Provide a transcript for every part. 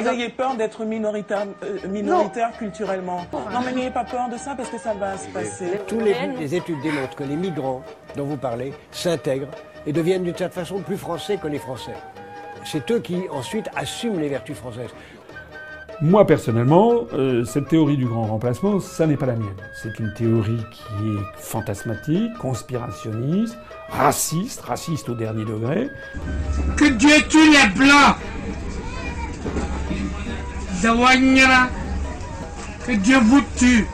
Vous ayez peur d'être minoritaire, euh, minoritaire culturellement. Non, mais n'ayez pas peur de ça parce que ça va se passer. Tous les, les études démontrent que les migrants dont vous parlez s'intègrent et deviennent d'une certaine façon plus français que les Français. C'est eux qui ensuite assument les vertus françaises. Moi, personnellement, euh, cette théorie du grand remplacement, ça n'est pas la mienne. C'est une théorie qui est fantasmatique, conspirationniste, raciste, raciste au dernier degré. Que Dieu tue les blancs Que Dieu vous tue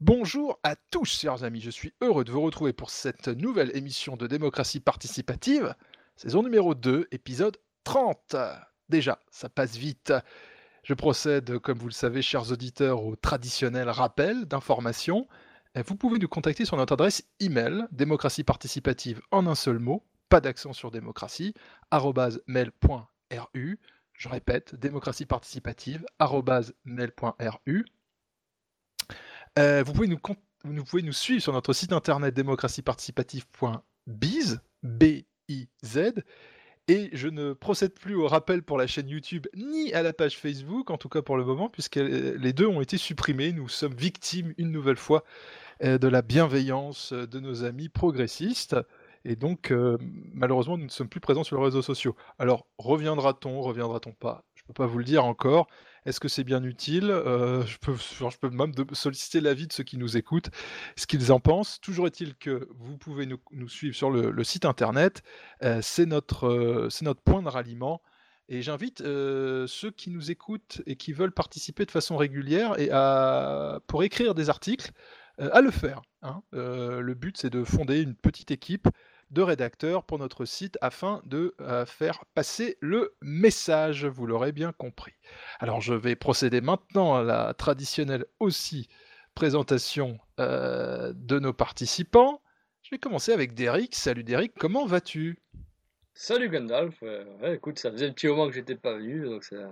Bonjour à tous, chers amis. Je suis heureux de vous retrouver pour cette nouvelle émission de démocratie participative, saison numéro 2, épisode 30. Déjà, ça passe vite. Je procède, comme vous le savez, chers auditeurs, au traditionnel rappel d'informations. Euh, Vous pouvez nous contacter sur notre adresse email, démocratie participative en un seul mot, pas d'accent sur démocratie, mail.ru. Je répète, démocratie participative, mail.ru. Euh, vous, pouvez nous, vous pouvez nous suivre sur notre site internet démocratieparticipative.biz, B-I-Z, et je ne procède plus au rappel pour la chaîne YouTube ni à la page Facebook, en tout cas pour le moment, puisque euh, les deux ont été supprimés. Nous sommes victimes une nouvelle fois euh, de la bienveillance euh, de nos amis progressistes. Et donc, malheureusement, nous ne sommes plus présents sur les réseaux sociaux. Alors, reviendra-t-on, reviendra-t-on pas? Je ne peux pas vous le dire encore. Est-ce que c'est bien utile? Euh, je, peux, même solliciter l'avis de ceux qui nous écoutent, ce qu'ils en pensent. Toujours est-il que vous pouvez nous, suivre sur le, site internet. Euh, c'est notre, euh, notre point de ralliement. Et j'invite ceux qui nous écoutent et qui veulent participer de façon régulière et à, pour écrire des articles à le faire. hein. Le but, c'est de fonder une petite équipe de rédacteurs pour notre site afin de euh, faire passer le message. Vous l'aurez bien compris. Alors, je vais procéder maintenant à la traditionnelle aussi présentation euh, de nos participants. Je vais commencer avec Derek. Salut Derek, comment vas-tu? Salut Gandalf, ouais, ouais, écoute, ça faisait un petit moment que j'étais pas venu, donc ça...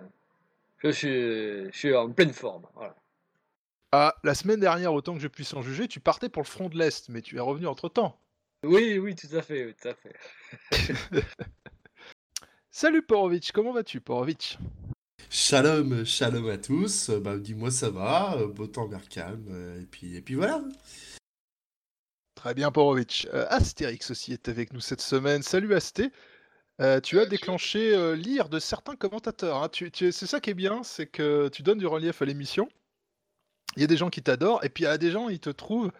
je, suis, je suis en pleine forme. Voilà. Ah, la semaine dernière, autant que je puisse en juger, tu partais pour le front de l'Est, mais tu es revenu entre-temps. Oui, oui, tout à fait, oui, tout à fait. Salut Porovic, comment vas-tu Porovic? Shalom, shalom à tous. Euh, Bah, dis-moi ça va, euh, beau temps, mer calme, euh, et puis, et puis voilà. Très bien Porovic. Euh, Astérix aussi est avec nous cette semaine. Salut Asté. Euh, tu as déclenché euh, l'ire de certains commentateurs. hein. Tu- tu- c'est ça qui est bien, c'est que tu donnes du relief à l'émission. Il y a des gens qui t'adorent, et puis il y a des gens, ils te trouvent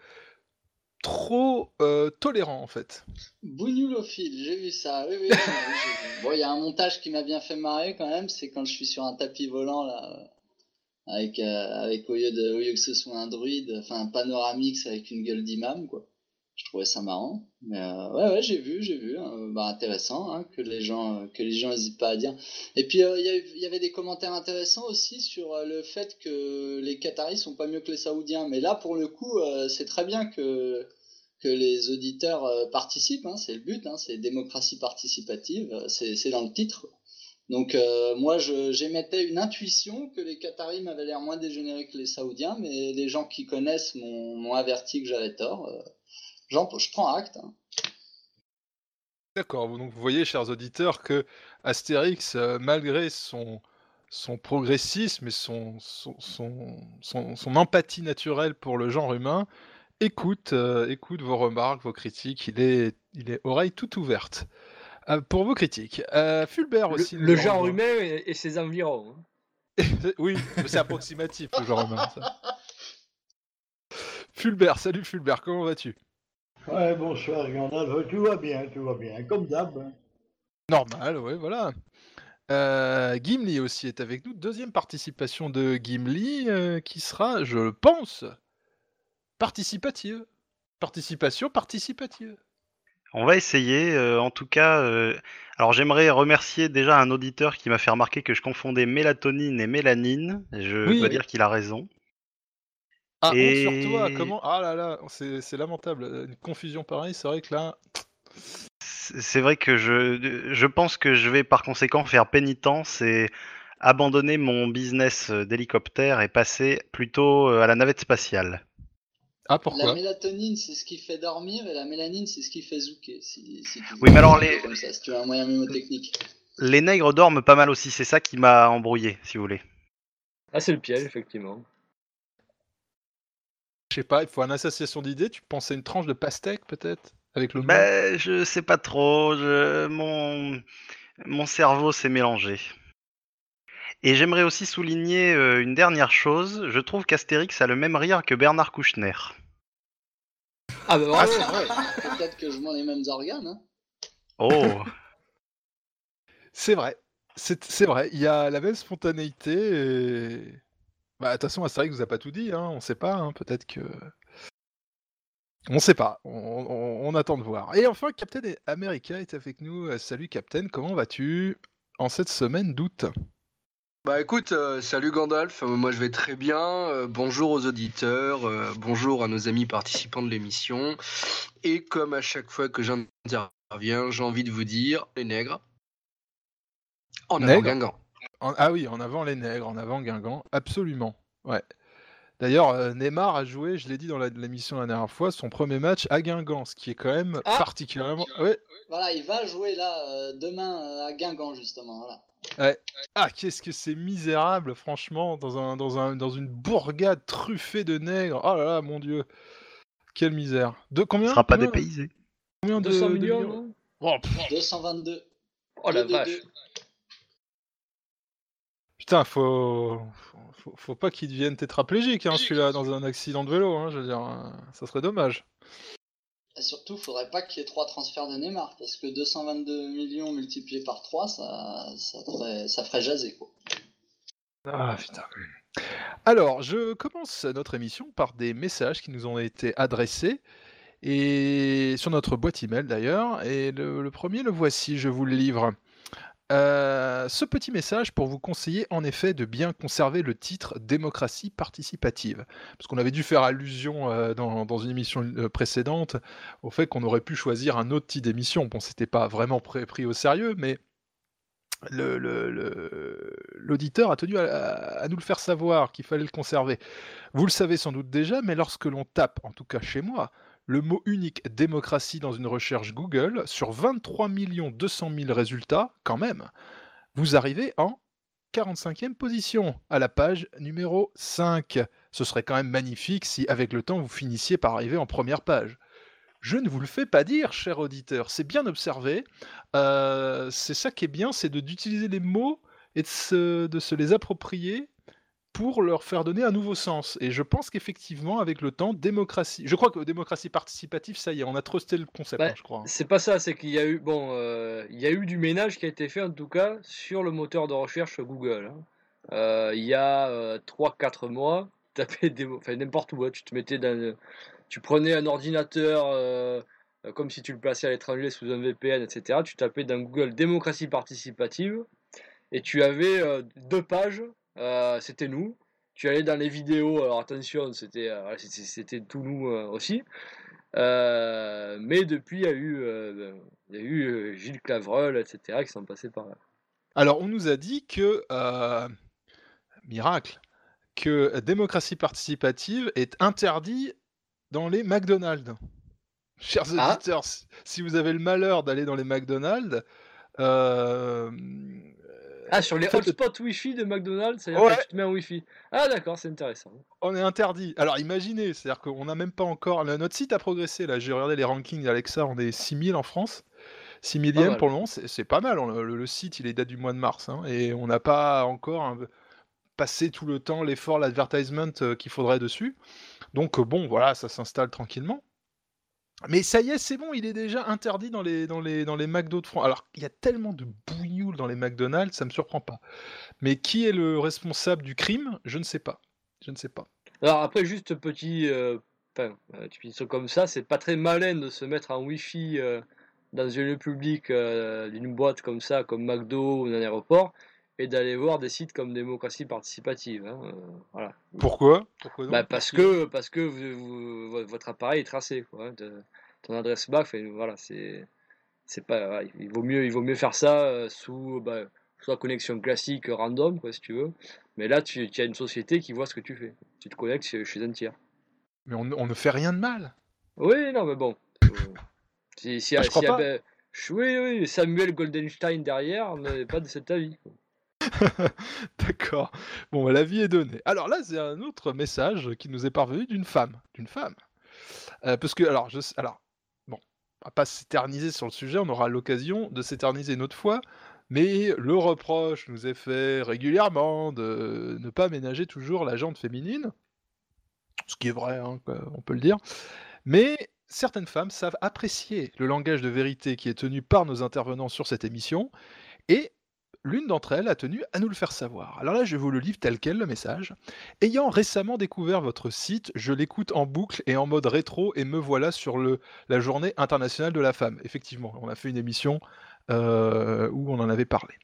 trop euh, tolérant en fait. Bougnulophile, j'ai vu ça, oui, oui, vu. Bon, il y a un montage qui m'a bien fait marrer quand même, c'est quand je suis sur un tapis volant là, avec, euh, avec au, lieu de, au lieu que ce soit un druide, enfin un panoramix avec une gueule d'imam, quoi. Je trouvais ça marrant. Mais euh, ouais, j'ai vu, j'ai vu. bah, intéressant hein, que les gens, euh, n'hésitent pas à dire. Et puis euh, il y, avait des commentaires intéressants aussi sur euh, le fait que les Qataris sont pas mieux que les Saoudiens. Mais là, pour le coup, euh, c'est très bien que que les auditeurs euh, participent, hein, c'est le but, c'est démocratie participative, euh, c'est dans le titre. Donc euh, moi, j'émettais une intuition que les Qataris m'avaient l'air moins dégénérés que les Saoudiens, mais les gens qui connaissent m'ont averti que j'avais tort. J'en- je prends acte. hein. D'accord, vous- donc vous voyez, chers auditeurs, que Astérix, euh, malgré son, son progressisme et son, son, son, son- son empathie naturelle pour le genre humain, écoute, euh, écoute vos remarques, vos critiques. Il est, il est oreille toute ouverte euh, pour vos critiques. Euh, Fulbert aussi. le genre humain et, et ses environs. hein. oui, mais c'est approximatif, le genre humain. ça. Fulbert, salut Fulbert, comment vas-tu? Ouais, bonsoir Gandalf, tout va bien, tout va bien, comme d'hab. hein. Normal, ouais, voilà. Euh, Gimli aussi est avec nous. Deuxième participation de Gimli, euh, qui sera, je pense, participative. Participation participative. On va essayer, euh, en tout cas. euh, Alors j'aimerais remercier déjà un auditeur qui m'a fait remarquer que je confondais mélatonine et mélanine. Je Oui, dois oui. dire qu'il a raison. Ah, honte Et- sur toi, comment Ah là là, c'est c'est lamentable. Une confusion pareille, c'est vrai que là. C'est vrai que je, je pense que je vais par conséquent faire pénitence et abandonner mon business euh, d'hélicoptère et passer plutôt euh, à la navette spatiale. Ah, La mélatonine, c'est ce qui fait dormir, et la mélanine, c'est ce qui fait zouker. Si, si tu Oui, mais alors les- comme ça, si tu as un moyen mnémotechnique. Les nègres dorment pas mal aussi, c'est ça qui m'a embrouillé, si vous voulez. Ah, c'est le piège, effectivement. Je sais pas, il faut une association d'idées. Tu pensais une tranche de pastèque peut-être avec le. Ben, je sais pas trop, je... mon... mon cerveau s'est mélangé. Et j'aimerais aussi souligner euh, une dernière chose, je trouve qu'Astérix a le même rire que Bernard Kouchner. Ah, bah bravo, Peut-être que je vois les mêmes organes. Hein. Oh C'est vrai. C'est c'est vrai. Il y a la même spontanéité. Et... Bah, de toute façon, Astérix vous a pas tout dit. Hein. On sait pas. hein. Peut-être que. On sait pas. On, on- on attend de voir. Et enfin, Captain America est avec nous. Euh, Salut, Captain. Comment vas-tu en cette semaine d'août? Bah écoute, euh, salut Gandalf, Euh, moi je vais très bien, Euh, bonjour aux auditeurs, euh, bonjour à nos amis participants de l'émission, et comme à chaque fois que j'interviens, j'ai envie de vous dire, les nègres, en avant Guingamp. En- ah oui, en avant les nègres, en avant Guingamp, absolument. Ouais. D'ailleurs, euh, Neymar a joué, je l'ai dit dans la- l'émission la dernière fois, son premier match à Guingamp, ce qui est quand même Ah particulièrement. Ouais, Voilà, il va jouer là euh, demain euh, à Guingamp, justement. Voilà. ouais. Ah, qu'est-ce que c'est misérable, franchement, dans, un, dans, un, dans une bourgade truffée de nègres. Oh là là, mon dieu. Quelle misère. De combien Il sera pas combien- dépaysé. Combien de, 200 de millions, non Oh, pff, 222. Oh la vache. Putain, faut... faut, faut pas qu'il devienne tétraplégique, hein, celui-là, dans un accident de vélo, hein, je veux dire, hein, ça serait dommage. Et surtout, faudrait pas qu'il y ait trois transferts de Neymar, parce que 222 millions multipliés par 3, ça, ça, ferait, ça ferait jaser, quoi. Ah putain. Alors, je commence notre émission par des messages qui nous ont été adressés et sur notre boîte email d'ailleurs. Et le, le premier, le voici, je vous le livre. Euh, ce petit message pour vous conseiller en effet de bien conserver le titre démocratie participative. Parce qu'on avait dû faire allusion euh, dans, une émission euh, précédente au fait qu'on aurait pu choisir un autre type d'émission. Bon, c'était pas vraiment pris au sérieux, mais l'auditeur a tenu à nous le faire savoir qu'il fallait le conserver. Vous le savez sans doute déjà, mais lorsque l'on tape, en tout cas chez moi, le mot unique démocratie dans une recherche Google, sur 23 200 000 résultats, quand même, vous arrivez en 45e position, à la page numéro 5. Ce serait quand même magnifique si, avec le temps, vous finissiez par arriver en première page. Je ne vous le fais pas dire, cher auditeur, c'est bien observé. Euh, c'est ça qui est bien, c'est d'utiliser les mots et de se les approprier pour leur faire donner un nouveau sens. Et je pense qu'effectivement, avec le temps, démocratie. Je crois que démocratie participative, ça y est, on a trusté le concept, Bah, hein, je crois. C'est pas ça, c'est qu'il y a eu bon, euh, il y a eu du ménage qui a été fait en tout cas sur le moteur de recherche Google. hein. Euh, il y a 3-4 mois, tu tapais enfin n'importe où, hein, tu te mettais dans, tu prenais un ordinateur euh, euh, comme si tu le plaçais à l'étranger sous un VPN, etc. Tu tapais dans Google démocratie participative et tu avais euh, deux pages, euh, c'était nous. Tu allais dans les vidéos, alors attention, c'était euh, c'était- tout nous euh, aussi. Euh, mais depuis, il y a eu, euh, il y a eu Gilles Clavreul, etc., qui sont passés par là. Alors, on nous a dit que, miracle, que démocratie participative est interdit dans les McDonald's. Chers Ah. auditeurs, si- si vous avez le malheur d'aller dans les McDonald's, euh, Ah, sur les hotspots Wi-Fi de McDonald's, c'est-à-dire Ouais. que tu te mets en Wi-Fi. Ah, d'accord, c'est intéressant. on est interdit. Alors imaginez, c'est-à-dire qu'on n'a même pas encore... Notre site a progressé, là, j'ai regardé les rankings d'Alexa, on est 6000 en France. 6 millième pour le moment, c'est pas mal. on- Le, le site, il est date du mois de mars, hein, et on n'a pas encore un- passé tout le temps l'effort, l'advertisement euh, qu'il faudrait dessus. Donc euh, bon, voilà, ça s'installe tranquillement. Mais ça y est, c'est bon, il est déjà interdit dans les, dans les, dans les McDo de France. Alors, il y a tellement de bouilloule dans les McDonald's, ça me surprend pas. Mais qui est le responsable du crime? Je ne sais pas. Je ne sais pas. Alors après, juste petit, euh, enfin, euh, tu dis comme ça, c'est pas très malin de se mettre en Wi-Fi euh, dans un lieu public d'une boîte comme ça, comme McDo ou un aéroport, et d'aller voir des sites comme démocratie participative. hein, euh, voilà. Pourquoi? Pourquoi donc? Bah, parce que parce que vous- vous- votre appareil est tracé, quoi. hein, de- ton adresse MAC, voilà, c'est c'est pas. il vaut mieux il vaut mieux faire ça euh, sous bah, soit connexion classique, random, quoi, si tu veux. Mais là, tu, tu as une société qui voit ce que tu fais. Tu te connectes chez, un tiers. Mais on, on ne fait rien de mal. Oui, non, mais bon. euh, si, si, Ah, je si- crois pas. ben, je- oui, oui, Samuel Goldenstein derrière, on n'est pas de cet avis. quoi. D'accord. Bon, la vie est donnée. Alors là, c'est un autre message qui nous est parvenu d'une femme. D'une femme. Euh, parce que, alors, je, alors, bon, on va pas s'éterniser sur le sujet, on aura l'occasion de s'éterniser une autre fois. Mais le reproche nous est fait régulièrement de ne pas ménager toujours la jante féminine. Ce qui est vrai, hein, on peut le dire. Mais certaines femmes savent apprécier le langage de vérité qui est tenu par nos intervenants sur cette émission. Et l'une d'entre elles a tenu à nous le faire savoir. Alors là, je vous le livre tel quel, le message. Ayant récemment découvert votre site, je l'écoute en boucle et en mode rétro et me voilà sur le, la journée internationale de la femme. Effectivement, on a fait une émission euh, où on en avait parlé.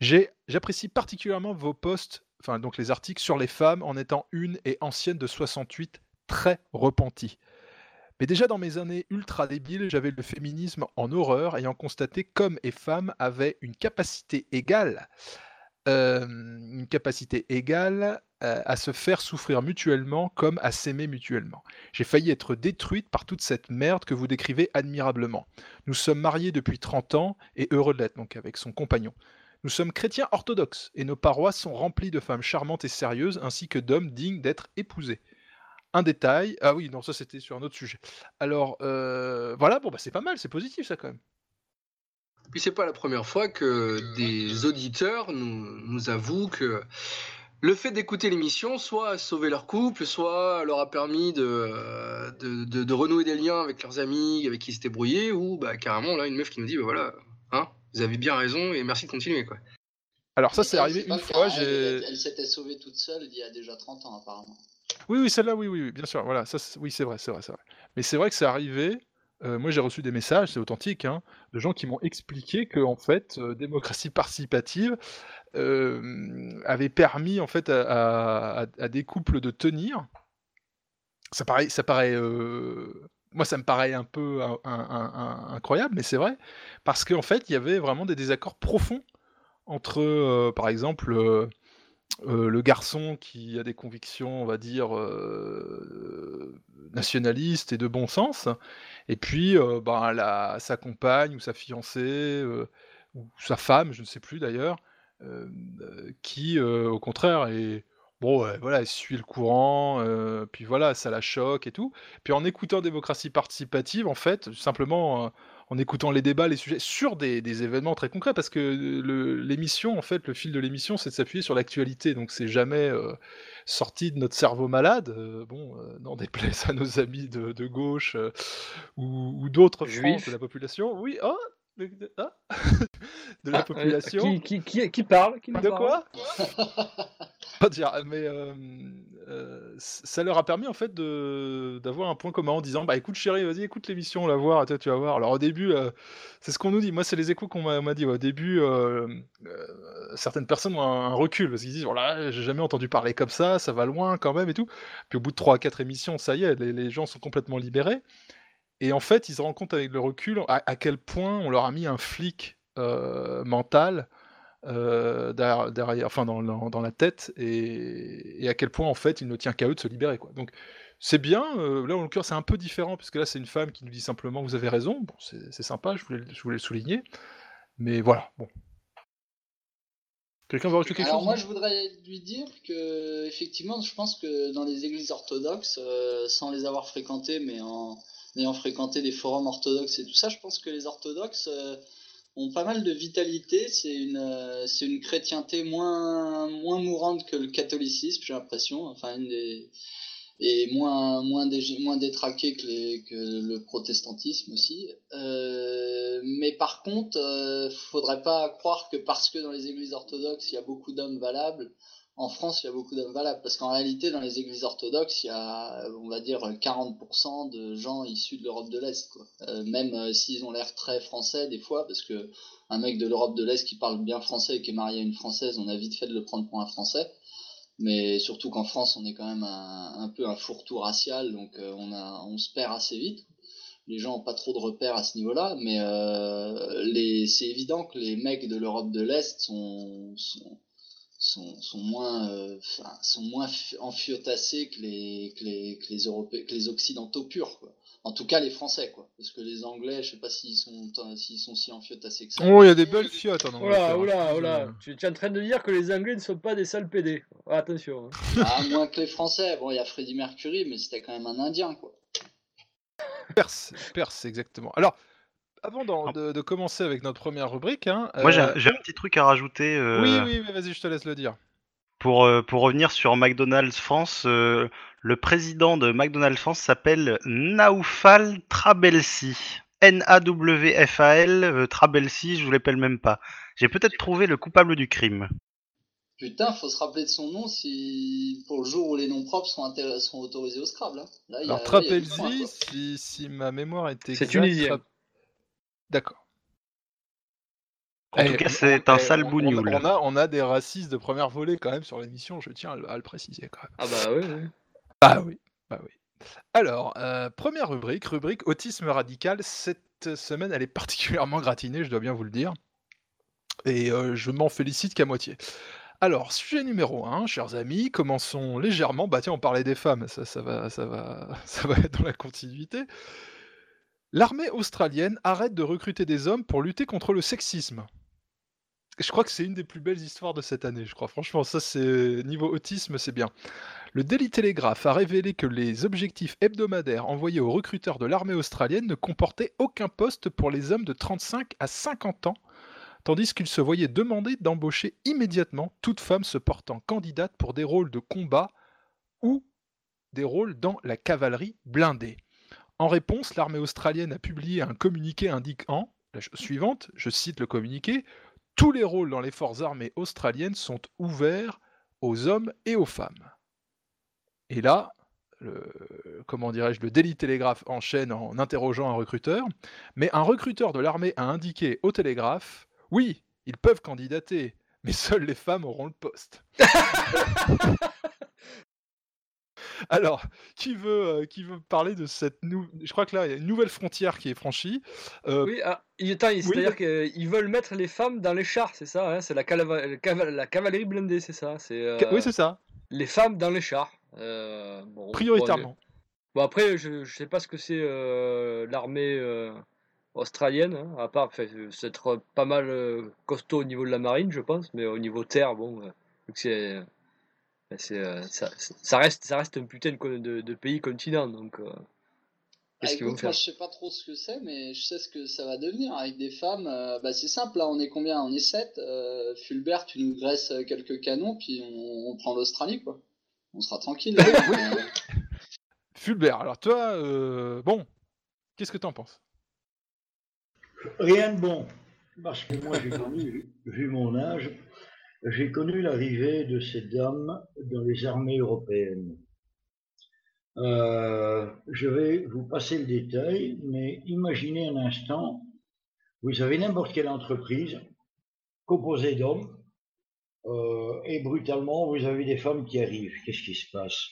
J'apprécie particulièrement vos posts, enfin donc les articles sur les femmes en étant une et ancienne de 68 très repenties. Mais déjà dans mes années ultra débiles, j'avais le féminisme en horreur, ayant constaté qu'hommes et femmes avaient une capacité égale, euh, euh, à se faire souffrir mutuellement comme à s'aimer mutuellement. J'ai failli être détruite par toute cette merde que vous décrivez admirablement. Nous sommes mariés depuis 30 ans et heureux de l'être, donc avec son compagnon. Nous sommes chrétiens orthodoxes et nos paroisses sont remplies de femmes charmantes et sérieuses ainsi que d'hommes dignes d'être épousés. Un détail, ah oui, non, ça c'était sur un autre sujet. Alors, euh, voilà, bon, bah c'est pas mal, c'est positif ça quand même. Puis c'est pas la première fois que des auditeurs nous, nous avouent que le fait d'écouter l'émission soit a sauvé leur couple, soit leur a permis de, de, de- de renouer des liens avec leurs amis avec qui ils s'étaient brouillés, ou bah, carrément là une meuf qui nous dit bah voilà, hein, vous avez bien raison et merci de continuer quoi. Alors ça c'est arrivé une fois, elle s'était sauvée toute seule il y a déjà 30 ans apparemment. Oui, oui, celle-là, oui, oui, oui, bien sûr, voilà, ça, oui, c'est vrai, c'est vrai, c'est vrai. Mais c'est vrai que c'est arrivé, euh, moi j'ai reçu des messages, c'est authentique, hein, de gens qui m'ont expliqué que, en fait, euh, démocratie participative euh, avait permis, en fait, à, des couples de tenir. Ça paraît, ça paraît, moi ça me paraît un peu incroyable, mais c'est vrai, parce qu'en fait, il y avait vraiment des désaccords profonds entre, par exemple, euh, le garçon qui a des convictions, on va dire, euh, nationalistes et de bon sens, et puis euh, ben, la- sa compagne ou sa fiancée, euh, ou sa femme, je ne sais plus d'ailleurs, qui au contraire est... Bon, voilà, elle suit le courant, puis voilà, ça la choque et tout. Puis en écoutant démocratie participative, en fait, simplement en écoutant les débats, les sujets, sur des, des événements très concrets, parce que le- l'émission, en fait, le fil de l'émission, c'est de s'appuyer sur l'actualité, donc c'est jamais euh, sorti de notre cerveau malade, euh, bon, euh, n'en déplaise à nos amis de, de gauche euh, ou, ou d'autres franges de la population. Oui, oh, de, de- ah, de la Ah, euh, population. qui, qui, qui, qui parle qui De quoi Pas dire, mais euh, euh, ça leur a permis en fait de d'avoir un point commun en disant bah écoute chérie vas-y écoute l'émission on va voir toi tu vas voir. Alors au début euh, c'est ce qu'on nous dit. Moi c'est les échos qu'on m'a dit ouais, au début euh, euh, certaines personnes ont un, un recul parce qu'ils disent voilà j'ai jamais entendu parler comme ça ça va loin quand même et tout. Puis au bout de 3 à 4 émissions ça y est les, les gens sont complètement libérés et en fait ils se rendent compte avec le recul à, à quel point on leur a mis un flic euh, mental euh, derrière, derrière- enfin dans, dans- dans la tête, et, et à quel point en fait il ne tient qu'à eux de se libérer. Quoi. Donc c'est bien, euh, là en l'occurrence c'est un peu différent, puisque là c'est une femme qui nous dit simplement vous avez raison, bon c'est sympa, je voulais, je voulais le souligner, mais voilà, bon. Quelqu'un veut rajouter quelque Alors chose moi je voudrais lui dire que effectivement je pense que dans les églises orthodoxes, euh, sans les avoir fréquentées, mais en ayant fréquenté des forums orthodoxes et tout ça, je pense que les orthodoxes euh, ont pas mal de vitalité. C'est une euh, c'est une chrétienté moins moins mourante que le catholicisme, j'ai l'impression. Enfin une des et moins moins dé- moins détraqué que les que le protestantisme aussi. Euh, mais par contre, euh, faudrait pas croire que parce que dans les églises orthodoxes il y a beaucoup d'hommes valables, en France il y a beaucoup d'hommes valables, parce qu'en réalité dans les églises orthodoxes il y a on va dire 40% de gens issus de l'Europe de l'Est. Euh, même euh, s'ils ont l'air très français des fois, parce que un mec de l'Europe de l'Est qui parle bien français et qui est marié à une française, on a vite fait de le prendre pour un français mais surtout qu'en France on est quand même un, peu un fourre-tout racial donc euh, on se perd assez vite les gens n'ont pas trop de repères à ce niveau-là, mais euh, c'est évident que les mecs de l'Europe de l'Est sont, sont, sont moins, euh, sont moins que les, que les, que les, Européens, que les Occidentaux purs. Quoi. En tout cas, les Français, quoi. Parce que les Anglais, je sais pas s'ils sont, s'ils sont si enfiotassés que ça. Oh, il y a des belles fiottes en Angleterre. Oula, hein, oula, oula. Tu, tu es en train de dire que les Anglais ne sont pas des sales PD. Ah, attention. hein. Ah, moins que les Français. Bon, il y a Freddie Mercury, mais c'était quand même un Indien, quoi. Perse, Perse, exactement. Alors, avant de, de commencer avec notre première rubrique, hein, Moi, j'ai euh, un, j'ai un petit truc à rajouter. euh, Oui, oui, mais vas-y, je te laisse le dire. Pour, euh, pour revenir sur McDonald's France, euh, le président de McDonald's France s'appelle Naoufal Trabelsi. N-A-W-F-A-L, euh, Trabelsi, je vous l'appelle même pas. J'ai peut-être trouvé le coupable du crime. Putain, faut se rappeler de son nom si pour le jour où les noms propres seront autorisés au Scrabble. hein. Là, il y a- Alors, y a point, si, si ma mémoire était C'est exacte, D'accord. En Eh, tout cas, c'est un eh, sale on- bougnoul. On a, on a des racistes de première volée quand même sur l'émission, je tiens à le, à le préciser quand même. Ah bah oui, oui. Ah oui, bah oui. Alors, euh, première rubrique, rubrique autisme radical. Cette semaine, elle est particulièrement gratinée, je dois bien vous le dire. Et euh, je m'en félicite qu'à moitié. Alors, sujet numéro 1, chers amis, commençons légèrement. Bah tiens, on parlait des femmes, ça, ça, va, ça, va, ça va être dans la continuité. L'armée australienne arrête de recruter des hommes pour lutter contre le sexisme. Je crois que c'est une des plus belles histoires de cette année, je crois. Franchement, ça, c'est niveau autisme, c'est bien. Le Daily Telegraph a révélé que les objectifs hebdomadaires envoyés aux recruteurs de l'armée australienne ne comportaient aucun poste pour les hommes de 35 à 50 ans, tandis qu'ils se voyaient demander d'embaucher immédiatement toute femme se portant candidate pour des rôles de combat ou des rôles dans la cavalerie blindée. En réponse, l'armée australienne a publié un communiqué indiquant la chose suivante, je cite le communiqué, tous les rôles dans les forces armées australiennes sont ouverts aux hommes et aux femmes. Et là, le, comment dirais-je, le Daily Telegraph enchaîne en interrogeant un recruteur, mais un recruteur de l'armée a indiqué au Télégraphe, oui, ils peuvent candidater, mais seules les femmes auront le poste. Alors, qui veut, euh, qui veut parler de cette nouvelle... Je crois que là, il y a une nouvelle frontière qui est franchie. Euh, Oui, ah, c'est-à-dire qu'ils veulent mettre les femmes dans les chars, c'est ça hein C'est la, calava- cavalerie blindée, c'est ça euh, Oui, c'est ça, Les femmes dans les chars. Euh, bon, prioritairement. Bon, après, je, je sais pas ce que c'est euh, l'armée euh, australienne, hein, à part euh, c'est être pas mal euh, costaud au niveau de la marine, je pense, mais au niveau terre, bon, euh, c'est. C'est, euh, ça, ça reste, ça reste un putain de, co- de, de pays continent, donc. euh, Ah, Qu'est-ce qu'ils vont écoute, moi faire je sais pas trop ce que c'est, mais je sais ce que ça va devenir avec des femmes. euh, bah, c'est simple, là on est combien? On est 7. Fulbert, tu nous graisses quelques canons, puis on, on prend l'Australie, quoi. On sera tranquille. là. Fulbert, alors toi, euh, bon, qu'est-ce que t'en penses? Rien de bon. Parce que moi, j'ai connu, vu mon âge, j'ai connu l'arrivée de ces dames dans les armées européennes. Euh, je vais vous passer le détail, mais imaginez un instant, vous avez n'importe quelle entreprise composée d'hommes, euh, et brutalement, vous avez des femmes qui arrivent. Qu'est-ce qui se passe?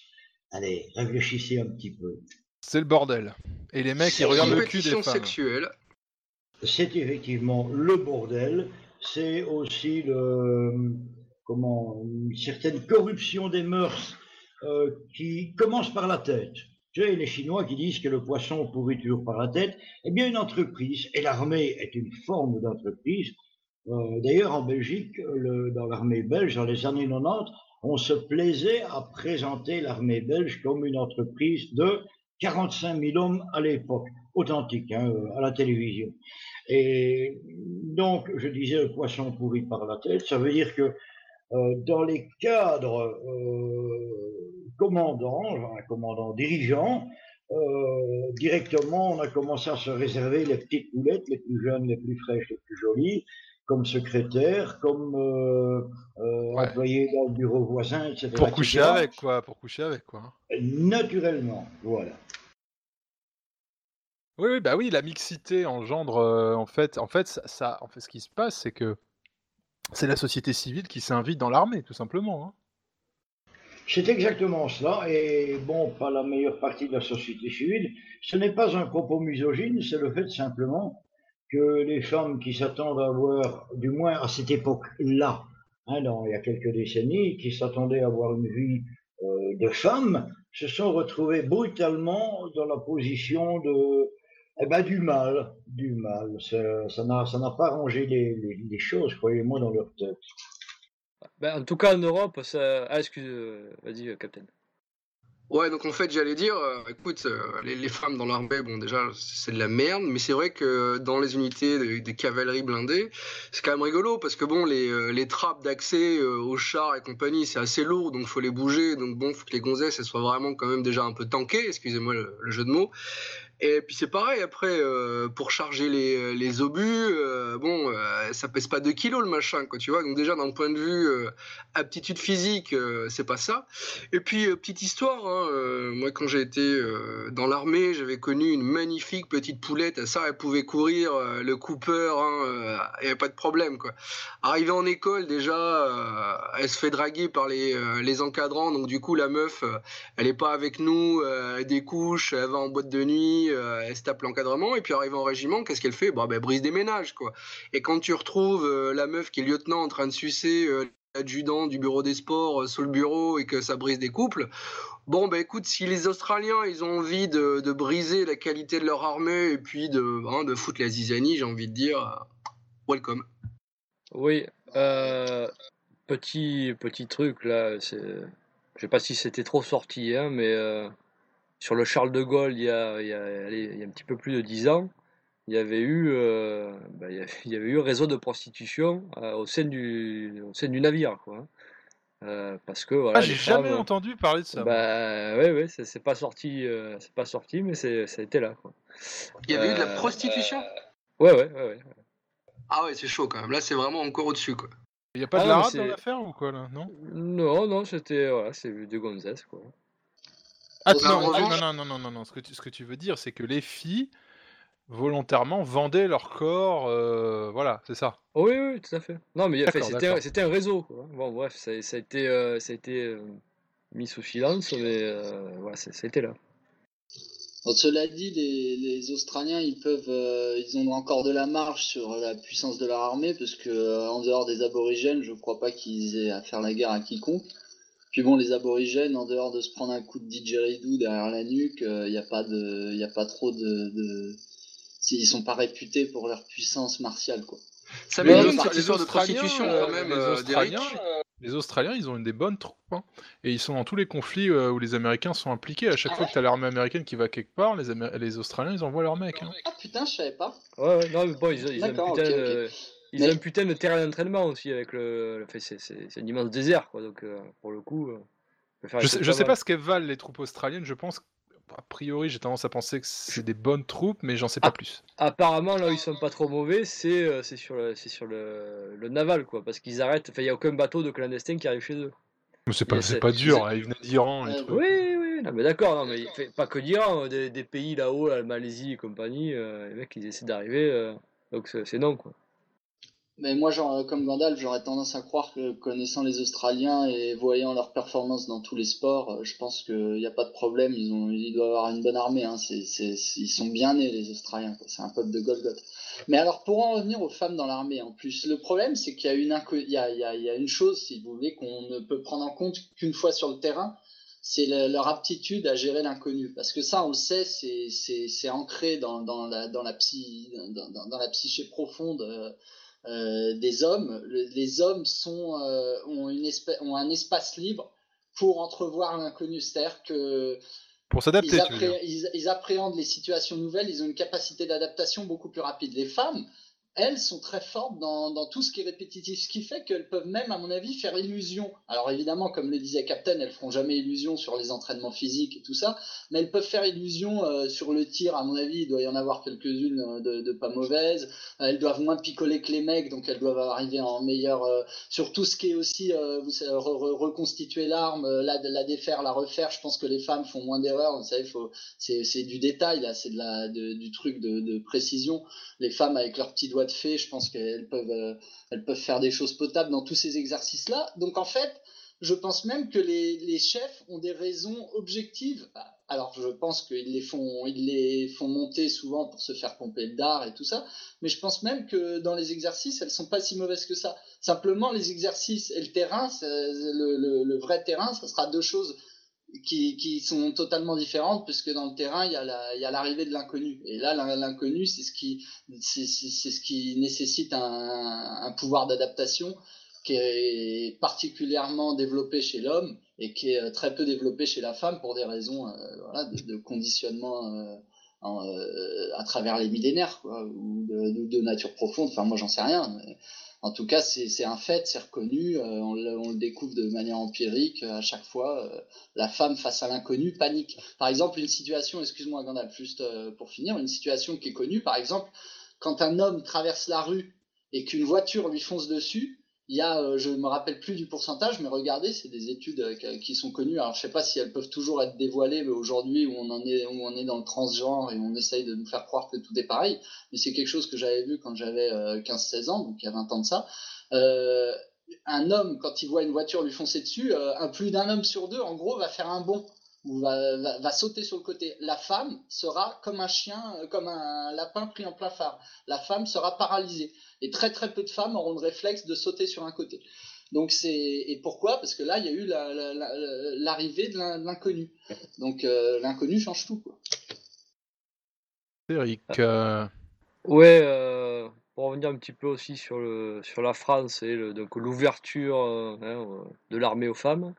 Allez, réfléchissez un petit peu. C'est le bordel. Et les mecs, ils regardent le cul des femmes. sexuelle. c'est effectivement le bordel, c'est aussi comment, une certaine corruption des mœurs euh, qui commence par la tête. Tu sais, les Chinois qui disent que le poisson pourrit toujours par la tête, eh bien une entreprise, et l'armée est une forme d'entreprise. Euh, D'ailleurs, en Belgique, dans l'armée belge, dans les années 90, on se plaisait à présenter l'armée belge comme une entreprise de 45 000 hommes à l'époque, authentique, hein, à la télévision. Et donc, je disais le poisson pourri par la tête, ça veut dire que euh, dans les cadres euh, commandants, enfin, commandants dirigeants, euh, directement, on a commencé à se réserver les petites poulettes, les plus jeunes, les plus fraîches, les plus jolies, comme secrétaire, comme euh, euh, Ouais. employé dans le bureau voisin, etc. Pour coucher etc. avec, quoi. Pour coucher avec, quoi. Naturellement, voilà. Oui, bah oui, la mixité engendre, en fait, en fait, ça, fait, ce qui se passe, c'est que c'est la société civile qui s'invite dans l'armée, tout simplement. hein. C'est exactement cela. Et bon, pas la meilleure partie de la société civile. Ce n'est pas un propos misogyne, c'est le fait simplement que les femmes qui s'attendent à avoir, du moins à cette époque-là, hein, dans, il y a quelques décennies, qui s'attendaient à avoir une vie de femme, se sont retrouvées brutalement dans la position de, eh ben, du mal, du mal. Ça n'a ça n'a pas arrangé les, les, les choses, croyez-moi, dans leur tête. Ben, en tout cas, en Europe, ça. Ah, excuse, euh, vas-y, euh, Captain. Ouais, donc en fait, j'allais dire, euh, écoute, euh, les, les femmes dans l'armée, bon, déjà, c'est de la merde, mais c'est vrai que dans les unités de, de cavalerie blindée, c'est quand même rigolo, parce que bon, les, euh, les trappes d'accès euh, aux chars et compagnie, c'est assez lourd, donc faut les bouger, donc bon, faut que les gonzesses, elles soient vraiment quand même déjà un peu tankées, excusez-moi le, le jeu de mots. Et puis c'est pareil, après, euh, pour charger les, les obus, euh, bon, euh, ça pèse pas 2 kilos le machin, quoi, tu vois. Donc déjà, d'un point de vue euh, aptitude physique, c'est pas ça. Et puis, petite histoire, hein, moi quand j'ai été dans l'armée, j'avais connu une magnifique petite poulette, ça, elle pouvait courir le Cooper, hein, il n'y avait pas de problème, quoi. Arrivée en école, déjà, elle se fait draguer par les, les encadrants, donc du coup, la meuf, elle est pas avec nous, elle découche, elle va en boîte de nuit, euh, elle se tape l'encadrement, et puis arrivée en régiment, qu'est-ce qu'elle fait? Ben, elle brise des ménages, quoi. Et quand tu retrouves euh, la meuf qui est lieutenant en train de sucer euh, l'adjudant du bureau des sports sur le bureau et que ça brise des couples, bon, ben écoute, si les Australiens, ils ont envie de, briser la qualité de leur armée et puis de, hein, de foutre la zizanie, j'ai envie de dire, welcome. Oui, petit, petit truc là, je sais pas si c'était trop sorti, hein, mais sur le Charles de Gaulle, il y a, il y a, allez, il y a un petit peu plus de 10 ans, il y avait eu, euh, bah, il y a- il y avait eu un réseau de prostitution euh, au sein du, au sein du navire, quoi. hein. Euh, parce que voilà, Ah, j'ai jamais femmes, entendu parler de ça. bah ouais, ouais, c'est c'est pas sorti, euh, c'est pas sorti, mais c'est, ça a été là, quoi. Il y avait eu de la Euh, prostitution? Ouais, ouais, ouais, ouais. Ah ouais, c'est chaud quand même. Là, c'est vraiment encore au-dessus, quoi. Il y a pas Ah de non, la rate dans l'affaire ou quoi là? Non? Non, non, c'était, voilà, c'est du gonzesse, quoi. Ah non, non, non, non, non, non, non. Ce que tu, ce que tu veux dire, c'est que les filles volontairement vendaient leur corps, euh, voilà, c'est ça. Oh oui, oui, tout à fait. Non, mais c'était un, d'accord. c'était un réseau, quoi. Bon, bref, ça, ça a été, euh, ça a été euh, mis sous silence, mais euh, voilà, c'était là. Bon, cela dit, les, les Australiens, ils peuvent, euh, ils ont encore de la marge sur la puissance de leur armée, parce que euh, en dehors des aborigènes, je crois pas qu'ils aient à faire la guerre à quiconque. Puis bon, les aborigènes, en dehors de se prendre un coup de didgeridoo derrière la nuque, il n'y a pas de, y a pas trop de, de... ils sont pas réputés pour leur puissance martiale, quoi. Ça Mais m'étonne les cette histoire de Australiens, prostitution euh, quand même, les euh. Australiens, les Australiens, ils ont une des bonnes troupes, hein. et ils sont dans tous les conflits euh, où les Américains sont impliqués. À chaque Ah fois ouais que t'as l'armée américaine qui va quelque part, les, Amé- les Australiens, ils envoient leurs mecs. hein. Ah putain, je savais pas. Ouais, ouais, non, mais bon, ils, putain, ils Mais- ont un putain de terrain d'entraînement aussi avec le, c'est, c'est, c'est un immense désert, quoi. Donc euh, pour le coup, euh, faire Je sais, je pas sais pas ce qu'elles valent les troupes australiennes. Je pense, a priori, j'ai tendance à penser que c'est des bonnes troupes, mais j'en sais pas Ah. plus. Apparemment, là où ils sont pas trop mauvais, c'est, euh, c'est sur le, c'est sur le, le naval, quoi, parce qu'ils arrêtent. Enfin, il y a aucun bateau de clandestins qui arrive chez eux. Mais c'est pas, pas dur. c'est- hein, Ils venaient d'Iran, les Ouais, trucs. Oui, oui, non, mais d'accord, non, mais fait, pas que d'Iran, des, des pays là-haut, la Malaisie et compagnie, euh, les mecs ils essaient d'arriver, euh, donc c'est c'est non quoi. Mais moi, genre, comme Gandalf, j'aurais tendance à croire que connaissant les Australiens et voyant leur performance dans tous les sports, euh, je pense qu'il n'y a pas de problème. Ils, ont, ils doivent avoir une bonne armée. Hein. C'est, c'est, c'est- ils sont bien nés, les Australiens. C'est un peuple de Golgoth. Mais alors, pour en revenir aux femmes dans l'armée, en plus, le problème, c'est qu'il y y a, y a, y a une chose, si vous voulez, qu'on ne peut prendre en compte qu'une fois sur le terrain, c'est le- leur aptitude à gérer l'inconnu. Parce que ça, on le sait, c'est, ancré dans, dans, la, dans, la psy, dans, dans- la psyché profonde. euh, euh, des hommes. Le- les hommes sont, euh, ont, une espèce, ont un espace libre pour entrevoir l'inconnu. C'est-à-dire que Pour s'adapter, appré- ils appréhendent les situations nouvelles, ils ont une capacité d'adaptation beaucoup plus rapide. Les femmes, elles, sont très fortes dans, tout ce qui est répétitif, ce qui fait qu'elles peuvent même, à mon avis, faire illusion. Alors évidemment, comme le disait Captain, elles feront jamais illusion sur les entraînements physiques et tout ça, mais elles peuvent faire illusion euh, sur le tir. À mon avis, il doit y en avoir quelques-unes euh, de, pas mauvaises. Euh, Elles doivent moins picoler que les mecs, donc elles doivent arriver en meilleur. sur tout ce qui est aussi reconstituer l'arme, la, défaire, la refaire. Je pense que les femmes font moins d'erreurs. Vous savez, c'est, du détail c'est du truc de, de précision. Les femmes avec leurs petits doigts de je pense qu'elles peuvent, euh, elles peuvent faire des choses potables dans tous ces exercices-là. Donc en fait, je pense même que les, chefs ont des raisons objectives. Alors, je pense qu'ils les font, ils les font monter souvent pour se faire pomper d'art et tout ça, mais je pense même que dans les exercices, elles sont pas si mauvaises que ça. Simplement, les exercices et le terrain, le, le, le vrai terrain, ça sera deux choses qui, sont totalement différentes, puisque dans le terrain, il y a l'arrivée de l'inconnu. Et là, l'in- l'inconnu, c'est ce qui, c'est ce qui nécessite un, un pouvoir d'adaptation qui est particulièrement développé chez l'homme et qui est très peu développé chez la femme pour des raisons euh, voilà, de, conditionnement euh, euh, à travers les millénaires ou de, nature profonde. Enfin, moi, j'en sais rien. En tout cas, c'est un fait, c'est reconnu. euh, on, le, découvre de manière empirique euh, à chaque fois. euh, la femme face à l'inconnu panique. Par exemple, une situation, excuse-moi Gandalf, juste pour finir, une situation qui est connue, par exemple, quand un homme traverse la rue et qu'une voiture lui fonce dessus, il y a, euh, je ne me rappelle plus du pourcentage, mais regardez, c'est des études euh, qui- sont connues. Alors, je sais pas si elles peuvent toujours être dévoilées, mais aujourd'hui où on est, où on est dans le transgenre et on essaye de nous faire croire que tout est pareil, mais c'est quelque chose que j'avais vu quand j'avais euh, 15-16 ans, donc il y a 20 ans de ça. Euh, un homme, quand il voit une voiture lui foncer dessus, euh, un plus d'un homme sur deux, en gros, va faire un bond ou va, va, va sauter sur le côté. La femme sera comme un chien, euh, comme un lapin pris en plein phare. La femme sera paralysée. Et très très peu de femmes auront le réflexe de sauter sur un côté. Donc c'est et pourquoi? Parce que là il y a eu la- la- la- l'arrivée de l'in- de l'inconnu. Donc euh, l'inconnu change tout. Quoi. Eric, euh, Ouais, euh, pour revenir un petit peu aussi sur le sur la France et le, donc l'ouverture euh, hein, de l'armée aux femmes.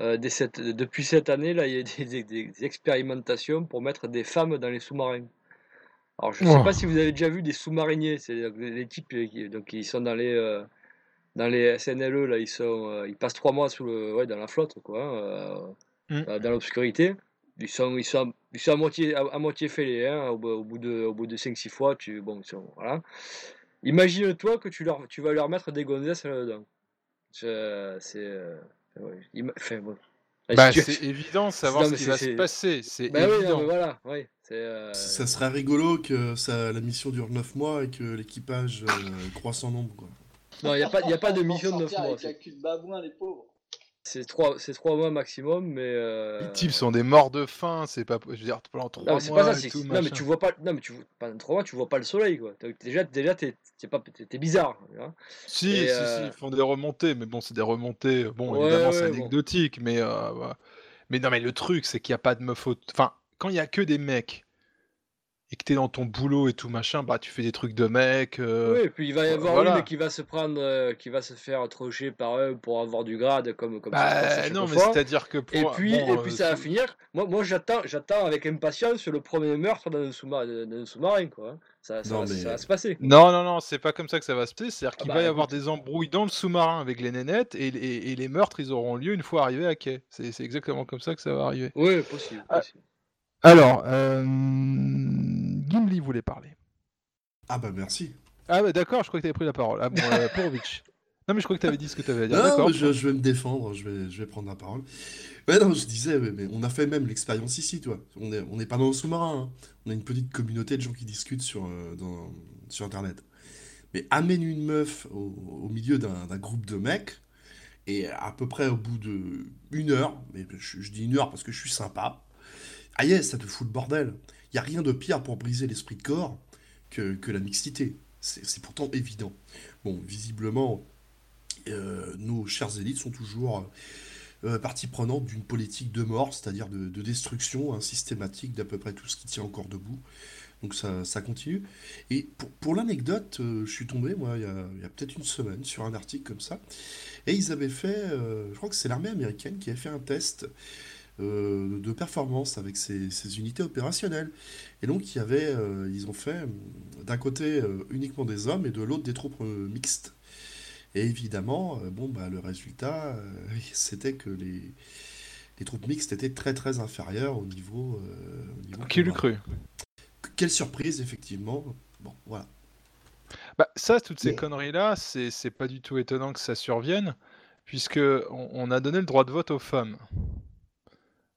Euh, dès cette- depuis cette année, là, il y a des, des- des expérimentations pour mettre des femmes dans les sous-marins. Alors, je ne sais Oh. pas si vous avez déjà vu des sous-mariniers, c'est les types euh, qui, donc, ils sont dans les euh, dans les SNLE, là, ils sont euh, ils passent trois mois sous le ouais, dans la flotte, quoi, hein, Mm. dans l'obscurité. Ils sont, ils sont, ils sont à moitié, à, à moitié fêlés, hein, au, bout- au bout de, au bout de 5-6 fois, tu, bon, ils sont- voilà. Imagine-toi que tu, leur, tu vas leur mettre des gonzesses là-dedans. C'est. Ouais, enfin, bon. Bah, c'est évident, savoir Non, ce qui va se passer. C'est Bah oui, non, évident. mais voilà, ouais, c'est. euh, Ça serait rigolo que ça, la mission dure 9 mois et que l'équipage euh, croisse en nombre. Quoi. Non, il n'y a pas, y a pas de mission de 9 sortir mois. Avec la cul de babouin, les pauvres. C'est 3, c'est trois mois maximum, mais. euh, Les types sont des morts de faim, c'est pas. Je veux dire, pendant trois Non, mais c'est mois pas ça, et tout, non, mais tu vois pas, non, mais tu vois, pendant trois mois, tu vois pas le soleil, quoi. Déjà, déjà, t'es, t'es pas, t'es, t'es bizarre. Si, Et, si, euh, si, ils font des remontées, mais bon, c'est des remontées. Bon, Ouais, évidemment, c'est bon. anecdotique, mais. euh. Mais non, mais le truc, c'est qu'il n'y a pas de meuf Enfin, quand il y a que des mecs et que t'es dans ton boulot et tout machin, bah tu fais des trucs de mecs. euh, Oui, et puis il va y euh, avoir voilà. une qui va se prendre, euh, qui va se faire trocher par eux pour avoir du grade, comme, comme ça Bah, chaque non, mais c'est-à-dire que pour. Et puis, bon, et puis euh, ça va sous- finir. Moi, moi j'attends, j'attends avec impatience le premier meurtre dans un sous-marin, sous-marin, quoi. hein. Ça, ça, Non, va, mais- ça va se passer. Non, non, non, c'est pas comme ça que ça va se passer. C'est-à-dire Ah qu'il bah, va y avoir écoute. des embrouilles dans le sous-marin avec les nénettes et, et- et les meurtres, ils auront lieu une fois arrivés à quai. C'est c'est exactement comme ça que ça va arriver. Oui, possible. Ah. possible. Alors, euh... Gimli voulait parler. Ah bah merci. Ah bah d'accord, je crois que tu avais pris la parole. Ah bon, euh. Non mais je crois que tu avais dit ce que tu avais à dire. Non, je, je vais me défendre, je vais, je vais prendre la parole. Ouais, non, je disais, mais on a fait même l'expérience ici, toi. On n'est on n'est pas dans le sous-marin. hein. On a une petite communauté de gens qui discutent sur, euh, dans- sur Internet. Mais amène une meuf au, au milieu d'un d'un groupe de mecs, et à peu près au bout de une heure, mais je, je dis une heure parce que je suis sympa, ah yes, ça te fout le bordel. N'y a rien de pire pour briser l'esprit de corps que, que la mixité. C'est pourtant évident. Bon, visiblement, euh, nos chers élites sont toujours euh, partie prenante d'une politique de mort, c'est-à-dire de, de destruction hein, systématique d'à peu près tout ce qui tient encore debout. Donc ça, ça continue. Et pour, pour l'anecdote, euh, je suis tombé, moi, il y a, peut-être une semaine, sur un article comme ça. Et ils avaient fait, euh, je crois que c'est l'armée américaine qui avait fait un test euh, de performance avec ses unités opérationnelles. Et donc, il y avait, euh, ils ont fait euh, d'un côté euh, uniquement des hommes et de l'autre des troupes mixtes. Et évidemment, bon, bah, le résultat, c'était que les, les troupes mixtes étaient très très inférieures au niveau. au niveau Qui l'eût cru? Quelle surprise, effectivement. Bon, voilà. Bah, ça, toutes ces Mais- conneries-là, c'est c'est pas du tout étonnant que ça survienne, puisque on, on a donné le droit de vote aux femmes.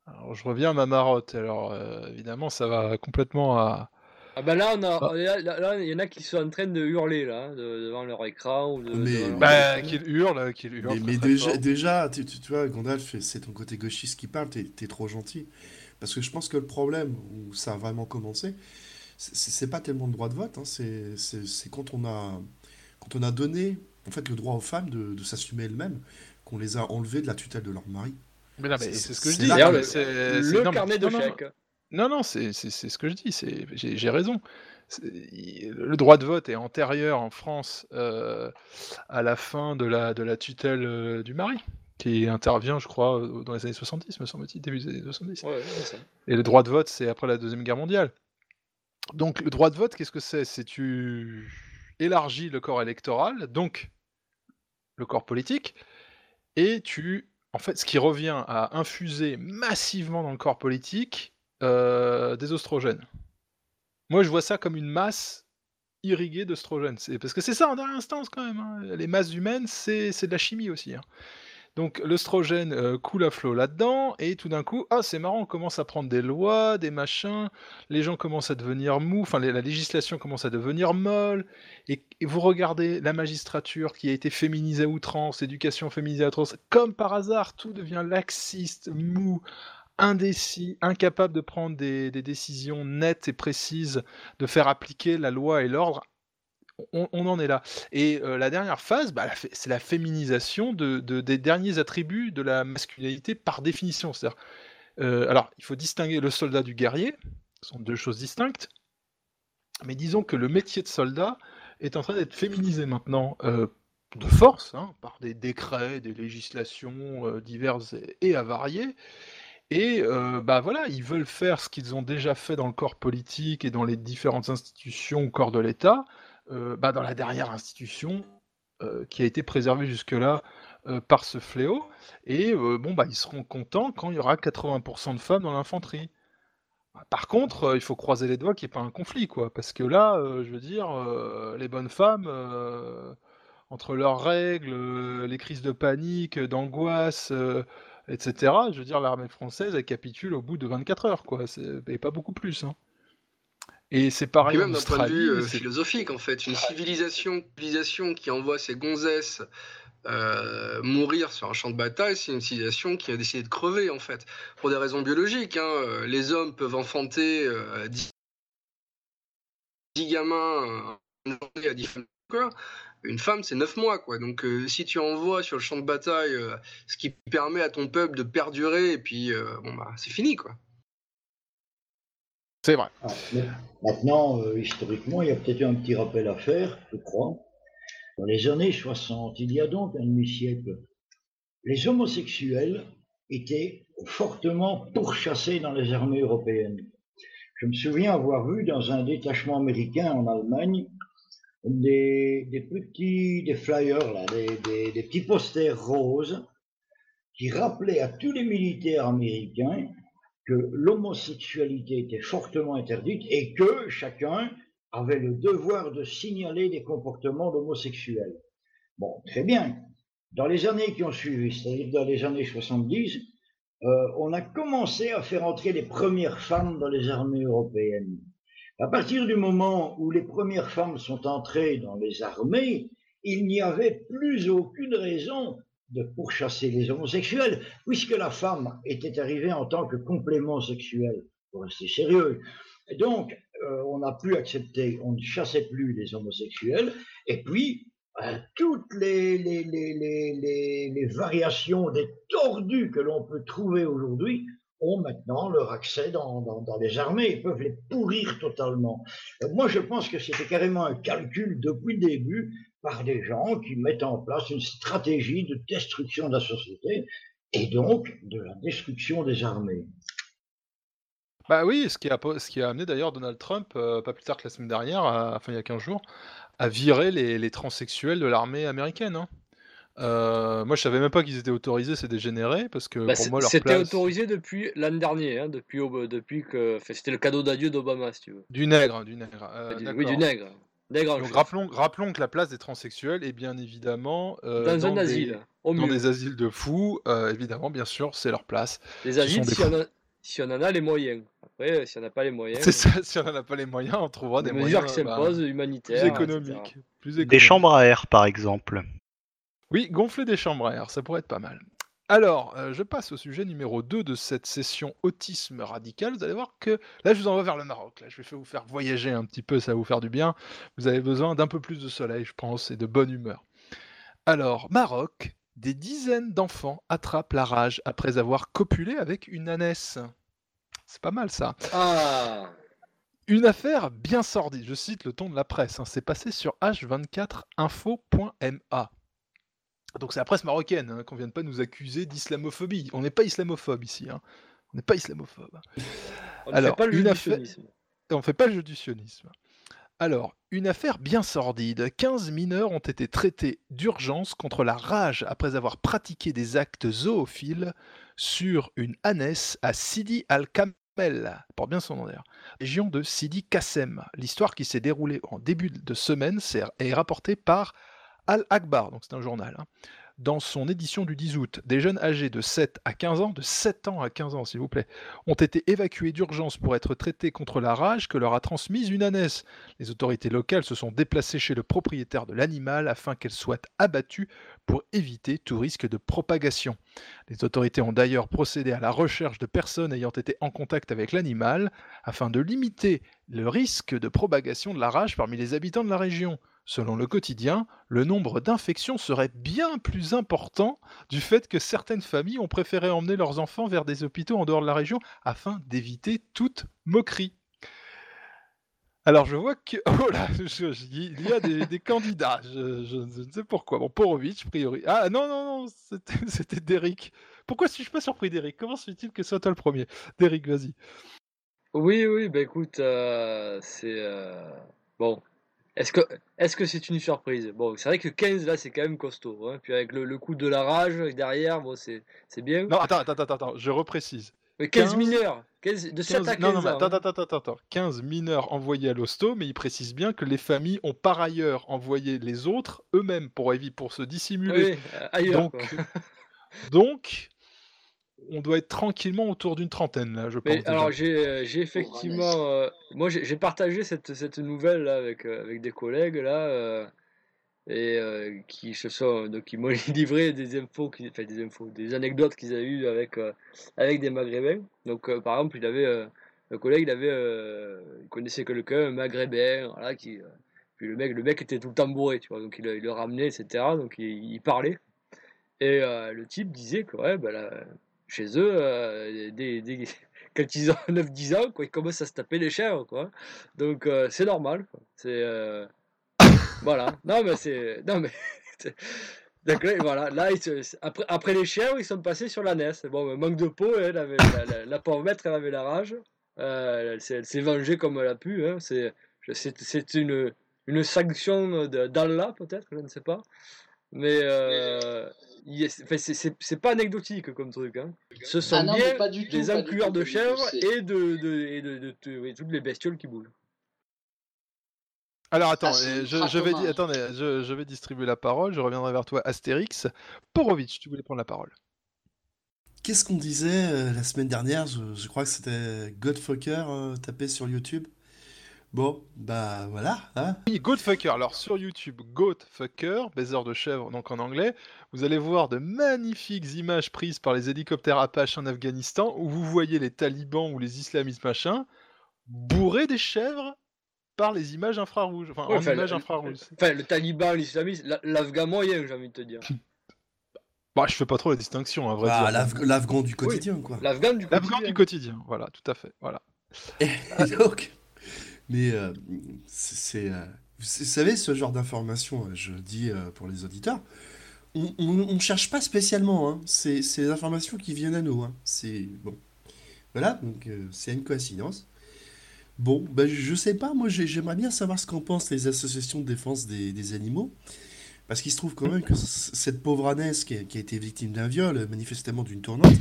Alors, je reviens à ma marotte. Alors, euh, évidemment, ça va complètement à, Ah bah là, on a, là, là- là, il y en a qui sont en train de hurler là, de- devant leur écran ou de, Mais- devant leur Bah, téléphone. qu'il hurle, qu'il hurle. Mais, mais déjà, tu, tu- tu vois, Gandalf, c'est ton côté gauchiste qui parle, t'es trop gentil. Parce que je pense que le problème où ça a vraiment commencé, c'est- pas tellement le droit de vote, hein, c'est c'est- c'est quand on a quand on a donné en fait le droit aux femmes de, de s'assumer elles-mêmes, qu'on les a enlevées de la tutelle de leur mari. Mais non, mais c'est ce que je dis. le, non, carnet de non, non. Non, non, c'est c'est- c'est ce que je dis, c'est- j'ai raison. Le droit de vote est antérieur en France euh, à la fin de la, de la tutelle euh, du mari, qui intervient, je crois, dans les années 70, me semble-t-il, début des années 70. Ouais, c'est ça. Et le droit de vote, c'est après la Deuxième Guerre mondiale. Donc le droit de vote, qu'est-ce que c'est? C'est tu élargis le corps électoral, donc le corps politique, et tu, en fait, ce qui revient à infuser massivement dans le corps politique euh, des oestrogènes. Moi, je vois ça comme une masse irriguée d'oestrogènes. Parce que c'est ça en dernière instance quand même. hein. Les masses humaines, c'est c'est de la chimie aussi. hein. Donc l'œstrogène euh, coule à flot là-dedans, et tout d'un coup, ah c'est marrant, on commence à prendre des lois, des machins, les gens commencent à devenir mous, enfin la législation commence à devenir molle, et, vous regardez la magistrature qui a été féminisée à outrance, l'éducation féminisée à outrance, comme par hasard, tout devient laxiste, mou, indécis, incapable de prendre des décisions nettes et précises, de faire appliquer la loi et l'ordre on, en est là. Et euh, la dernière phase, bah, c'est la féminisation de, de- des derniers attributs de la masculinité par définition. Euh, alors, il faut distinguer le soldat du guerrier, ce sont deux choses distinctes, mais disons que le métier de soldat est en train d'être féminisé maintenant euh, de force, hein, par des décrets, des législations diverses et, avariées. Et bah voilà, ils veulent faire ce qu'ils ont déjà fait dans le corps politique et dans les différentes institutions au corps de l'État, bah, dans la dernière institution euh, qui a été préservée jusque-là euh, par ce fléau. Et euh, bon, bah, ils seront contents quand il y aura 80% de femmes dans l'infanterie. Par contre, euh, il faut croiser les doigts qu'il n'y ait pas un conflit, quoi. Parce que là, euh, je veux dire, euh, les bonnes femmes, euh, entre leurs règles, euh, les crises de panique, d'angoisse, euh, etc., je veux dire, l'armée française, elle capitule au bout de 24 heures, quoi. Et pas beaucoup plus, hein. Et c'est pareil Et même d'un point de vue euh, philosophique, en fait, une civilisation, civilisation qui envoie ses gonzesses euh, mourir sur un champ de bataille, c'est une civilisation qui a décidé de crever, en fait, pour des raisons biologiques. hein. Euh, Les hommes peuvent enfanter euh, 10, 10 gamins en une journée à 10 femmes. Une femme, c'est 9 mois, quoi. Donc, euh, si tu envoies sur le champ de bataille ce qui permet à ton peuple de perdurer, et puis, bon, bah, c'est fini, quoi. C'est vrai. Ah, Maintenant, euh, historiquement, il y a peut-être un petit rappel à faire, je crois. Dans les années 60, il y a donc un demi-siècle, les homosexuels étaient fortement pourchassés dans les armées européennes. Je me souviens avoir vu dans un détachement américain en Allemagne des, petits flyers, des petits posters roses qui rappelaient à tous les militaires américains que l'homosexualité était fortement interdite et que chacun avait le devoir de signaler des comportements d'homosexuels. Bon, très bien. Dans les années qui ont suivi, c'est-à-dire dans les années 70, euh, on a commencé à faire entrer les premières femmes dans les armées européennes. À partir du moment où les premières femmes sont entrées dans les armées, il n'y avait plus aucune raison de pourchasser les homosexuels, puisque la femme était arrivée en tant que complément sexuel, pour rester sérieux. Et donc, euh, on n'a plus accepté, on ne chassait plus les homosexuels, et puis, euh, toutes les, les, les, les, variations des tordus que l'on peut trouver aujourd'hui ont maintenant leur accès dans, dans, dans les armées et peuvent les pourrir totalement. Euh, moi, je pense que c'était carrément un calcul depuis le début par des gens qui mettent en place une stratégie de destruction de la société et donc de la destruction des armées. Bah oui, ce qui a, po- ce qui a amené d'ailleurs Donald Trump, euh, pas plus tard que la semaine dernière, à- enfin il y a 15 jours, à virer les, les transsexuels de l'armée américaine. hein. Euh, moi je savais même pas qu'ils étaient autorisés, ces dégénérés, parce que Bah, pour c'est- moi leur C'était place... autorisé depuis l'an dernier, hein, depuis, que. enfin, c'était le cadeau d'adieu d'Obama, si tu veux. Du nègre, du nègre. euh, Du- oui, du nègre. Donc rappelons, rappelons que la place des transsexuels est bien évidemment euh, Dans un des- asile, au dans mieux. des asiles de fous, euh, évidemment, bien sûr, c'est leur place. Les des si on, a- si on en a les moyens. Après, si on n'a pas les moyens, C'est ça, si on n'en a pas les moyens, on trouvera des des mesures moyens qui bah, s'imposent, plus humanitaires, économiques. Plus Des économiques. chambres à air, par exemple. Oui, gonfler des chambres à air, ça pourrait être pas mal. Alors, euh, je passe au sujet numéro 2 de cette session autisme radical. Vous allez voir que là, je vous envoie vers le Maroc. Là, je vais vous faire voyager un petit peu, ça va vous faire du bien. Vous avez besoin d'un peu plus de soleil, je pense, et de bonne humeur. Alors, Maroc, des dizaines d'enfants attrapent la rage après avoir copulé avec une ânesse. C'est pas mal ça. Ah Une affaire bien sordide, je cite le ton de la presse, hein, c'est passé sur h24info.ma. Donc c'est la presse marocaine, hein, qu'on vienne pas nous accuser d'islamophobie. On n'est pas islamophobe ici, hein. on n'est pas islamophobe. On ne fait pas le jeu une du affaire- sionisme. on fait pas le jeu du sionisme. Alors, une affaire bien sordide. 15 mineurs ont été traités d'urgence contre la rage après avoir pratiqué des actes zoophiles sur une ânesse à Sidi Al-Kamel, porte bien son nom d'ailleurs, région de Sidi Kassem. L'histoire qui s'est déroulée en début de semaine est rapportée par Al-Akbar, donc c'est un journal, hein, dans son édition du 10 août. Des jeunes âgés de 7 à 15 ans, de 7 ans à 15 ans s'il vous plaît, ont été évacués d'urgence pour être traités contre la rage que leur a transmise une ânesse. Les autorités locales se sont déplacées chez le propriétaire de l'animal afin qu'elle soit abattue pour éviter tout risque de propagation. Les autorités ont d'ailleurs procédé à la recherche de personnes ayant été en contact avec l'animal afin de limiter le risque de propagation de la rage parmi les habitants de la région. Selon le quotidien, le nombre d'infections serait bien plus important du fait que certaines familles ont préféré emmener leurs enfants vers des hôpitaux en dehors de la région afin d'éviter toute moquerie. Alors je vois que oh là, il y a des, candidats. Je, ne sais pourquoi. Bon, Porovic, a priori. Ah non non non, c'était c'était Derek. Pourquoi suis-je pas surpris, Derek Comment se fait-il que soit toi le premier? Derek, vas-y. Oui, oui, bah écoute, euh, c'est... euh, Bon, est-ce que est-ce que c'est une surprise? Bon, c'est vrai que 15, là, c'est quand même costaud. Hein. Puis avec le, le coup de la rage derrière, bon, c'est c'est bien. Non, attends, attends, attends, attends, je reprécise. Mais 15 15 mineurs, 15 de 7 à 15 non, non, mais attends, hein. attends, attends, attends, attends. 15 mineurs envoyés à l'hosto, mais il précise bien que les familles ont par ailleurs envoyé les autres eux-mêmes pour éviter, pour se dissimuler. Oui, euh, ailleurs, donc, donc, on doit être tranquillement autour d'une trentaine là, je pense. Mais alors j'ai euh, j'ai effectivement euh, moi j'ai partagé cette, cette nouvelle là avec euh, avec des collègues là euh, et euh, qui se sont donc ils m'ont livré des infos qui enfin des infos des anecdotes qu'ils avaient eues avec euh, avec des maghrébins. Donc euh, par exemple il avait euh, le collègue il avait euh, il connaissait quelqu'un un maghrébin voilà qui euh, puis le mec le mec était tout le temps bourré tu vois. Donc il, le- il le ramenait etc donc il, il parlait. Et euh, le type disait que ouais, bah, là, chez eux, euh, des, des- quand ils ont 9-10 ans, quoi, ils commencent à se taper les chèvres. Quoi. Donc euh, c'est normal. C'est, euh, voilà. Non, mais c'est. Non, mais. voilà, là après, après les chèvres, ils sont passés sur la NES. Bon, manque de peau, avait, la, la, pauvre maître, elle avait la rage. Elle s'est vengée comme elle a pu. Hein. C'est c'est une, une sanction d'Allah, peut-être, je ne sais pas. Mais c'est- pas anecdotique comme truc. Hein. Ce sont Ah non, bien pas du tout, des inclueurs de chèvres et de, de, et de, de- de- oui, toutes les bestioles qui bougent. Alors attends, Ah, euh, je, ultra je vais, attendez, je, je vais distribuer la parole, je reviendrai vers toi Astérix. Porovic, tu voulais prendre la parole. Qu'est-ce qu'on disait euh, la semaine dernière? Je, je crois que c'était Godfucker euh, tapé sur YouTube. Bon, bah voilà. Hein Oui, Goatfucker. Alors sur YouTube, Goatfucker, baiser de chèvre, donc en anglais, vous allez voir de magnifiques images prises par les hélicoptères Apache en Afghanistan où vous voyez les talibans ou les islamistes machin bourrés des chèvres par les images infrarouges, enfin Ouais, en images le- infrarouges. Enfin, le taliban, l'islamiste, la- l'afghan moyen, j'ai envie de te dire. Bah, je fais pas trop la distinction, à vrai Bah, dire. l'Afghan du quotidien, quoi. L'afghan du L'Afghan quotidien. du quotidien, voilà, tout à fait, voilà. Et donc, mais euh, c'est, euh, vous savez, ce genre d'information, euh, je dis pour les auditeurs, on ne cherche pas spécialement. hein. C'est, des informations qui viennent à nous. hein. C'est bon, voilà, donc c'est une coïncidence. Bon, ben, je, sais pas, moi j'ai- j'aimerais bien savoir ce qu'en pensent les associations de défense des, animaux. Parce qu'il se trouve quand même que cette pauvre ânesse qui a, qui a été victime d'un viol, manifestement d'une tournante,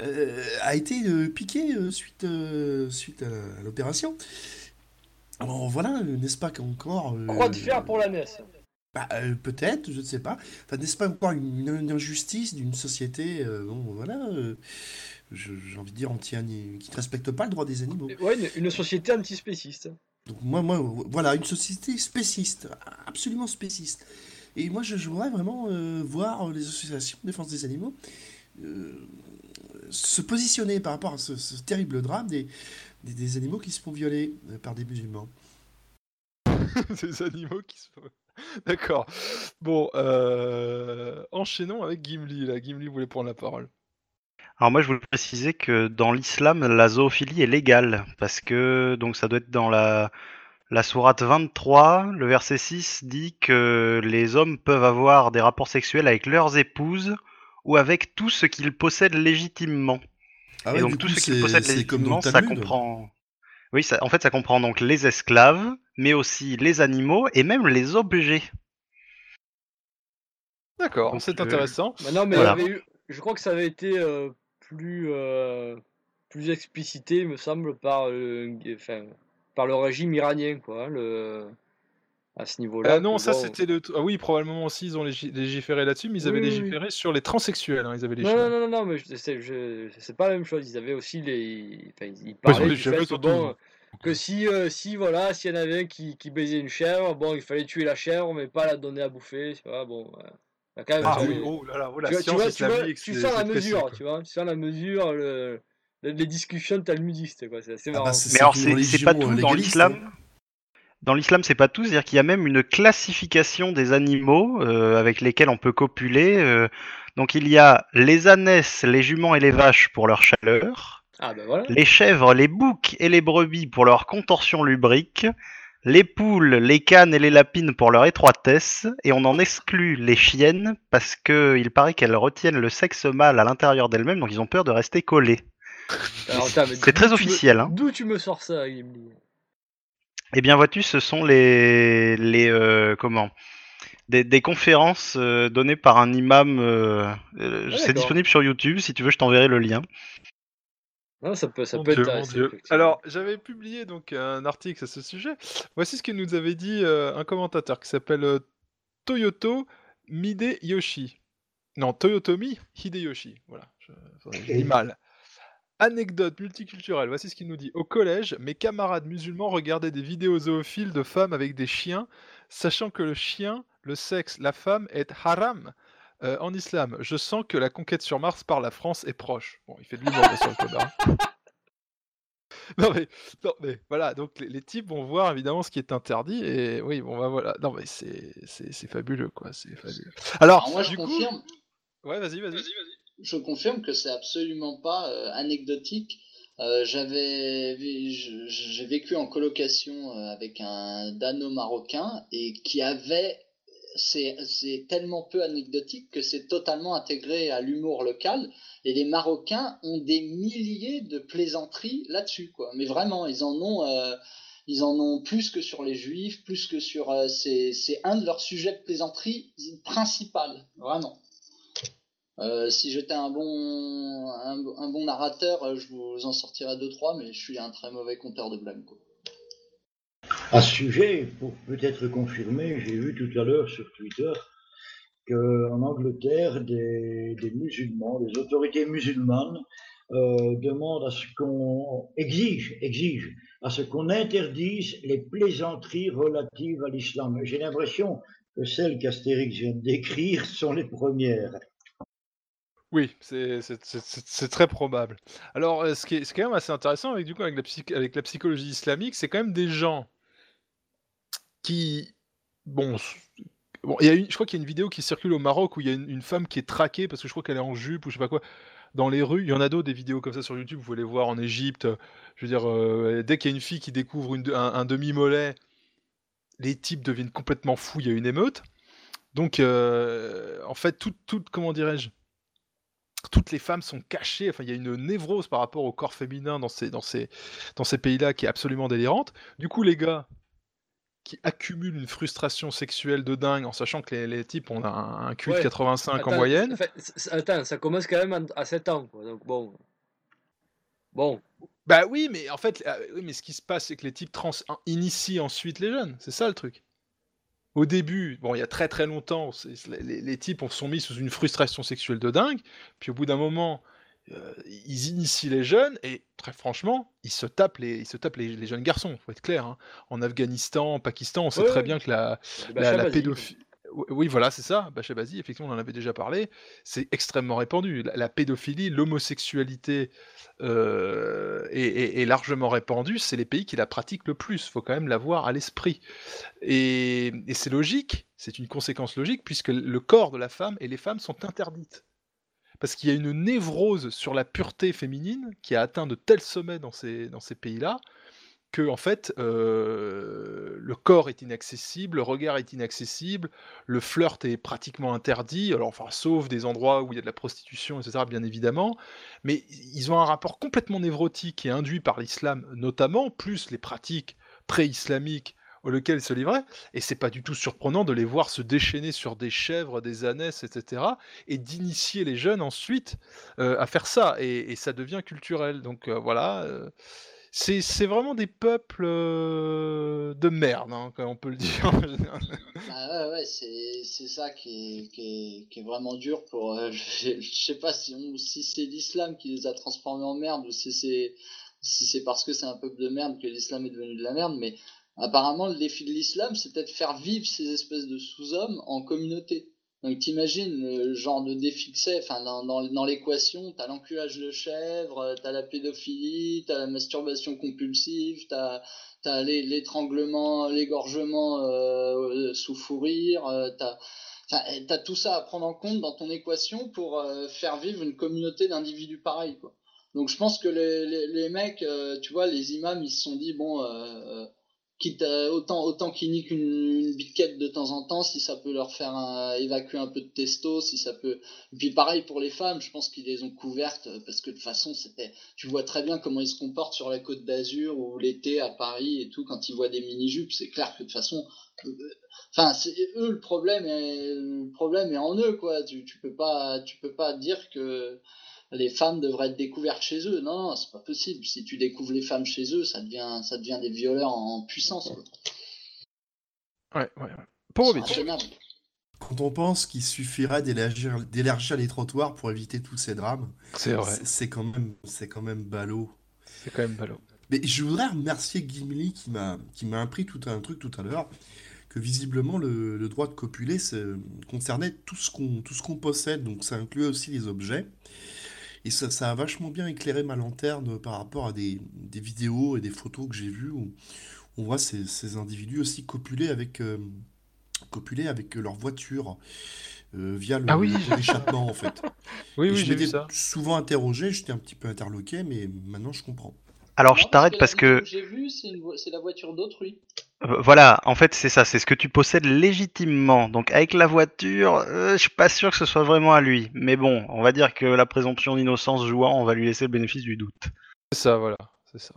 euh, a été euh, piquée euh, suite, suite à, l'opération. Alors voilà, n'est-ce pas qu'encore... Croix de fer pour la NES? bah, peut-être, je ne sais pas. Enfin, n'est-ce pas encore une, une injustice d'une société Bon, voilà. j'ai envie de dire, anti qui ne respecte pas le droit des animaux. Ouais, une, une société antispéciste. Donc moi, moi, voilà, une société spéciste, absolument spéciste. Et moi, je, voudrais vraiment voir les associations de défense des animaux euh, se positionner par rapport à ce, ce terrible drame des, des, des animaux qui se font violer euh, par des musulmans. Des animaux qui se. D'accord. Bon, euh, enchaînons avec Gimli. Là, Gimli voulait prendre la parole. Alors moi, je voulais préciser que dans l'islam, la zoophilie est légale parce que donc ça doit être dans la la sourate 23, le verset 6 dit que les hommes peuvent avoir des rapports sexuels avec leurs épouses ou avec tout ce qu'ils possèdent légitimement. Ah Et ouais, donc du tout coup, ce comme dans légitimement, ça comprend. Oui, ça, en fait, ça comprend donc les esclaves, mais aussi les animaux et même les objets. D'accord, Donc, c'est euh, intéressant. Bah non, mais Voilà. eu- je crois que ça avait été euh, plus, euh, plus explicité, il me semble, par, enfin, par le régime iranien, quoi, hein, le, à ce niveau-là. Ah non, ça c'était le. Ah oui, probablement aussi ils ont légi- légiféré là-dessus, mais ils avaient Oui, oui, légiféré sur les transsexuels. hein, ils avaient Non, légiféré. non, non, non, non, mais je- c'est je- c'est pas la même chose. Ils avaient aussi les. Enfin, ils parlaient du légiféré fait que, bon, hein. que si, euh, si, voilà, s'il y en avait un qui, qui baisait une chèvre, bon, il fallait tuer la chèvre, mais pas la donner à bouffer, tu vois, bon. euh, quand même, Ah tu oui, oh là là, oh, la tu vois, tu science vois, tu vois, tu sens la mesure, quoi. tu vois, tu sens la mesure, le, le- les discussions talmudistes, quoi, c'est assez Ah bah, marrant. Mais alors c'est pas euh, tout dans légaliste, l'islam. Dans l'islam, c'est pas tout, c'est-à-dire qu'il y a même une classification des animaux euh, avec lesquels on peut copuler. euh. donc il y a les ânesses, les juments et les vaches pour leur chaleur, Ah ben voilà. les chèvres, les boucs et les brebis pour leur contorsion lubrique, les poules, les cannes et les lapines pour leur étroitesse, et on en exclut les chiennes parce que il paraît qu'elles retiennent le sexe mâle à l'intérieur d'elles-mêmes, donc ils ont peur de rester mais C'est très me- officiel, hein. D'où tu me sors ça, Gimli Eh bien, vois-tu, ce sont les, les euh, comment? Des, des conférences euh, données par un imam. euh, euh, Ah, c'est d'accord. disponible sur YouTube. Si tu veux, je t'enverrai le lien. Non, ça peut, ça Mon peut Dieu, être mon intéressant, Dieu. effectivement. Alors, j'avais publié donc un article à ce sujet. Voici ce que nous avait dit euh, un commentateur qui s'appelle euh, Toyoto Mideyoshi. Non, Toyotomi Hideyoshi. Voilà, je, je dis mal. Anecdote multiculturelle, voici ce qu'il nous dit. Au collège, mes camarades musulmans regardaient des vidéos zoophiles de femmes avec des chiens, sachant que le chien, le sexe, la femme est haram euh, en islam. Je sens que la conquête sur Mars par la France est proche. Bon, il fait de l'humour, bien sûr, le connard. Non mais, non mais voilà, donc les, les types vont voir évidemment ce qui est interdit et oui, bon bah voilà, non mais c'est c'est c'est fabuleux quoi, c'est fabuleux. Alors, Alors moi je du coup, confirme, ouais, vas-y, vas-y. Je confirme que c'est absolument pas euh, anecdotique. Euh, j'avais j'ai vécu en colocation euh, avec un dano-marocain et qui avait c'est tellement peu anecdotique que c'est totalement intégré à l'humour local et les Marocains ont des milliers de plaisanteries là-dessus quoi. Mais vraiment, ils en ont ils en ont plus que sur les juifs, plus que sur euh, c'est c'est un de leurs sujets de plaisanterie principal, vraiment. Euh, si j'étais un bon, un, bon narrateur, euh, je vous en sortirais deux trois, mais je suis un très mauvais conteur de blagues. À ce sujet, pour peut-être confirmer, j'ai vu tout à l'heure sur Twitter qu'en Angleterre, des, musulmans, des autorités musulmanes euh, demandent à ce qu'on exige, exige à ce qu'on interdise les plaisanteries relatives à l'islam. J'ai l'impression que celles qu'Astérix vient décrire sont les premières. Oui, c'est c'est- c'est- c'est- c'est très probable. Alors, euh, ce qui est, ce qui est quand même assez intéressant avec, du coup, avec, la, psy- avec la psychologie islamique, c'est quand même des gens qui... Bon, bon il y a une, je crois qu'il y a une vidéo qui circule au Maroc où il y a une, femme qui est traquée parce que je crois qu'elle est en jupe ou je sais pas quoi dans les rues. Il y en a d'autres des vidéos comme ça sur YouTube, vous pouvez les voir en Égypte. Je veux dire, euh, dès qu'il y a une fille qui découvre une- un, demi-mollet, les types deviennent complètement fous, il y a une émeute. Donc, euh, en fait, tout, tout, comment dirais-je toutes les femmes sont cachées. Enfin, il y a une névrose par rapport au corps féminin dans ces, dans ces, dans ces pays-là qui est absolument délirante. Du coup, les gars qui accumulent une frustration sexuelle de dingue en sachant que les, les types ont un, un QI de Ouais. 85 en moyenne. attends, ça commence quand même à 7 ans, quoi. Donc bon. Bon. Bah oui, mais en fait, euh, oui, mais ce qui se passe, c'est que les types trans initient ensuite les jeunes. C'est ça le truc. Au début, bon, il y a très très longtemps, les, les types ont- sont mis sous une frustration sexuelle de dingue. Puis au bout d'un moment, euh, ils initient les jeunes et très franchement, ils se tapent les, ils se tapent les, les jeunes garçons. Faut être clair. hein. En Afghanistan, en Pakistan, on sait Ouais, très bien que la, la, la pédophilie. Oui, voilà, c'est ça. Bachabazi, effectivement, on en avait déjà parlé. C'est extrêmement répandu. La, pédophilie, l'homosexualité euh, est, largement répandue. C'est les pays qui la pratiquent le plus. faut quand même l'avoir à l'esprit. Et, c'est logique, c'est une conséquence logique, puisque le corps de la femme et les femmes sont interdites. Parce qu'il y a une névrose sur la pureté féminine qui a atteint de tels sommets dans ces pays-là que en fait euh, le corps est inaccessible, le regard est inaccessible, le flirt est pratiquement interdit, alors enfin sauf des endroits où il y a de la prostitution, etc. bien évidemment, mais ils ont un rapport complètement névrotique et induit par l'islam notamment, plus les pratiques pré-islamiques auxquelles ils se livraient, et c'est pas du tout surprenant de les voir se déchaîner sur des chèvres, des ânesses, etc., et d'initier les jeunes ensuite euh, à faire ça, et, ça devient culturel. Donc euh, voilà, c'est vraiment des peuples euh, de merde, hein, on peut le dire. Ah ouais, ouais, c'est, ça qui est, qui, est, vraiment dur pour. euh, je, je sais pas si, si c'est l'islam qui les a transformés en merde ou si c'est, si c'est parce que c'est un peuple de merde que l'islam est devenu de la merde, mais apparemment le défi de l'islam c'est peut-être faire vivre ces espèces de sous-hommes en communauté. Donc t'imagines le genre de défi enfin dans, dans, dans l'équation, t'as l'enculage de chèvre, t'as la pédophilie, t'as la masturbation compulsive, t'as l'é- l'étranglement, l'égorgement euh, sous fou rire, euh, t'as t'as tout ça à prendre en compte dans ton équation pour euh, faire vivre une communauté d'individus pareils. Donc je pense que les, les, mecs, euh, tu vois, les imams, ils se sont dit bon, euh, euh, autant autant qu'ils niquent une, une de temps en temps, si ça peut leur faire évacuer un peu de testo, si ça peut. Et puis pareil pour les femmes, je pense qu'ils les ont couvertes euh, parce que de toute façon c'était, tu vois très bien comment ils se comportent sur la côte d'Azur ou l'été à Paris et tout quand ils voient des mini jupes, c'est clair que de toute façon, euh, enfin c'est eux le problème est le problème est en eux quoi. Tu tu peux pas tu peux pas dire que les femmes devraient être découvertes chez eux. Non, non, c'est pas possible. Si tu découvres les femmes chez eux, ça devient, ça devient des violeurs en puissance. quoi. ouais, ouais, ouais. Intenable. Quand on pense qu'il suffirait d'élargir d'élargir les trottoirs pour éviter tous ces drames, C'est vrai. c'est c'est quand même, c'est quand même ballot. C'est quand même ballot. Mais je voudrais remercier Gimli qui m'a qui m'a appris tout un truc tout à l'heure que visiblement le, le droit de copuler concernait tout ce qu'on tout ce qu'on possède donc ça incluait aussi les objets et ça, ça a vachement bien éclairé ma lanterne par rapport à des, des vidéos et des photos que j'ai vues où on voit ces, ces individus aussi copuler avec euh, copuler avec leur voiture euh, via le, Ah oui. d'échappement en fait. Oui, Et oui, je j'ai vu ça. souvent interrogé, j'étais un petit peu interloqué, mais maintenant je comprends. Alors Non, je t'arrête parce vidéo que j'ai vue, c'est une vo- c'est la voiture d'autrui. Voilà, en fait, c'est ça, c'est ce que tu possèdes légitimement. Donc, avec la voiture, euh, je suis pas sûr que ce soit vraiment à lui. Mais bon, on va dire que la présomption d'innocence jouant, on va lui laisser le bénéfice du doute. C'est ça, voilà, c'est ça.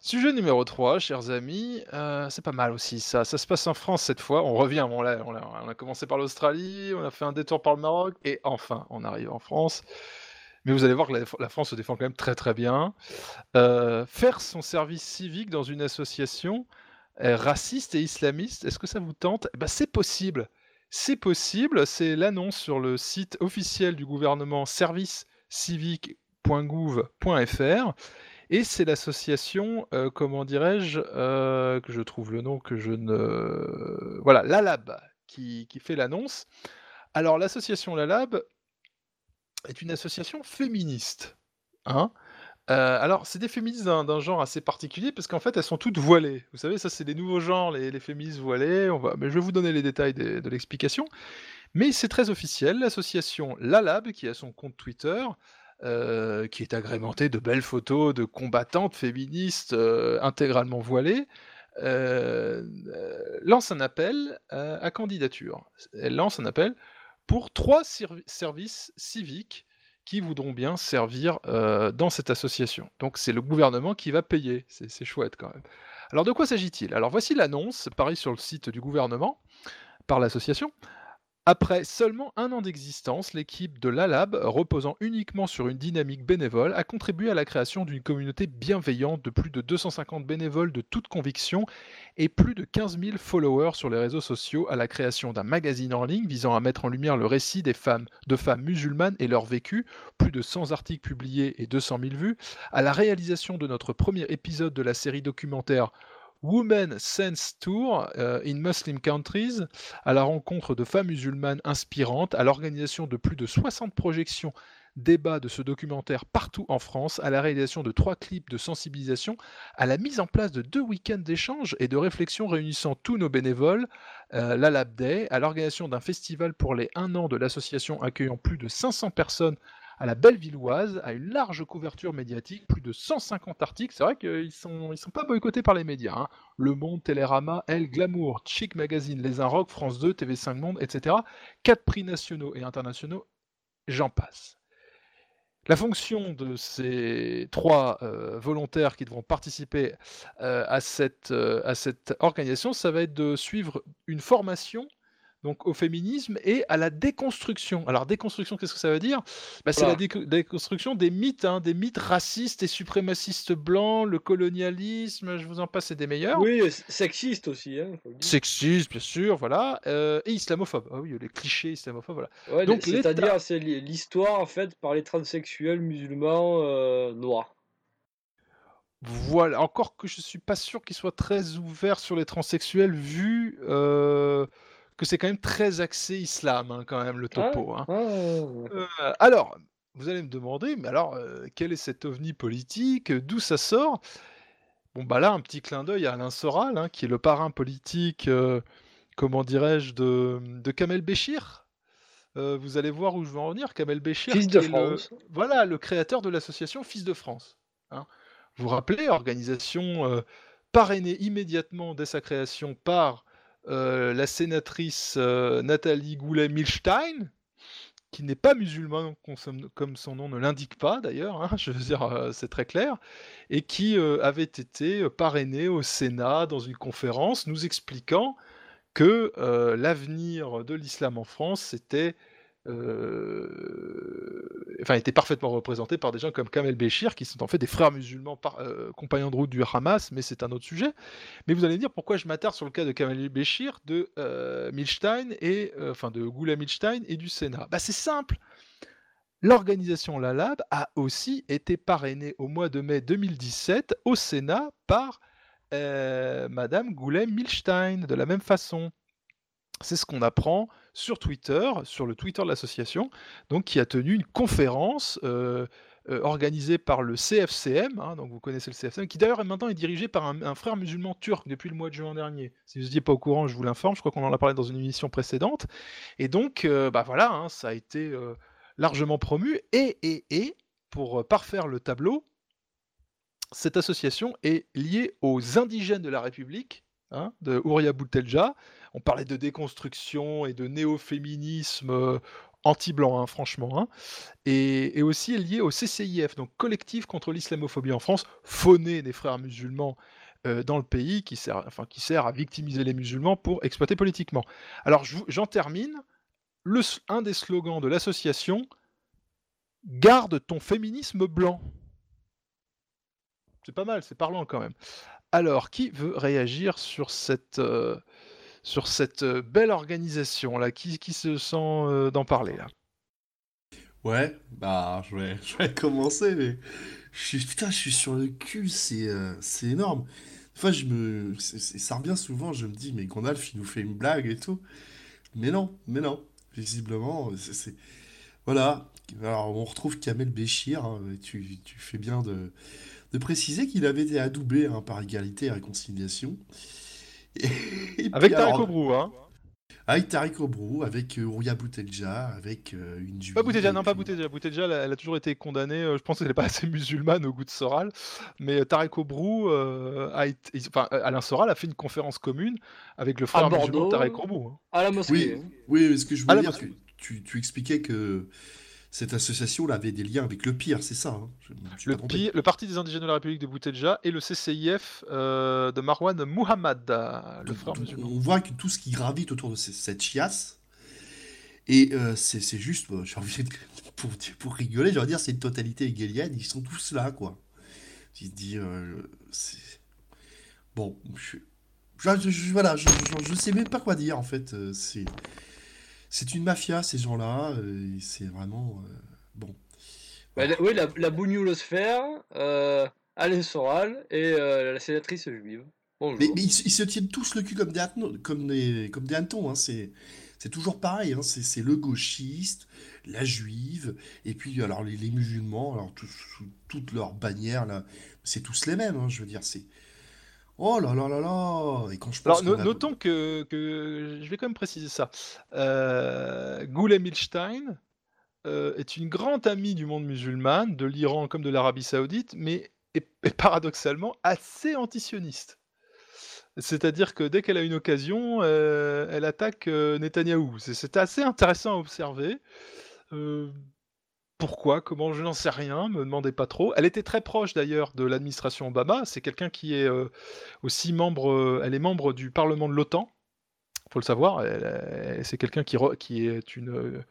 Sujet numéro 3, chers amis, euh, c'est pas mal aussi ça. Ça se passe en France cette fois. On revient, on, l'a- on, on a commencé par l'Australie, on a fait un détour par le Maroc, et enfin, on arrive en France. Mais vous allez voir que la, France se défend quand même très très bien. Euh, faire son service civique dans une association raciste et islamiste, est-ce que ça vous tente? Eh ben, C'est possible. C'est possible. C'est l'annonce sur le site officiel du gouvernement servicecivique.gouv.fr. Et c'est l'association, euh, comment dirais-je, euh, que je trouve le nom que je ne... Voilà, l'ALAB qui, qui fait l'annonce. Alors l'association LALAB est une association féministe. Hein Euh, alors, c'est des féministes d'un genre assez particulier parce qu'en fait, elles sont toutes voilées. Vous savez, ça, c'est des nouveaux genres, les, féministes voilées. Mais je vais vous donner les détails de l'explication. Mais c'est très officiel. L'association LALAB, qui a son compte Twitter, euh, qui est agrémenté de belles photos de combattantes féministes euh, intégralement voilées, lance un appel à candidature. Elle lance un appel pour trois servi- services civiques qui voudront bien servir euh, dans cette association. Donc c'est le gouvernement qui va payer. C'est chouette quand même. Alors de quoi s'agit-il? Alors voici l'annonce, pareil sur le site du gouvernement, par l'association. Après seulement un an d'existence, l'équipe de l'ALAB, reposant uniquement sur une dynamique bénévole, a contribué à la création d'une communauté bienveillante de plus de 250 bénévoles de toute conviction et plus de 15 000 followers sur les réseaux sociaux, à la création d'un magazine en ligne visant à mettre en lumière le récit des femmes, de femmes musulmanes et leur vécu, plus de 100 articles publiés et 200 000 vues, à la réalisation de notre premier épisode de la série documentaire Women Sense Tour euh, in Muslim Countries, à la rencontre de femmes musulmanes inspirantes, à l'organisation de plus de 60 projections débats de ce documentaire partout en France, à la réalisation de trois clips de sensibilisation, à la mise en place de deux week-ends d'échange et de réflexion réunissant tous nos bénévoles, euh, la Lab Day, à l'organisation d'un festival pour les un an de l'association accueillant plus de 500 personnes à la Bellevilloise, à une large couverture médiatique, plus de 150 articles. C'est vrai qu'ils sont, ils sont pas boycottés par les médias. hein. Le Monde, Télérama, Elle, Glamour, Chic Magazine, Les Un Rock, France 2, TV5 Monde, etc. Quatre prix nationaux et internationaux, j'en passe. La fonction de ces trois euh, volontaires qui devront participer euh, à, cette, euh, à cette organisation, ça va être de suivre une formation donc au féminisme et à la déconstruction. Alors déconstruction, qu'est-ce que ça veut dire? Bah, C'est la déconstruction des mythes, hein, des mythes racistes et suprémacistes blancs, le colonialisme, je vous en passe, c'est des meilleurs. Oui, sexiste aussi, hein. Sexistes, bien sûr, voilà, euh, et islamophobes. Ah oui, les clichés islamophobes, voilà. Ouais, Donc c'est-à-dire c'est l'histoire en fait par les transsexuels musulmans euh, noirs. Voilà, encore que je suis pas sûr qu'il soit très ouvert sur les transsexuels, vu euh, que c'est quand même très axé islam, hein, quand même, le topo. hein. Ah. Euh, alors, vous allez me demander, mais alors, euh, quel est cet ovni politique? D'où ça sort? Bon, bah là, un petit clin d'œil à Alain Soral, hein, qui est le parrain politique, euh, comment dirais-je, de, de Kamel Béchir. Euh, vous allez voir où je veux en venir. Kamel Béchir, Fils de le- France. voilà, le créateur de l'association Fils de France. hein. Vous vous rappelez, organisation euh, parrainée immédiatement dès sa création par la sénatrice euh, Nathalie Goulet-Milstein, qui n'est pas musulmane comme son- nom ne l'indique pas d'ailleurs, hein, je veux dire, euh, c'est très clair, et qui euh, avait été parrainée au Sénat dans une conférence nous expliquant que euh, l'avenir de l'islam en France, c'était euh, enfin, était parfaitement représenté par des gens comme Kamel Béchir, qui sont en fait des frères musulmans euh, compagnons de route du Hamas, mais c'est un autre sujet. Mais vous allez dire pourquoi je m'attarde sur le cas de Kamel Béchir, de euh, Milstein et euh, enfin de Milstein et du Sénat. Bah, c'est simple. L'organisation LALAB a aussi été parrainée au mois de mai 2017 au Sénat par Madame Goulet-Milstein, de la même façon. C'est ce qu'on apprend sur Twitter, sur le Twitter de l'association, donc qui a tenu une conférence euh, euh, organisée par le CFCM, hein, donc vous connaissez le CFCM, qui d'ailleurs maintenant est dirigé par un, frère musulman turc depuis le mois de juin dernier. Si vous n'étiez pas au courant, je vous l'informe, je crois qu'on en a parlé dans une émission précédente. Et donc, euh, bah voilà, hein, ça a été largement promu. Et, et, et, pour parfaire le tableau, cette association est liée aux indigènes de la République, hein, de Ouria Boutelja. On parlait de déconstruction et de néo-féminisme euh, anti-blanc, hein, franchement. hein. Et, aussi liée au CCIF, donc Collectif contre l'islamophobie en France, fauné des frères musulmans euh, dans le pays, qui sert, à victimiser les musulmans pour exploiter politiquement. Alors j'en termine. Un des slogans de l'association, garde ton féminisme blanc. C'est pas mal, c'est parlant quand même. Alors, qui veut réagir sur cette, euh, sur cette euh, belle organisation là qui, se sent euh, d'en parler Ouais, bah, je vais, je vais commencer, mais je suis, putain, je suis sur le cul, c'est euh, énorme. Des je me, ça revient souvent, je me dis, mais Gandalf, il nous fait une blague et tout. Mais non, mais non, visiblement, c'est, voilà. Alors, on retrouve Kamel Béchir, hein, tu, tu fais bien de, de préciser qu'il avait été adoubé hein, par égalité et réconciliation. Et- Avec Tarek alors, Obrou, hein Avec Tariq Obrou, avec euh, Ouria Boutelja, avec euh, une juive. Pas Boutéja, et non, pas Boutéja. Boutéja, elle, a- elle a toujours été condamnée. euh, je pense qu'elle n'est pas assez musulmane au goût de Soral. Mais Tarek Obrou euh, a été. Enfin, Alain Soral a fait une conférence commune avec le frère musulman Bordeaux, Tarek Obrou. hein. À la Oui, mosquée. oui, mais ce que je voulais la dire, tu, tu expliquais que cette association là avait des liens avec le pire, c'est ça hein Je me suis Le, pas trompé. pi- le Parti des indigènes de la République de Boutéja et le CCIF euh, de Marwan Muhammad, euh, le Donc, frère donc, musulman. on voit que tout ce qui gravite autour de ce- cette chiasse Et euh, c'est juste, j'ai envie de, pour, pour rigoler, dire, c'est une totalité hegelienne, ils sont tous là, quoi. Tu te dis, euh. Bon, je, je, je- voilà, je, sais même pas quoi dire, en fait. C'est, c'est une mafia, ces gens-là, euh, c'est vraiment... euh, bon. Bah, la- oui, la, la bougnoulosphère, euh, Alain Soral et euh, la sénatrice juive. Bonjour. Mais, mais ils, se- ils se tiennent tous le cul comme des, comme des, comme des hannetons, hein. C'est, c'est toujours pareil. Hein. C'est, c'est le gauchiste, la juive, et puis alors les, les musulmans, alors sous toutes leurs bannières, là, c'est tous les mêmes. hein. Je veux dire, c'est. Oh là là là là Et quand je pense Alors, a- notons que, que- je vais quand même préciser ça. Euh, Milstein euh, est une grande amie du monde musulman, de l'Iran comme de l'Arabie Saoudite, mais est, est paradoxalement assez antisioniste. C'est-à-dire que dès qu'elle a une occasion, euh, elle attaque euh, Netanyahou. C'est assez intéressant à observer. Pourquoi Comment Je n'en sais rien, me demandez pas trop. Elle était très proche d'ailleurs de l'administration Obama. C'est quelqu'un qui est euh, aussi membre, euh, elle est membre du Parlement de l'OTAN. Faut le savoir. C'est quelqu'un qui est une euh,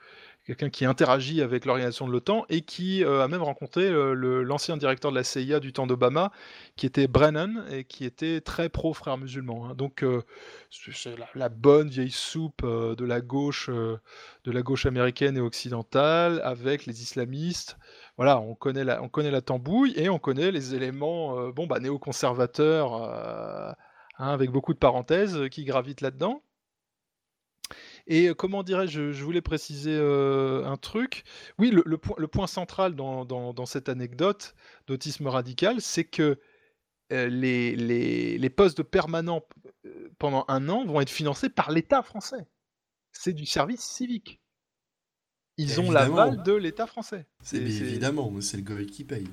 quelqu'un qui interagit avec l'organisation de l'OTAN et qui euh, a même rencontré euh, l'ancien directeur de la CIA du temps d'Obama, qui était Brennan et qui était très pro frères musulmans. hein. Donc euh, c'est la, bonne vieille soupe de la gauche, de la gauche américaine et occidentale avec les islamistes. Voilà, on connaît la, on connaît la tambouille et on connaît les éléments bon bah néoconservateurs hein, avec beaucoup de parenthèses qui gravitent là-dedans. Et euh, comment dirais-je, je voulais préciser euh, un truc. Oui, le, le point, le point central dans, dans- dans cette anecdote d'autisme radical, c'est que euh, les, les- les postes de permanents pendant un an vont être financés par l'État français. C'est du service civique. Ils ont Évidemment. l'aval de l'État français. C'est évidemment, c'est le goy qui paye.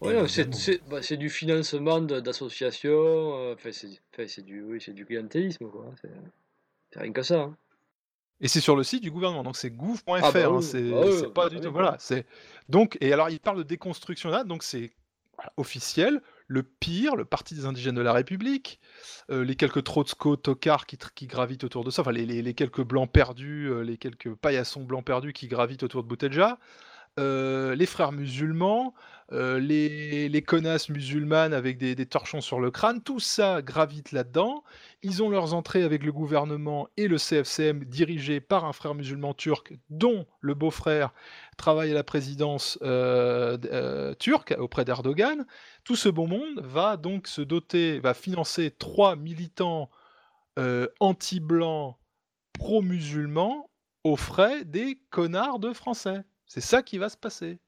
Ouais, c'est bah, du financement d'associations, euh, enfin, c'est du, oui, c'est du clientélisme, quoi. C'est c'est rien que ça. hein. Et c'est sur le site du gouvernement, donc c'est gouv.fr. Ah bah hein, oui, c'est bah oui, pas bah du oui, tout. Voilà. C'est donc et alors il parle de déconstruction là, donc c'est voilà, officiel. Le pire, le Parti des indigènes de la République, euh, les quelques Trotsko tocards qui, gravitent autour de ça, enfin les, les- les quelques blancs perdus, euh, les quelques paillassons blancs perdus qui gravitent autour de Boutelja, euh, les frères musulmans, les, les connasses musulmanes avec des, des torchons sur le crâne, tout ça gravite là-dedans. Ils ont leurs entrées avec le gouvernement et le CFCM dirigé par un frère musulman turc dont le beau-frère travaille à la présidence euh, euh, turque auprès d'Erdogan. Tout ce bon monde va donc se doter, va financer trois militants euh, anti-blancs pro-musulmans aux frais des connards de Français. C'est ça qui va se passer.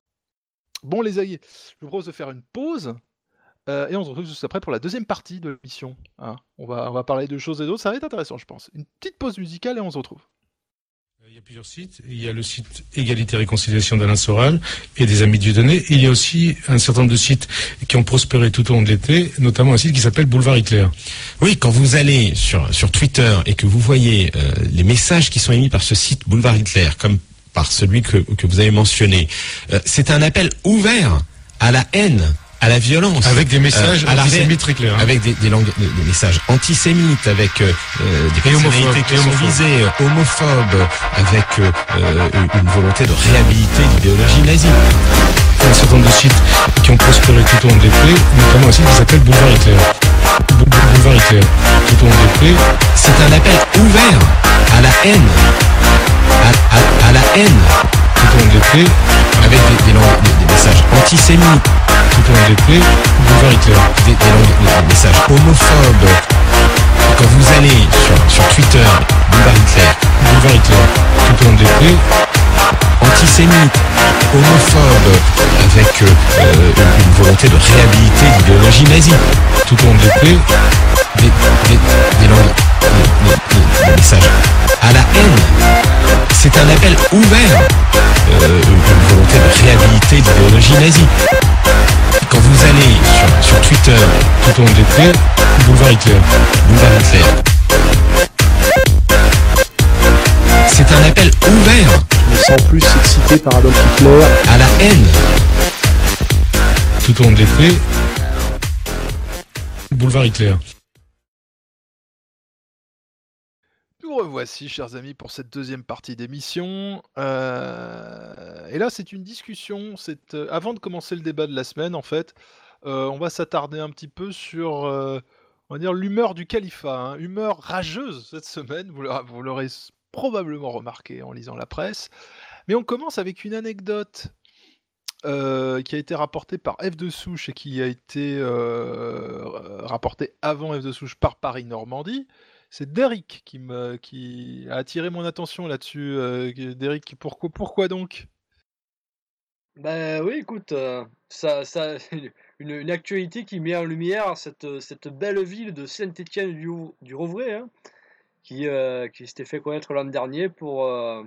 Bon les aïeux, je vous propose de faire une pause. Euh, et on se retrouve juste après pour la deuxième partie de l'émission. hein. On, va, on va parler de choses et d'autres, ça va être intéressant je pense. Une petite pause musicale et on se retrouve. Il y a plusieurs sites. Il y a le site Égalité et Réconciliation d'Alain Soral et des Amis de Dieudonné. Il y a aussi un certain nombre de sites qui ont prospéré tout au long de l'été, notamment un site qui s'appelle Boulevard Hitler. Oui, quand vous allez sur, sur Twitter et que vous voyez euh, les messages qui sont émis par ce site Boulevard Hitler, comme par celui que, que vous avez mentionné, euh, c'est un appel ouvert à la haine, à la violence. Avec des messages à la antisémites très clairs, hein. Avec des, des, langues- des- des messages antisémites, avec euh, euh, des personnalités qui sont visées, euh, homophobes, avec euh, euh, une volonté de réhabiliter l'idéologie nazie. Il y a un certain nombre de sites qui ont prospéré tout au long de l'été, notamment un site qui s'appelle Boulevard Bou- Boulevard Hitler. Tout au long de l'été. C'est un appel ouvert à la haine, à, à- à la haine, tout au long avec des, des langues- des- des messages antisémites, Boulevard Hitler. des, des messages homophobes. Quand vous allez sur Twitter, Boulevard Hitler. Tout l'été, antisémite, homophobe, avec euh, euh, une, volonté de réhabiliter l'idéologie nazie, tout de l'été, des, des, des langues- des- messages à la haine. C'est un appel ouvert, euh, une volonté de réhabiliter l'idéologie nazie. Quand vous allez sur, sur Twitter, tout de l'été, Boulevard Hitler. Boulevard Hitler, sens plus excité par Adolf Hitler. à la haine. Tout au long de l'été, Boulevard Hitler. Nous revoici, chers amis, pour cette deuxième partie d'émission. Euh, Et là, c'est une discussion. C'est euh, avant de commencer le débat de la semaine, en fait, euh, on va s'attarder un petit peu sur, euh, on va dire, l'humeur du califat. hein. Humeur rageuse cette semaine. Vous l'aurez- probablement remarqué en lisant la presse. Mais on commence avec une anecdote euh, qui a été rapportée par F de Souche et qui a été euh, rapportée avant F de Souche par Paris Normandie. C'est Derrick qui, me, qui a attiré mon attention là-dessus. Euh, pourquoi, pourquoi donc? Ben oui, écoute, euh, ça, ça, une, une actualité qui met en lumière cette, cette belle ville de Saint-Étienne du, du Rouvray, hein, qui, euh, qui s'était fait connaître l'an dernier pour, euh,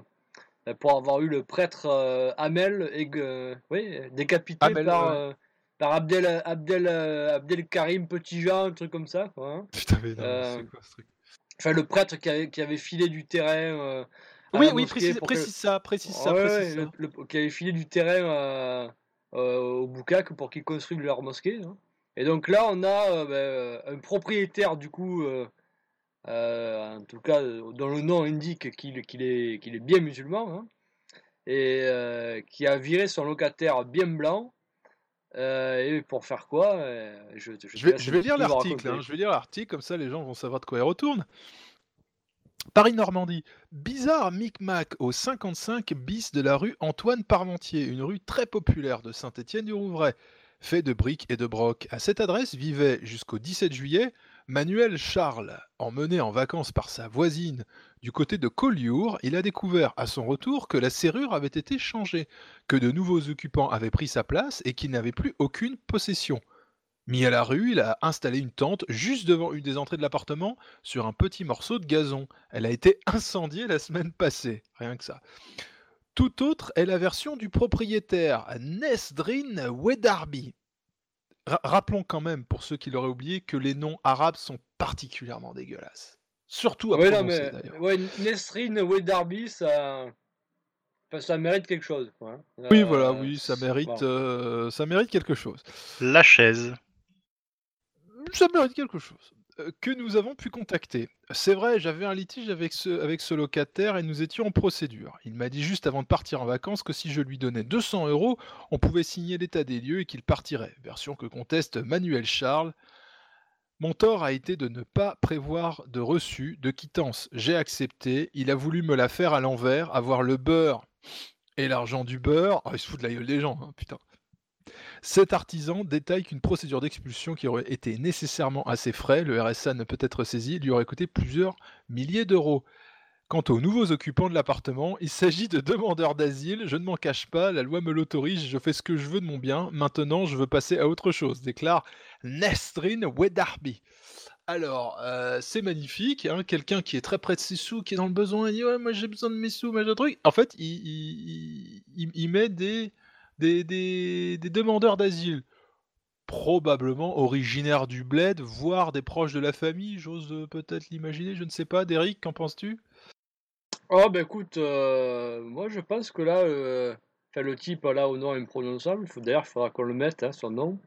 pour avoir eu le prêtre euh, Hamel et, euh, oui, décapité Hamel, par, euh, par Abdel, Abdel, euh, Abdel Karim Petit-Jean, un truc comme ça. Quoi, hein. Putain, mais non, quoi ce truc? Enfin, le prêtre qui avait, qui avait filé du terrain. Oui, oui, précise, que- précise ça, précise ça, Ouais, précise ouais, ça. le- le- qui avait filé du terrain au Boucac pour qu'ils construisent leur mosquée. hein. Et donc là, on a ben, un propriétaire, du coup, en tout cas, euh, dont le nom indique qu'il est, bien musulman, hein, et euh, qui a viré son locataire bien blanc. euh, et pour faire quoi euh, je, je, te Je vais, je lire l'article, hein, je vais lire l'article, comme ça les gens vont savoir de quoi il retourne. Paris-Normandie. Bizarre micmac au 55 bis de la rue Antoine Parmentier, une rue très populaire de Saint-Étienne-du-Rouvray, fait de briques et de broc. À cette adresse vivait jusqu'au 17 juillet Manuel Charles. Emmené en vacances par sa voisine du côté de Collioure, il a découvert à son retour que la serrure avait été changée, que de nouveaux occupants avaient pris sa place et qu'il n'avait plus aucune possession. Mis à la rue, il a installé une tente juste devant une des entrées de l'appartement sur un petit morceau de gazon. Elle a été incendiée la semaine passée, rien que ça. Tout autre est la version du propriétaire, Nesdrin Wedarbi. Ra- rappelons quand même, pour ceux qui l'auraient oublié, que les noms arabes sont particulièrement dégueulasses. Surtout à Ouais, non, prononcer mais d'ailleurs. ouais, Nesrine Wedarbi, ça, enfin, ça mérite quelque chose. quoi, hein. Oui, voilà, oui, ça mérite, bon. euh, ça mérite quelque chose. La chaise. ça mérite quelque chose. Euh, que nous avons pu contacter. C'est vrai, j'avais un litige avec ce, locataire et nous étions en procédure. Il m'a dit juste avant de partir en vacances que si je lui donnais 200 euros, on pouvait signer l'état des lieux et qu'il partirait. Version que conteste Manuel Charles. Mon tort a été de ne pas prévoir de reçu, de quittance. J'ai accepté. Il a voulu me la faire à l'envers, avoir le beurre et l'argent du beurre. Oh, il se fout de la gueule des gens, hein, putain. Cet artisan détaille qu'une procédure d'expulsion qui aurait été nécessairement ses frais, le RSA ne peut être saisi, lui aurait coûté plusieurs milliers d'euros. Quant aux nouveaux occupants de l'appartement, il s'agit de demandeurs d'asile, je ne m'en cache pas, la loi me l'autorise, je fais ce que je veux de mon bien, maintenant je veux passer à autre chose, déclare Nestrin Wedarbi. Alors, euh, c'est magnifique, hein, quelqu'un qui est très près de ses sous, qui est dans le besoin, il dit ouais, moi j'ai besoin de mes sous, machin truc. En fait, il met des, des, des- des demandeurs d'asile, probablement originaires du bled, voire des proches de la famille, j'ose euh, peut-être l'imaginer, je ne sais pas. Derrick, qu'en penses-tu? Oh, bah écoute, euh, moi je pense que là, euh, le type là au nom imprononçable, d'ailleurs, il faudra qu'on le mette, hein, son nom.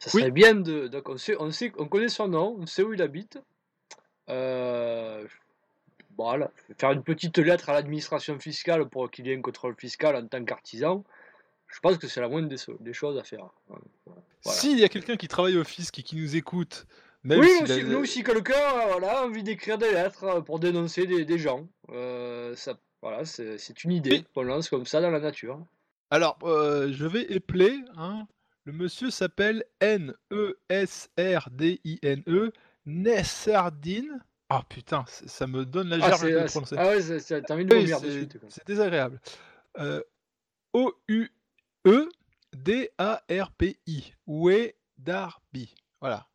Ça serait bien de. Donc on, sait, on, sait, on connaît son nom, on sait où il habite. Euh, voilà, faire une petite lettre à l'administration fiscale pour qu'il y ait un contrôle fiscal en tant qu'artisan. Je pense que c'est la moindre des, so- des choses à faire. Voilà. S'il y a quelqu'un qui travaille au fisc et qui nous écoute, même oui, si, nous, si quelqu'un voilà, a envie d'écrire des lettres euh, pour dénoncer des, des gens, euh, ça, voilà, c'est une idée qu'on lance comme ça dans la nature. Alors, euh, je vais épeler. Hein. Le monsieur s'appelle E N-E-S-R-D-I-N-E, Nessardine. Ah putain, ça me donne la Ah, gerbe c'est- de le ah, prononcer. ah ouais, t'as envie de Oui, vomir de c'est- désagréable. Euh, O-U-E-D-A-R-P-I. Ouedarbi. Voilà.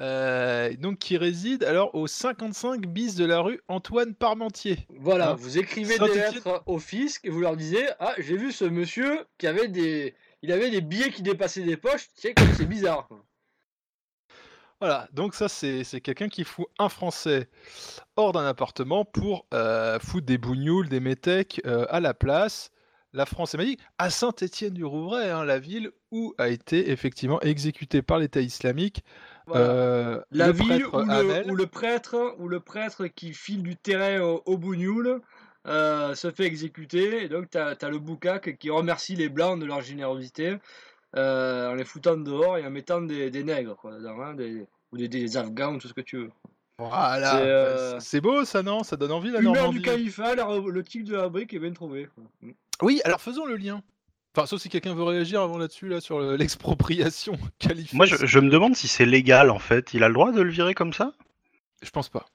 Euh, donc qui réside alors au 55 bis de la rue Antoine Parmentier. Voilà, Hein. vous écrivez des lettres au fisc et vous leur disiez Ah, j'ai vu ce monsieur qui avait des. Il avait des billets qui dépassaient des poches, tiens, comme c'est bizarre. quoi. Voilà, donc ça c'est c'est quelqu'un qui fout un Français hors d'un appartement pour euh, foutre des bougnoules, des métèques euh, à la place. La France est magique. À Saint-Étienne-du-Rouvray, hein, la ville où a été effectivement exécuté par l'État islamique Voilà. euh, La le ville où le, Hamel. où le prêtre ou le prêtre qui file du terrain au, au bougnoul euh, se fait exécuter. Et donc, tu as, le boucaque qui remercie les blancs de leur générosité euh, en les foutant dehors et en mettant des, des nègres, quoi, dedans, hein, des, ou des, des afghans, ou tout ce que tu veux. Voilà, C'est, euh, beau ça, non? Ça donne envie la Humeur Normandie. du califat, la- le type de la brique est bien trouvé. quoi. Mm. Oui, alors faisons le lien. Enfin, sauf si quelqu'un veut réagir avant là-dessus, là, sur le- l'expropriation qualifiée. Moi, je, je me demande si c'est légal en fait. Il a le droit de le virer comme ça? Je pense pas.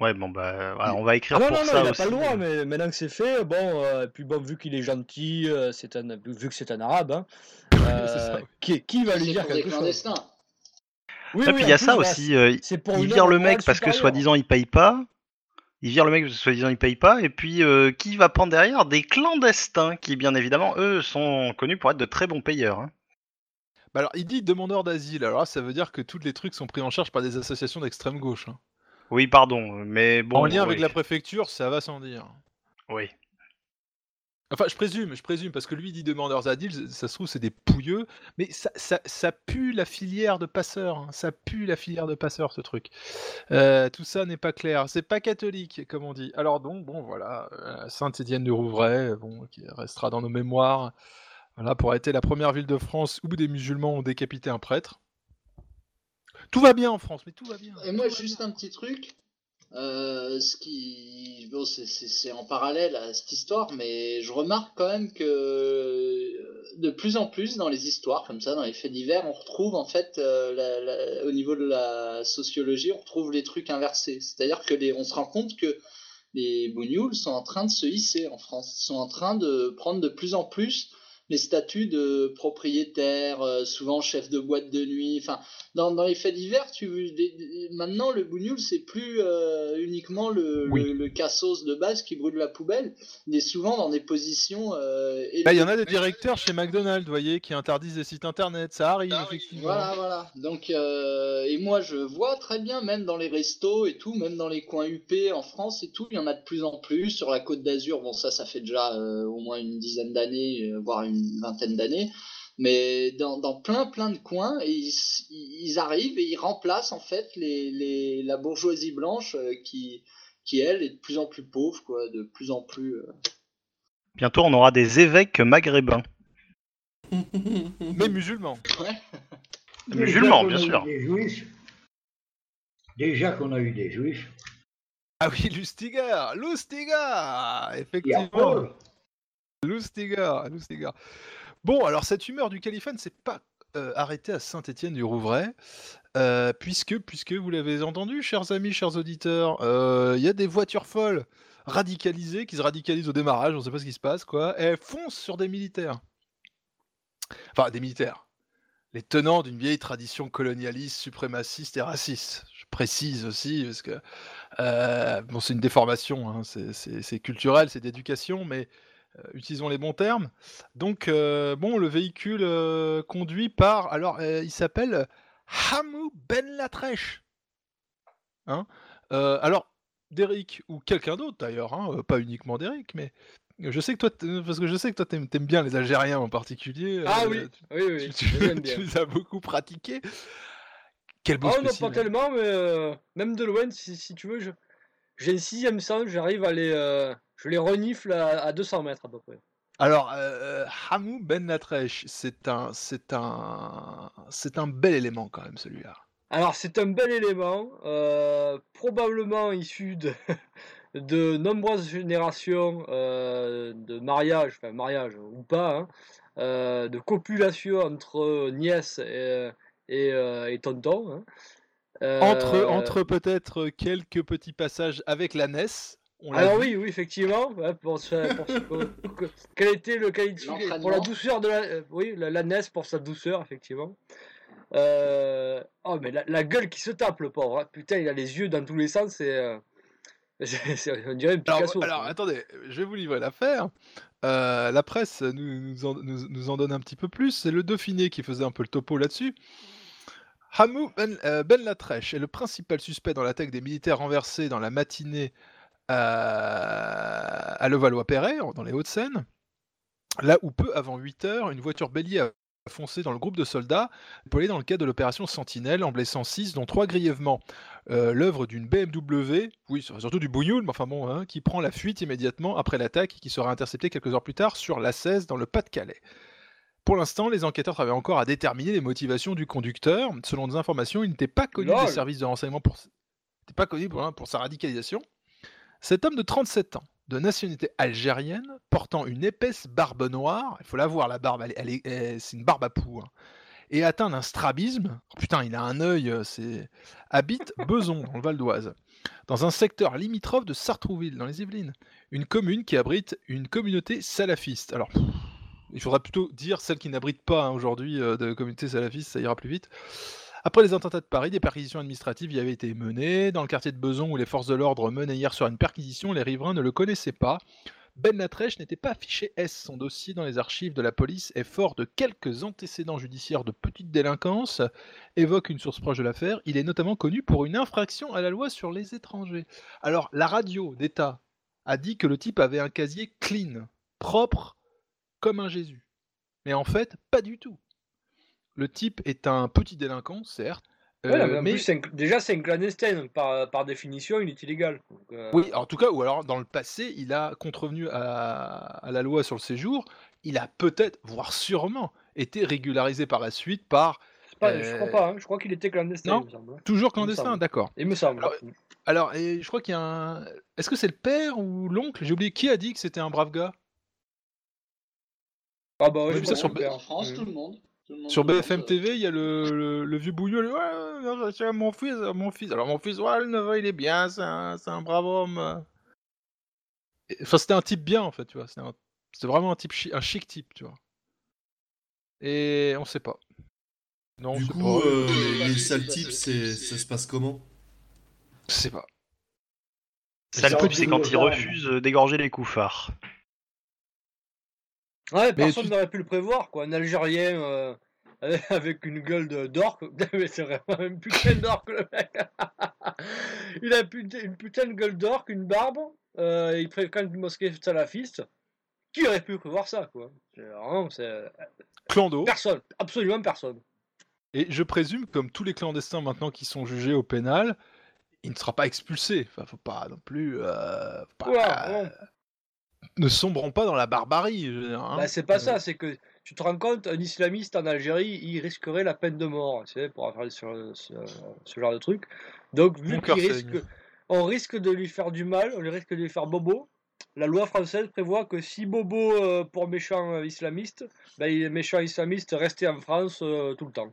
Ouais, bon bah, voilà, on va écrire Ah non, pour non, non, ça il a aussi. pas le droit, mais maintenant que c'est fait, bon, euh, puis bon, vu qu'il est gentil, euh, c'est un, vu que c'est un arabe, hein, euh, qui, qui va lui dire quelque chose? clandestins. Oui, Et oui, puis il y a ça voilà, aussi. euh, pour il vire le mec parce que soi-disant il paye pas. Il vire le mec parce que soi-disant il paye pas. Et puis euh, qui va prendre derrière? Des clandestins qui, bien évidemment, eux, sont connus pour être de très bons payeurs. hein. Bah alors, il dit demandeur d'asile. Alors là, ça veut dire que tous les trucs sont pris en charge par des associations d'extrême gauche. hein. Oui, pardon, mais bon. en lien avec la préfecture, ça va sans dire. Oui. Enfin, je présume, je présume, parce que lui dit demandeurs d'asile, ça se trouve c'est des pouilleux, mais ça, ça, ça pue la filière de passeurs, hein, ça pue la filière de passeurs ce truc. Euh, tout ça n'est pas clair, c'est pas catholique comme on dit. Alors donc, bon voilà, euh, Saint-Étienne de Rouvray, bon, qui restera dans nos mémoires, voilà, pour être la première ville de France où des musulmans ont décapité un prêtre. Tout va bien en France, mais tout va bien. Et moi, juste un petit truc. Euh, ce qui. Bon, c'est- en parallèle à cette histoire, mais je remarque quand même que euh, de plus en plus dans les histoires comme ça, dans les faits divers, on retrouve en fait, euh, au niveau de la sociologie, on retrouve les trucs inversés. C'est-à-dire que on se rend compte que les bougnoules sont en train de se hisser en France, Ils sont en train de prendre de plus en plus les statuts de propriétaire, euh, souvent chef de boîte de nuit. Enfin, dans, dans les faits divers, tu des- des- maintenant le bougnoul c'est plus euh, uniquement le, Oui. le, le cassos de base qui brûle la poubelle. Il est souvent dans des positions. Euh, Bah, Il y en a des directeurs chez McDonald's, vous voyez, qui interdisent des sites internet, ça arrive effectivement. Voilà, voilà. Donc, euh, et moi, je vois très bien, même dans les restos et tout, même dans les coins UP en France et tout, il y en a de plus en plus. Sur la Côte d'Azur, bon, ça, ça fait déjà euh, au moins une dizaine d'années, voire une vingtaine d'années. Mais dans, dans plein, plein de coins, et ils, arrivent et ils remplacent en fait les, les, la bourgeoisie blanche euh, qui, qui, elle, est de plus en plus pauvre, quoi, de plus en plus. euh, Bientôt, on aura des évêques maghrébins. Mais musulmans. Musulmans, bien sûr. Des juifs. Déjà qu'on a eu des juifs. Ah oui, Lustiger, Lustiger, effectivement. Paul. Lustiger, Lustiger. Bon, alors cette humeur du calife ne s'est pas euh, arrêtée à Saint-Étienne du Rouvray, euh, puisque, puisque vous l'avez entendu, chers amis, chers auditeurs, euh, il y a des voitures folles radicalisées qui se radicalisent au démarrage, on ne sait pas ce qui se passe, quoi, elles foncent sur des militaires. Enfin, des militaires. Les tenants d'une vieille tradition colonialiste, suprémaciste et raciste. Je précise aussi, parce que bon, c'est une déformation, hein, c'est- culturel, c'est d'éducation, mais utilisons les bons termes. Donc, euh, bon, le véhicule euh, conduit par. Alors, euh, il s'appelle Hamou Ben Latrèche. Hein Euh, alors, Derek, ou quelqu'un d'autre d'ailleurs, hein, euh, pas uniquement Derek, mais. Je sais que toi, parce que je sais que toi t'aimes, t'aimes bien les Algériens en particulier. Ah euh, oui, tu, oui, oui, tu- les as beaucoup pratiqués. Quel beau Oh non, pas tellement, mais euh, même de loin, si, si tu veux, j'ai un sixième sens, j'arrive à les. euh, je les renifle à, à 200 mètres à peu près. Alors, euh, Hamou Ben Latrèche, c'est un, c'est un, c'est un bel élément quand même celui-là. Alors, c'est un bel élément, euh, probablement issu de, de nombreuses générations euh, de mariage, enfin mariage ou pas, hein, euh, de copulation entre nièce et, et, et tonton. hein. Entre, entre peut-être quelques petits passages avec la NES. On Alors oui, oui, effectivement. ouais, pour quel était le qualifié pour la douceur de la, euh, oui, la, la NES pour sa douceur, effectivement. Euh, oh, mais la, la gueule qui se tape, le pauvre. hein. Putain, il a les yeux dans tous les sens. C'est, euh, c'est- c'est- on dirait un Alors, Picasso. alors, quoi. attendez, je vais vous livrer l'affaire. Euh, la presse nous, nous en, nous- nous en donne un petit peu plus. C'est le Dauphiné qui faisait un peu le topo là-dessus. Hamou Ben, euh, Ben Latrèche est le principal suspect dans l'attaque des militaires renversés dans la matinée à, à Levallois-Perret, dans les Hauts-de-Seine. Là où peu avant 8 heures, une voiture bélier a foncé dans le groupe de soldats déployés dans le cadre de l'opération Sentinelle en blessant 6, dont 3 grièvement. Euh, L'œuvre d'une BMW, oui, surtout du bougnoul, mais enfin bon, hein, qui prend la fuite immédiatement après l'attaque et qui sera interceptée quelques heures plus tard sur l'A16 dans le Pas-de-Calais. Pour l'instant, les enquêteurs travaillent encore à déterminer les motivations du conducteur. Selon des informations, il n'était pas connu Lol. des services de renseignement pour, pas connu pour, hein, pour sa radicalisation. Cet homme de 37 ans, de nationalité algérienne, portant une épaisse barbe noire, il faut la voir la barbe, elle est- elle est- elle- c'est une barbe à poux, hein, et atteint d'un strabisme, oh putain il a un œil, euh, c'est... habite Beson, dans le Val d'Oise, dans un secteur limitrophe de Sartrouville, dans les Yvelines, une commune qui abrite une communauté salafiste. Alors, pff, il faudra plutôt dire celle qui n'abrite pas hein, aujourd'hui euh, de communauté salafiste, ça ira plus vite. Après les attentats de Paris, des perquisitions administratives y avaient été menées. Dans le quartier de Beson, où les forces de l'ordre menaient hier sur une perquisition, les riverains ne le connaissaient pas. Ben Latrèche n'était pas affiché S. Son dossier dans les archives de la police est fort de quelques antécédents judiciaires de petite délinquance, évoque une source proche de l'affaire. Il est notamment connu pour une infraction à la loi sur les étrangers. Alors, la radio d'État a dit que le type avait un casier clean, propre, comme un Jésus. Mais en fait, pas du tout. Le type est un petit délinquant, certes. Ouais, euh, mais en mais plus, c'est un- déjà, c'est un clandestin. Par, par définition, il est illégal. Donc, euh, Oui, en tout cas, ou alors dans le passé, il a contrevenu à, à la loi sur le séjour. Il a peut-être, voire sûrement, été régularisé par la suite par. pas- Je crois euh, pas, hein, je crois qu'il était clandestin. Non il me semble. Toujours Il me clandestin, semble. d'accord. Il me semble. Alors, alors, et je crois qu'il y a un. Est-ce que c'est le père ou l'oncle? J'ai oublié qui a dit que c'était un brave gars? Ah bah ouais, je ça sur. En France, Mhm. tout le monde. Sur BFM euh, TV. Il y a le, le, le vieux bouillon. il dit, Ouais, c'est mon fils, mon fils. Alors mon fils, ouais, le neveu, il est bien, c'est un, c'est un brave homme. Et- Enfin, c'était un type bien en fait, tu vois. C'était un- c'était vraiment un type, chi- un chic type, tu vois. Et on sait pas. Non, Du c'est coup, pas. euh, les, les sales types, c'est- ça se passe comment? Je sais pas. Sale pute, c'est quand il refuse euh, d'égorger les couffards. Ouais, personne tu- n'aurait pu le prévoir, quoi. Un Algérien euh, avec une gueule d'orque. Mais c'est vraiment un putain d'orque, le mec. il a une putain de gueule d'orque, une barbe. euh, il fréquente une mosquée salafiste. Qui aurait pu prévoir ça, quoi? C'est Vraiment, c'est. Clando. Personne, absolument personne. Et je présume, comme tous les clandestins maintenant qui sont jugés au pénal, il ne sera pas expulsé. Enfin, faut pas non plus. euh, pas- ouais. Ne sombrons pas dans la barbarie. hein. Bah, c'est pas Euh, ça, c'est que tu te rends compte, un islamiste en Algérie, il risquerait la peine de mort, tu sais, pour faire ce, ce- ce genre de truc. Donc, vu cœur risque, on risque de lui faire du mal, on risque de lui faire bobo. La loi française prévoit que si bobo euh, pour méchant euh, islamiste, ben, il est méchant islamiste resté en France euh, tout le temps.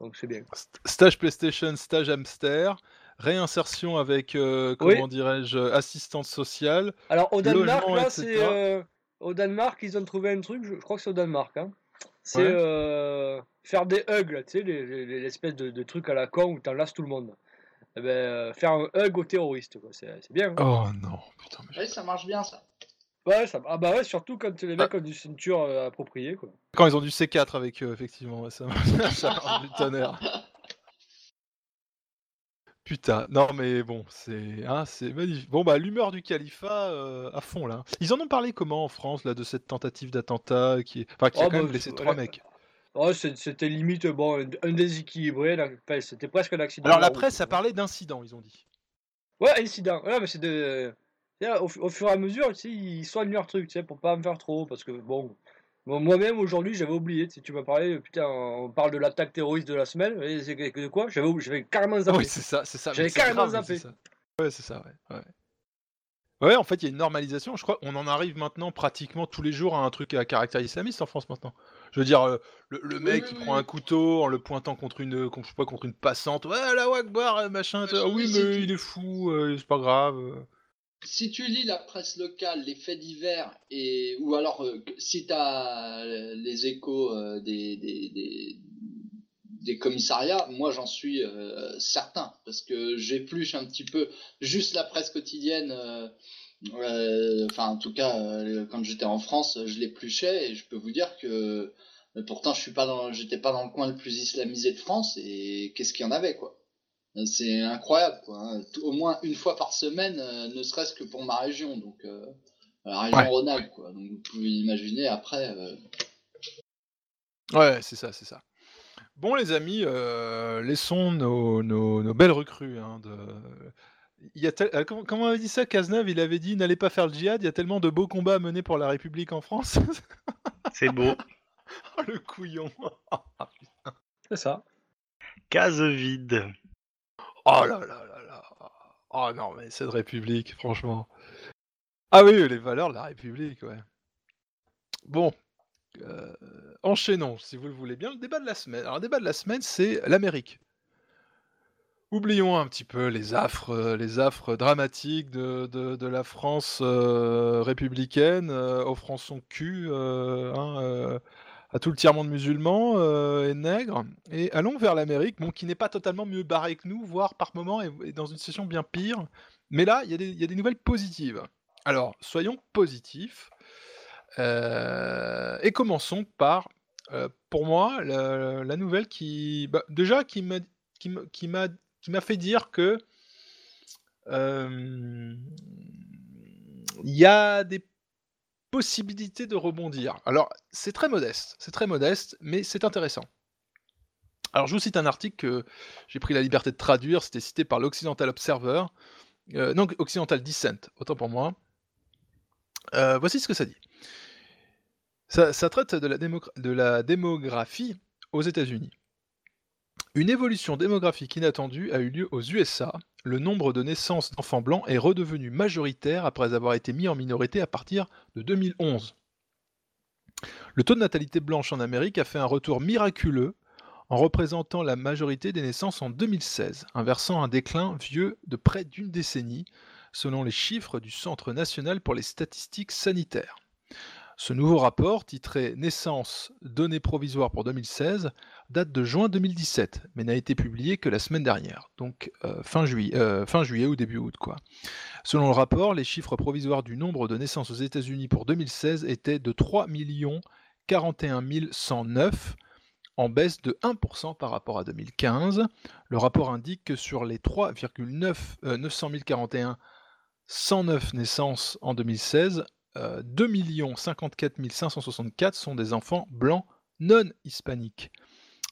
Donc c'est bien. Stage PlayStation, stage hamster, réinsertion avec, euh, Oui. comment dirais-je, assistante sociale. Alors au Danemark, logement, là, etc. c'est. euh, au Danemark, ils ont trouvé un truc, je, je crois que c'est au Danemark. Hein. C'est Ouais. euh, faire des hugs, là, tu sais, les- les- les- l'espèce de, de truc à la con où t'enlaces tout le monde. Eh ben, euh, faire un hug aux terroristes, quoi. C'est c'est bien. hein. Oh non, putain. Ouais, ça marche bien, ça. Ouais, ça, ah bah ouais, surtout quand les mecs ont du ceinture euh, appropriée, quoi. Quand ils ont du C4 avec eux, effectivement, ouais, ça, ça marche du tonnerre. Putain, non mais bon, c'est hein, c'est magnifique. Bon bah l'humeur du califat euh, à fond là. Ils en ont parlé comment en France là de cette tentative d'attentat qui, est... enfin qui a Oh, quand bah, même blessé ouais. trois mecs? Ouais, c'est- c'était limite, bon, un, un déséquilibré, c'était presque un accident. Alors la presse a parlé d'incident, ils ont dit. Ouais, incident. Ouais, mais c'est de. Au, fu- au fur et à mesure, tu sais, ils soignent leur truc, tu sais, pour pas en faire trop. Parce que, bon. Bon, Moi-même, aujourd'hui, j'avais oublié. Tu sais, tu m'as parlé, putain, on parle de l'attaque terroriste de la semaine. Et c'est de quoi? J'avais oublié- j'avais carrément zappé. Oui, c'est ça, c'est ça. J'avais carrément grave, zappé. ça. Ouais, c'est ça, ouais. ouais. Ouais, en fait, il y a une normalisation. Je crois qu'on en arrive maintenant pratiquement tous les jours à un truc à caractère islamiste en France maintenant. Je veux dire, euh, le, le mec qui oui, prend oui. un couteau en le pointant contre une, contre, je sais pas, contre une passante. Ouais, la Wakbar, euh, machin. Ah oui, mais il est fou, euh, c'est pas grave. Euh. Si tu lis la presse locale, les faits divers, et ou alors euh, si tu as les échos euh, des, commissariats, moi j'en suis euh, certain, parce que j'épluche un petit peu juste la presse quotidienne. euh, euh, Enfin, en tout cas, euh, quand j'étais en France, je l'épluchais et je peux vous dire que pourtant je suis pas dans, j'étais pas dans le coin le plus islamisé de France et qu'est-ce qu'il y en avait quoi. C'est incroyable, quoi. hein. Au moins une fois par semaine, euh, ne serait-ce que pour ma région, donc euh, la région Ouais. Rhône-Alpes, quoi. Donc vous pouvez imaginer après. euh, Ouais, c'est ça, c'est ça. Bon, les amis, euh, laissons nos, nos- nos belles recrues. hein, de... il y a tel- euh, comment, comment on avait dit ça Cazeneuve, il avait dit n'allez pas faire le djihad, il y a tellement de beaux combats à mener pour la République en France. C'est beau. Oh, le couillon. C'est ça. Case vide. Oh là là là là. Oh non, mais cette République, franchement. Ah oui, les valeurs de la République, ouais. Bon, euh, enchaînons, si vous le voulez bien, le débat de la semaine. Alors, le débat de la semaine, c'est l'Amérique. Oublions un petit peu les affres, euh, les affres dramatiques de, de- la France euh, républicaine, euh, offrant son cul euh, hein, euh, à tout le tiers-monde musulman euh, et nègre, et allons vers l'Amérique, bon, qui n'est pas totalement mieux barré que nous, voire par moments est, dans une situation bien pire. Mais là, il y, a des- nouvelles positives. Alors, soyons positifs. Euh, et commençons par, euh, pour moi, la, nouvelle qui, bah, déjà, qui m'a, qui m'a, fait dire que il y a des possibilités de rebondir. Alors, c'est très modeste, c'est très modeste, mais c'est intéressant. Alors, je vous cite un article que j'ai pris la liberté de traduire, c'était cité par l'Occidental Observer, euh, non, Occidental Dissent, autant pour moi. Euh, voici ce que ça dit. Ça, traite de la, de la démographie aux États-Unis. Une évolution démographique inattendue a eu lieu aux USA. Le nombre de naissances d'enfants blancs est redevenu majoritaire après avoir été mis en minorité à partir de 2011. Le taux de natalité blanche en Amérique a fait un retour miraculeux en représentant la majorité des naissances en 2016, inversant un déclin vieux de près d'une décennie, selon les chiffres du Centre national pour les statistiques sanitaires. Ce nouveau rapport, titré Naissance, données provisoires pour 2016, date de juin 2017, mais n'a été publié que la semaine dernière, donc euh, fin, juillet, euh, fin juillet ou début août. Quoi. Selon le rapport, les chiffres provisoires du nombre de naissances aux États-Unis pour 2016 étaient de 3 41 109, en baisse de 1% par rapport à 2015. Le rapport indique que sur les 3,9 euh, 900 041 109 naissances en 2016, euh, 2 54 564 sont des enfants blancs non hispaniques.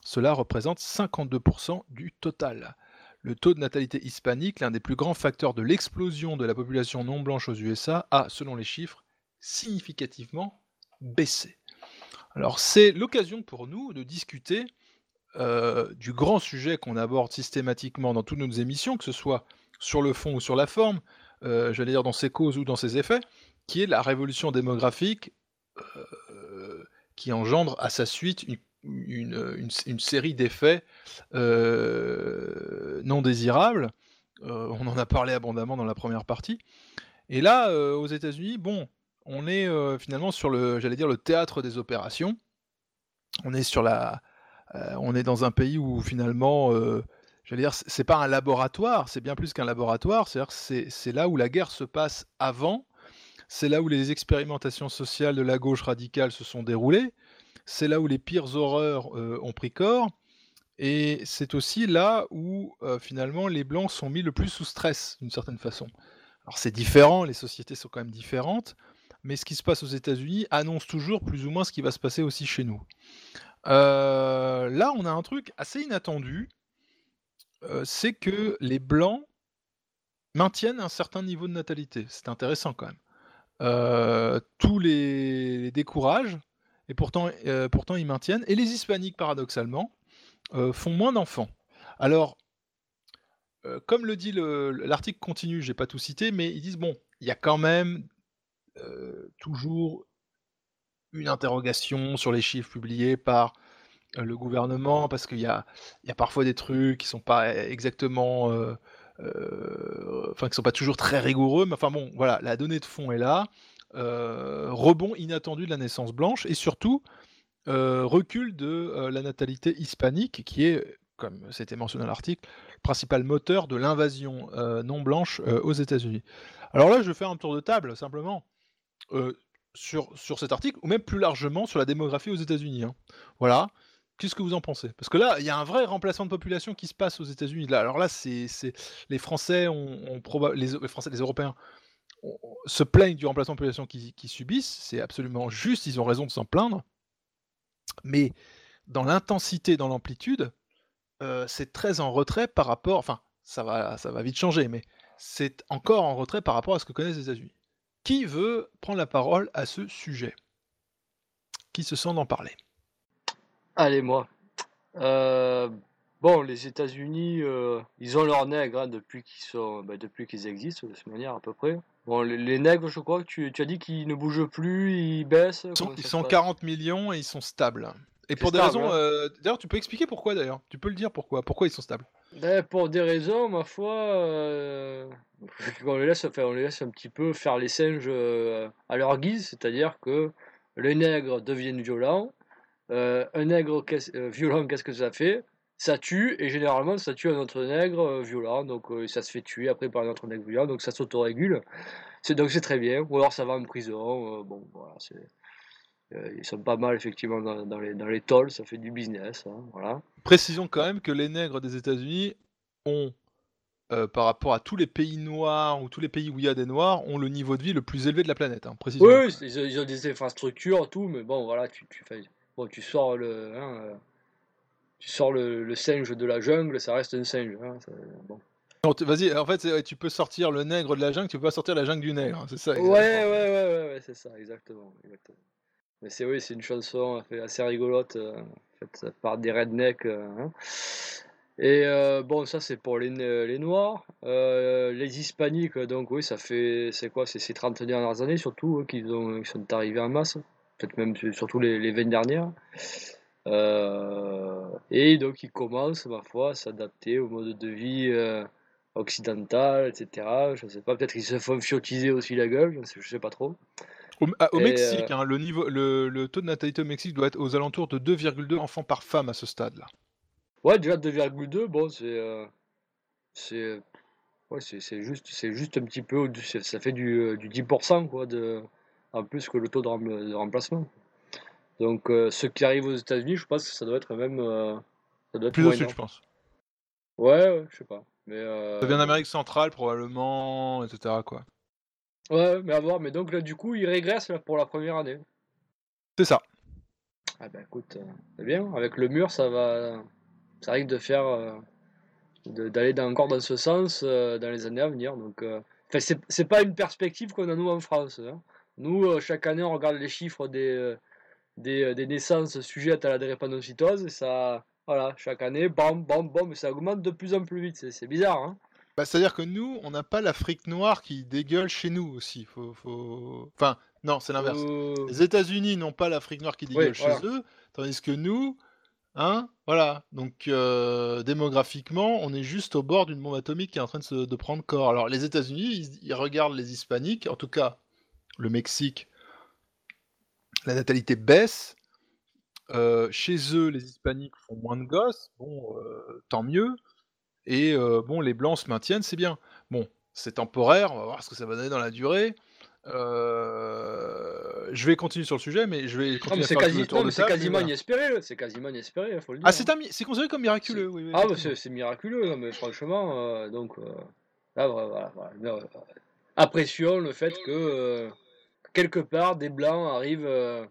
Cela représente 52% du total. Le taux de natalité hispanique, l'un des plus grands facteurs de l'explosion de la population non blanche aux USA, a, selon les chiffres, significativement baissé. Alors c'est l'occasion pour nous de discuter euh, du grand sujet qu'on aborde systématiquement dans toutes nos émissions, que ce soit sur le fond ou sur la forme, euh, j'allais dire dans ses causes ou dans ses effets, qui est la révolution démographique euh, qui engendre à sa suite une, une- une- série d'effets euh, non désirables. Euh, on en a parlé abondamment dans la première partie. Et là, euh, aux États-Unis, bon, on est finalement sur le, j'allais dire, le théâtre des opérations. On est sur la, on est dans un pays où finalement, j'allais dire, c'est pas un laboratoire, c'est bien plus qu'un laboratoire. C'est c'est là où la guerre se passe avant. C'est là où les expérimentations sociales de la gauche radicale se sont déroulées. C'est là où les pires horreurs ont pris corps. Et c'est aussi là où finalement les blancs sont mis le plus sous stress d'une certaine façon. Alors c'est différent, les sociétés sont quand même différentes, mais ce qui se passe aux États-Unis annonce toujours plus ou moins ce qui va se passer aussi chez nous. Là, on a un truc assez inattendu, c'est que les blancs maintiennent un certain niveau de natalité. C'est intéressant quand même. Tous les, les découragent, et pourtant, euh, pourtant ils maintiennent. Et les hispaniques, paradoxalement, euh, font moins d'enfants. Alors, euh, comme le dit le- l'article continue, j'ai pas tout cité, mais ils disent bon, il y a quand même toujours une interrogation sur les chiffres publiés par le gouvernement, parce qu'il y a, parfois des trucs qui sont pas exactement, enfin qui sont pas toujours très rigoureux, mais enfin bon, voilà, la donnée de fond est là. Euh, rebond inattendu de la naissance blanche et surtout euh, recul de euh, la natalité hispanique, qui est, comme c'était mentionné dans l'article, le principal moteur de l'invasion non blanche aux États-Unis. Alors là, je vais faire un tour de table simplement sur, sur cet article, ou même plus largement sur la démographie aux États-Unis. hein. Voilà. Qu'est-ce que vous en pensez? Parce que là, il y a un vrai remplacement de population qui se passe aux États-Unis. Là, alors là, c'est les Français, ont, les Français, les Européens se plaignent du remplacement de population qu'ils qu'ils subissent. C'est absolument juste. Ils ont raison de s'en plaindre. Mais dans l'intensité, dans l'amplitude, euh, c'est très en retrait par rapport. Enfin, ça va, ça va vite changer, mais c'est encore en retrait par rapport à ce que connaissent les États-Unis. Qui veut prendre la parole à ce sujet? Qui se sent d'en parler? Allez, moi. Euh, bon, les États-Unis, euh, ils ont leurs nègres hein, depuis qu'ils sont, bah, depuis qu'ils existent de cette manière à peu près. Bon, les, les nègres, je crois que tu, tu as dit qu'ils ne bougent plus, ils baissent. Ils sont, comment ils ça sont se passe 40 millions et ils sont stables. Et pour des stable, raisons. hein. euh, D'ailleurs, tu peux expliquer pourquoi d'ailleurs Tu peux le dire pourquoi Pourquoi ils sont stables Ben, pour des raisons, ma foi, euh, on les laisse, enfin, on les laisse un petit peu faire les singes euh, à leur guise, c'est-à-dire que les nègres deviennent violents. Euh, un nègre qu'est-ce- violent, qu'est-ce que ça fait? Ça tue, et généralement, ça tue un autre nègre euh, violent, donc euh, ça se fait tuer après par un autre nègre violent, donc ça s'autorégule. C'est, donc c'est très bien, ou alors ça va en prison, euh, bon, voilà, c'est, euh, ils sont pas mal effectivement dans, dans les, dans les tolls, ça fait du business, hein, voilà. Précisons quand même que les nègres des États-Unis ont, par rapport à tous les pays noirs ou tous les pays où il y a des noirs, ont le niveau de vie le plus élevé de la planète. Hein. Oui, ils ont, ils ont des infrastructures, tout, mais bon, voilà, tu, tu, fais- bon, tu sors le, hein, tu sors le, le singe de la jungle, ça reste un singe. hein, bon. Vas-y, en fait, tu peux sortir le nègre de la jungle, tu peux pas sortir la jungle du nègre. hein, C'est ça. Ouais, exactement. ouais, ouais, ouais, ouais, c'est ça, exactement, exactement. Mais c'est oui, c'est une chanson assez- rigolote, euh, faite par des rednecks. euh, hein. Et euh, bon, ça c'est pour les, les noirs. Les hispaniques, donc oui, ça fait, c'est quoi, c'est ces 30 dernières années surtout qu'ils ont, sont arrivés en masse. Peut-être même su- surtout les, les 20 dernières. Euh, et donc ils commencent, ma foi, à s'adapter au mode de vie euh, occidental, etc. Je sais pas, peut-être qu'ils se font fiotiser aussi la gueule, je sais, je sais pas trop. Au, ah, au Mexique, euh, hein, le, niveau, le, le taux de natalité au Mexique doit être aux alentours de 2,2 enfants par femme à ce stade-là. Ouais, déjà 2,2, bon, c'est. euh, c'est. Ouais, c'est c'est juste, juste un petit peu. Ça fait du, euh, du 10%, quoi, de, en plus que le taux de, rem- de remplacement. Donc, euh, ceux qui arrivent aux États-Unis, je pense que ça doit être même. euh, ça doit être Plus au sud, je pense. Ouais, ouais, je sais pas. Mais. euh, Ça vient d'Amérique centrale, probablement, etc. Quoi. Ouais, mais à voir. Mais donc, là, du coup, ils régressent là, pour la première année. C'est ça. Ah, bah écoute, euh, c'est bien. Avec le mur, ça va. Ça risque de faire. euh, d'aller encore dans ce sens dans les années à venir. Donc, enfin, c'est pas une perspective qu'on a nous en France. hein. Nous, chaque année, on regarde les chiffres des, des, euh, des naissances sujettes à la drépanocytose et ça, voilà, chaque année, bam, bam, bam, ça augmente de plus en plus vite. C'est c'est bizarre, hein. Bah, C'est-à-dire que nous, on n'a pas l'Afrique noire qui dégueule chez nous aussi. Faut, faut... Enfin, non, c'est l'inverse. Euh, Les États-Unis n'ont pas l'Afrique noire qui dégueule Oui, chez voilà. eux, tandis que nous, hein, voilà. Donc, euh, démographiquement, on est juste au bord d'une bombe atomique qui est en train de, se, de prendre corps. Alors, les États-Unis, ils, ils regardent les Hispaniques, en tout cas le Mexique, la natalité baisse. Euh, chez eux, les Hispaniques font moins de gosses. Bon, euh, tant mieux. Et euh, bon, les blancs se maintiennent, c'est bien. Bon, c'est temporaire, on va voir ce que ça va donner dans la durée. Je vais continuer sur le sujet, mais je vais continuer c'est quasi, quasiment voilà. inespéré, c'est quasiment inespéré, faut le dire. Ah, hein. c'est mi- considéré comme miraculeux, oui. oui, Ah, bah, c'est miraculeux, non, mais franchement, donc, là, voilà, voilà, voilà. Non, apprécions le fait que, quelque part, des Blancs arrivent euh,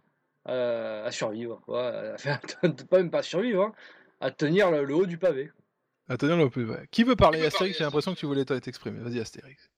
à, à survivre, quoi, à faire- pas même pas à survivre, hein, à tenir le, le haut du pavé. À tenir le plus. ouais. Qui veut parler? Astérix J'ai l'impression que tu voulais t'exprimer. Vas-y, Astérix.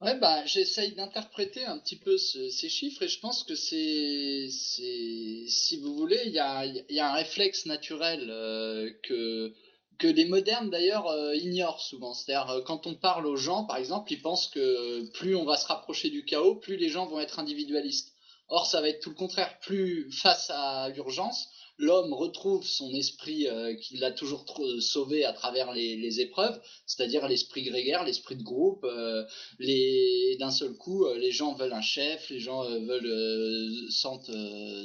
Ouais, bah, j'essaye d'interpréter un petit peu ce- ces chiffres et je pense que c'est, si vous voulez, il y a, il y a un réflexe naturel euh, que, que les modernes d'ailleurs euh, ignorent souvent. C'est-à-dire, euh, quand on parle aux gens, par exemple, ils pensent que plus on va se rapprocher du chaos, plus les gens vont être individualistes. Or, ça va être tout le contraire. Plus face à l'urgence, l'homme retrouve son esprit euh, qui l'a toujours tr- sauvé à travers les, épreuves, c'est-à-dire l'esprit grégaire, l'esprit de groupe. euh, d'un seul coup, euh, les gens veulent un chef, les gens euh, veulent euh, sentent euh,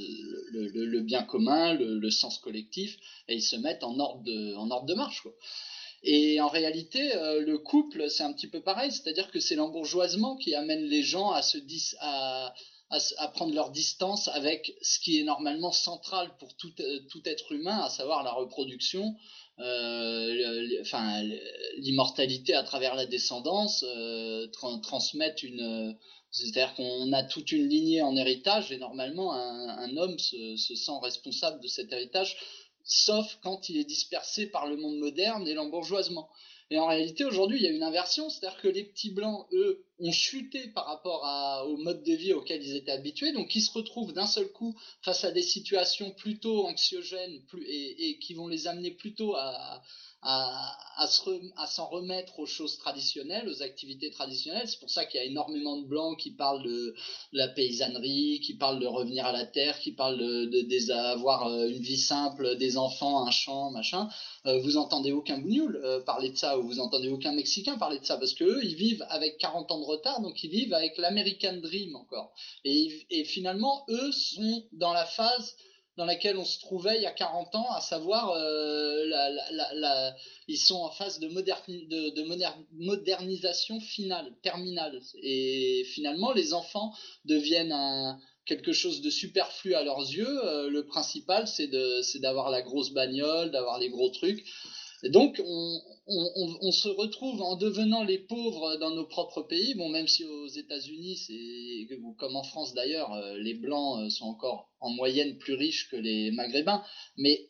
le, bien commun, le, sens collectif, et ils se mettent en ordre de, marche. Et en réalité, euh, le couple, c'est un petit peu pareil, c'est-à-dire que c'est l'embourgeoisement qui amène les gens à se dis à, à, prendre leur distance avec ce qui est normalement central pour tout, euh, tout être humain, à savoir la reproduction, euh, l'immortalité à travers la descendance, euh, tran- transmettre une, euh, c'est-à-dire qu'on a toute une lignée en héritage et normalement un, homme se sent responsable de cet héritage sauf quand il est dispersé par le monde moderne et l'embourgeoisement. Et en réalité, aujourd'hui, il y a une inversion, c'est-à-dire que les petits blancs, eux, ont chuté par rapport au mode de vie auquel ils étaient habitués, donc ils se retrouvent d'un seul coup face à des situations plutôt anxiogènes et, qui vont les amener plutôt à, à, s'en remettre aux choses traditionnelles, aux activités traditionnelles. C'est pour ça qu'il y a énormément de blancs qui parlent de la paysannerie, qui parlent de revenir à la terre, qui parlent de, euh, une vie simple, des enfants, un champ, machin. Euh, vous entendez aucun bougnoul euh, parler de ça, ou vous entendez aucun Mexicain parler de ça, parce que eux, ils vivent avec 40 ans de retard, donc ils vivent avec l'American Dream encore. Et, finalement, eux sont dans la phase dans laquelle on se trouvait il y a 40 ans, à savoir, euh, ils sont en phase de, moderni- de, de moder- modernisation finale, terminale. Et finalement, les enfants deviennent un, quelque chose de superflu à leurs yeux. Euh, le principal, c'est d'avoir la grosse bagnole, d'avoir les gros trucs. Et donc, on, on, on- se retrouve en devenant les pauvres dans nos propres pays. Bon, même si aux États-Unis, comme en France d'ailleurs, euh, les blancs euh, sont encore en moyenne plus riches que les maghrébins, mais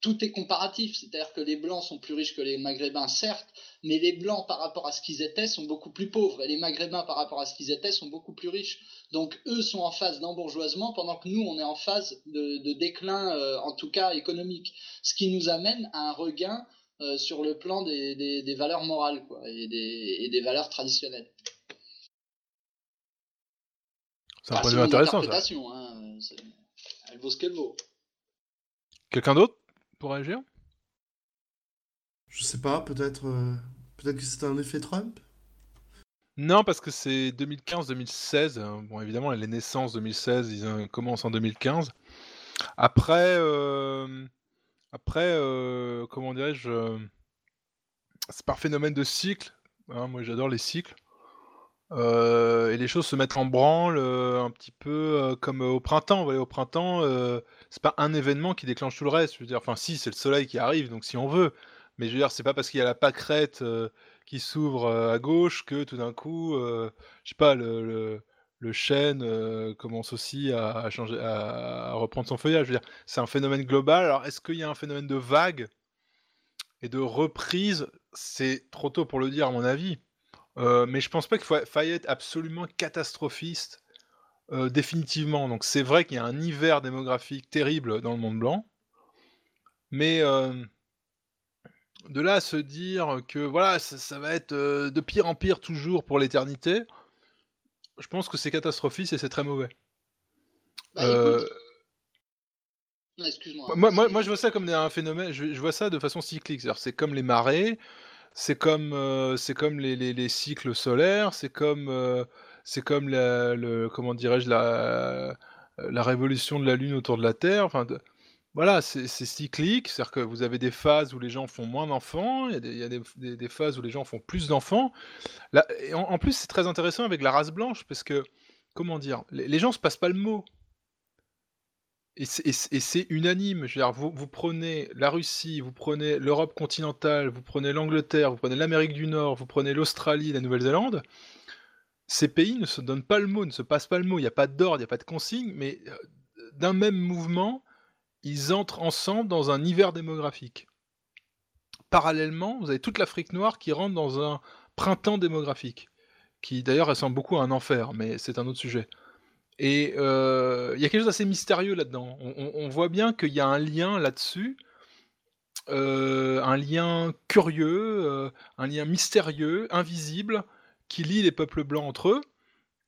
tout est comparatif. C'est-à-dire que les blancs sont plus riches que les maghrébins, certes, mais les blancs par rapport à ce qu'ils étaient sont beaucoup plus pauvres, et les maghrébins par rapport à ce qu'ils étaient sont beaucoup plus riches. Donc eux sont en phase d'embourgeoisement, pendant que nous on est en phase de, de déclin, euh, en tout cas économique, ce qui nous amène à un regain euh, sur le plan des, des, des valeurs morales quoi, et, des, et des valeurs traditionnelles. C'est un point de vue intéressant, ça. hein, elle vaut ce qu'elle vaut. Quelqu'un d'autre? Pour réagir Je sais pas, peut-être euh, peut-être que c'était un effet Trump? Non, parce que c'est 2015-2016. hein. Bon, évidemment, les naissances 2016, ils commencent en 2015. Après, euh, après euh, comment dirais-je, c'est par phénomène de cycle. hein, moi, j'adore les cycles. Euh, et les choses se mettent en branle euh, un petit peu euh, comme au printemps. Au printemps, c'est pas un événement qui déclenche tout le reste. Je veux dire, enfin, si, c'est le soleil qui arrive, donc si on veut. Mais je veux dire, c'est pas parce qu'il y a la pâquerette qui s'ouvre à gauche que tout d'un coup, euh, je sais pas, le, le, chêne commence aussi à, changer, à reprendre son feuillage. Je veux dire, c'est un phénomène global. Alors, est-ce qu'il y a un phénomène de vague et de reprise? C'est trop tôt pour le dire, à mon avis. Euh, mais je pense pas qu'il faille être absolument catastrophiste euh, définitivement. Donc c'est vrai qu'il y a un hiver démographique terrible dans le monde blanc, mais euh, de là à se dire que voilà, ça, ça va être de pire en pire toujours pour l'éternité, je pense que c'est catastrophiste et c'est très mauvais. Bah, Excuse-moi. moi, moi, moi, je vois ça comme un phénomène, je, je vois ça de façon cyclique. C'est comme les marées, c'est comme, euh, c'est comme les, les- les cycles solaires, c'est comme, euh, c'est comme la, le, comment dirais-je, la, la révolution de la Lune autour de la Terre. Enfin, voilà, c'est cyclique. C'est-à-dire que vous avez des phases où les gens font moins d'enfants, il y a des, y a des- des- phases où les gens font plus d'enfants. En, en plus, c'est très intéressant avec la race blanche parce que, comment dire, les, les gens se passent pas le mot. Et c'est- unanime. Vous, vous prenez la Russie, vous prenez l'Europe continentale, vous prenez l'Angleterre, vous prenez l'Amérique du Nord, vous prenez l'Australie, la Nouvelle-Zélande. Ces pays ne se donnent pas le mot, ne se passent pas le mot. Il n'y a pas d'ordre, il n'y a pas de consigne, mais euh, d'un même mouvement, ils entrent ensemble dans un hiver démographique. Parallèlement, vous avez toute l'Afrique noire qui rentre dans un printemps démographique, qui d'ailleurs ressemble beaucoup à un enfer, mais c'est un autre sujet. Et euh, il y a quelque chose d'assez mystérieux là-dedans. On, voit bien qu'il y a un lien là-dessus, euh, un lien curieux, euh, un lien mystérieux, invisible, qui lie les peuples blancs entre eux.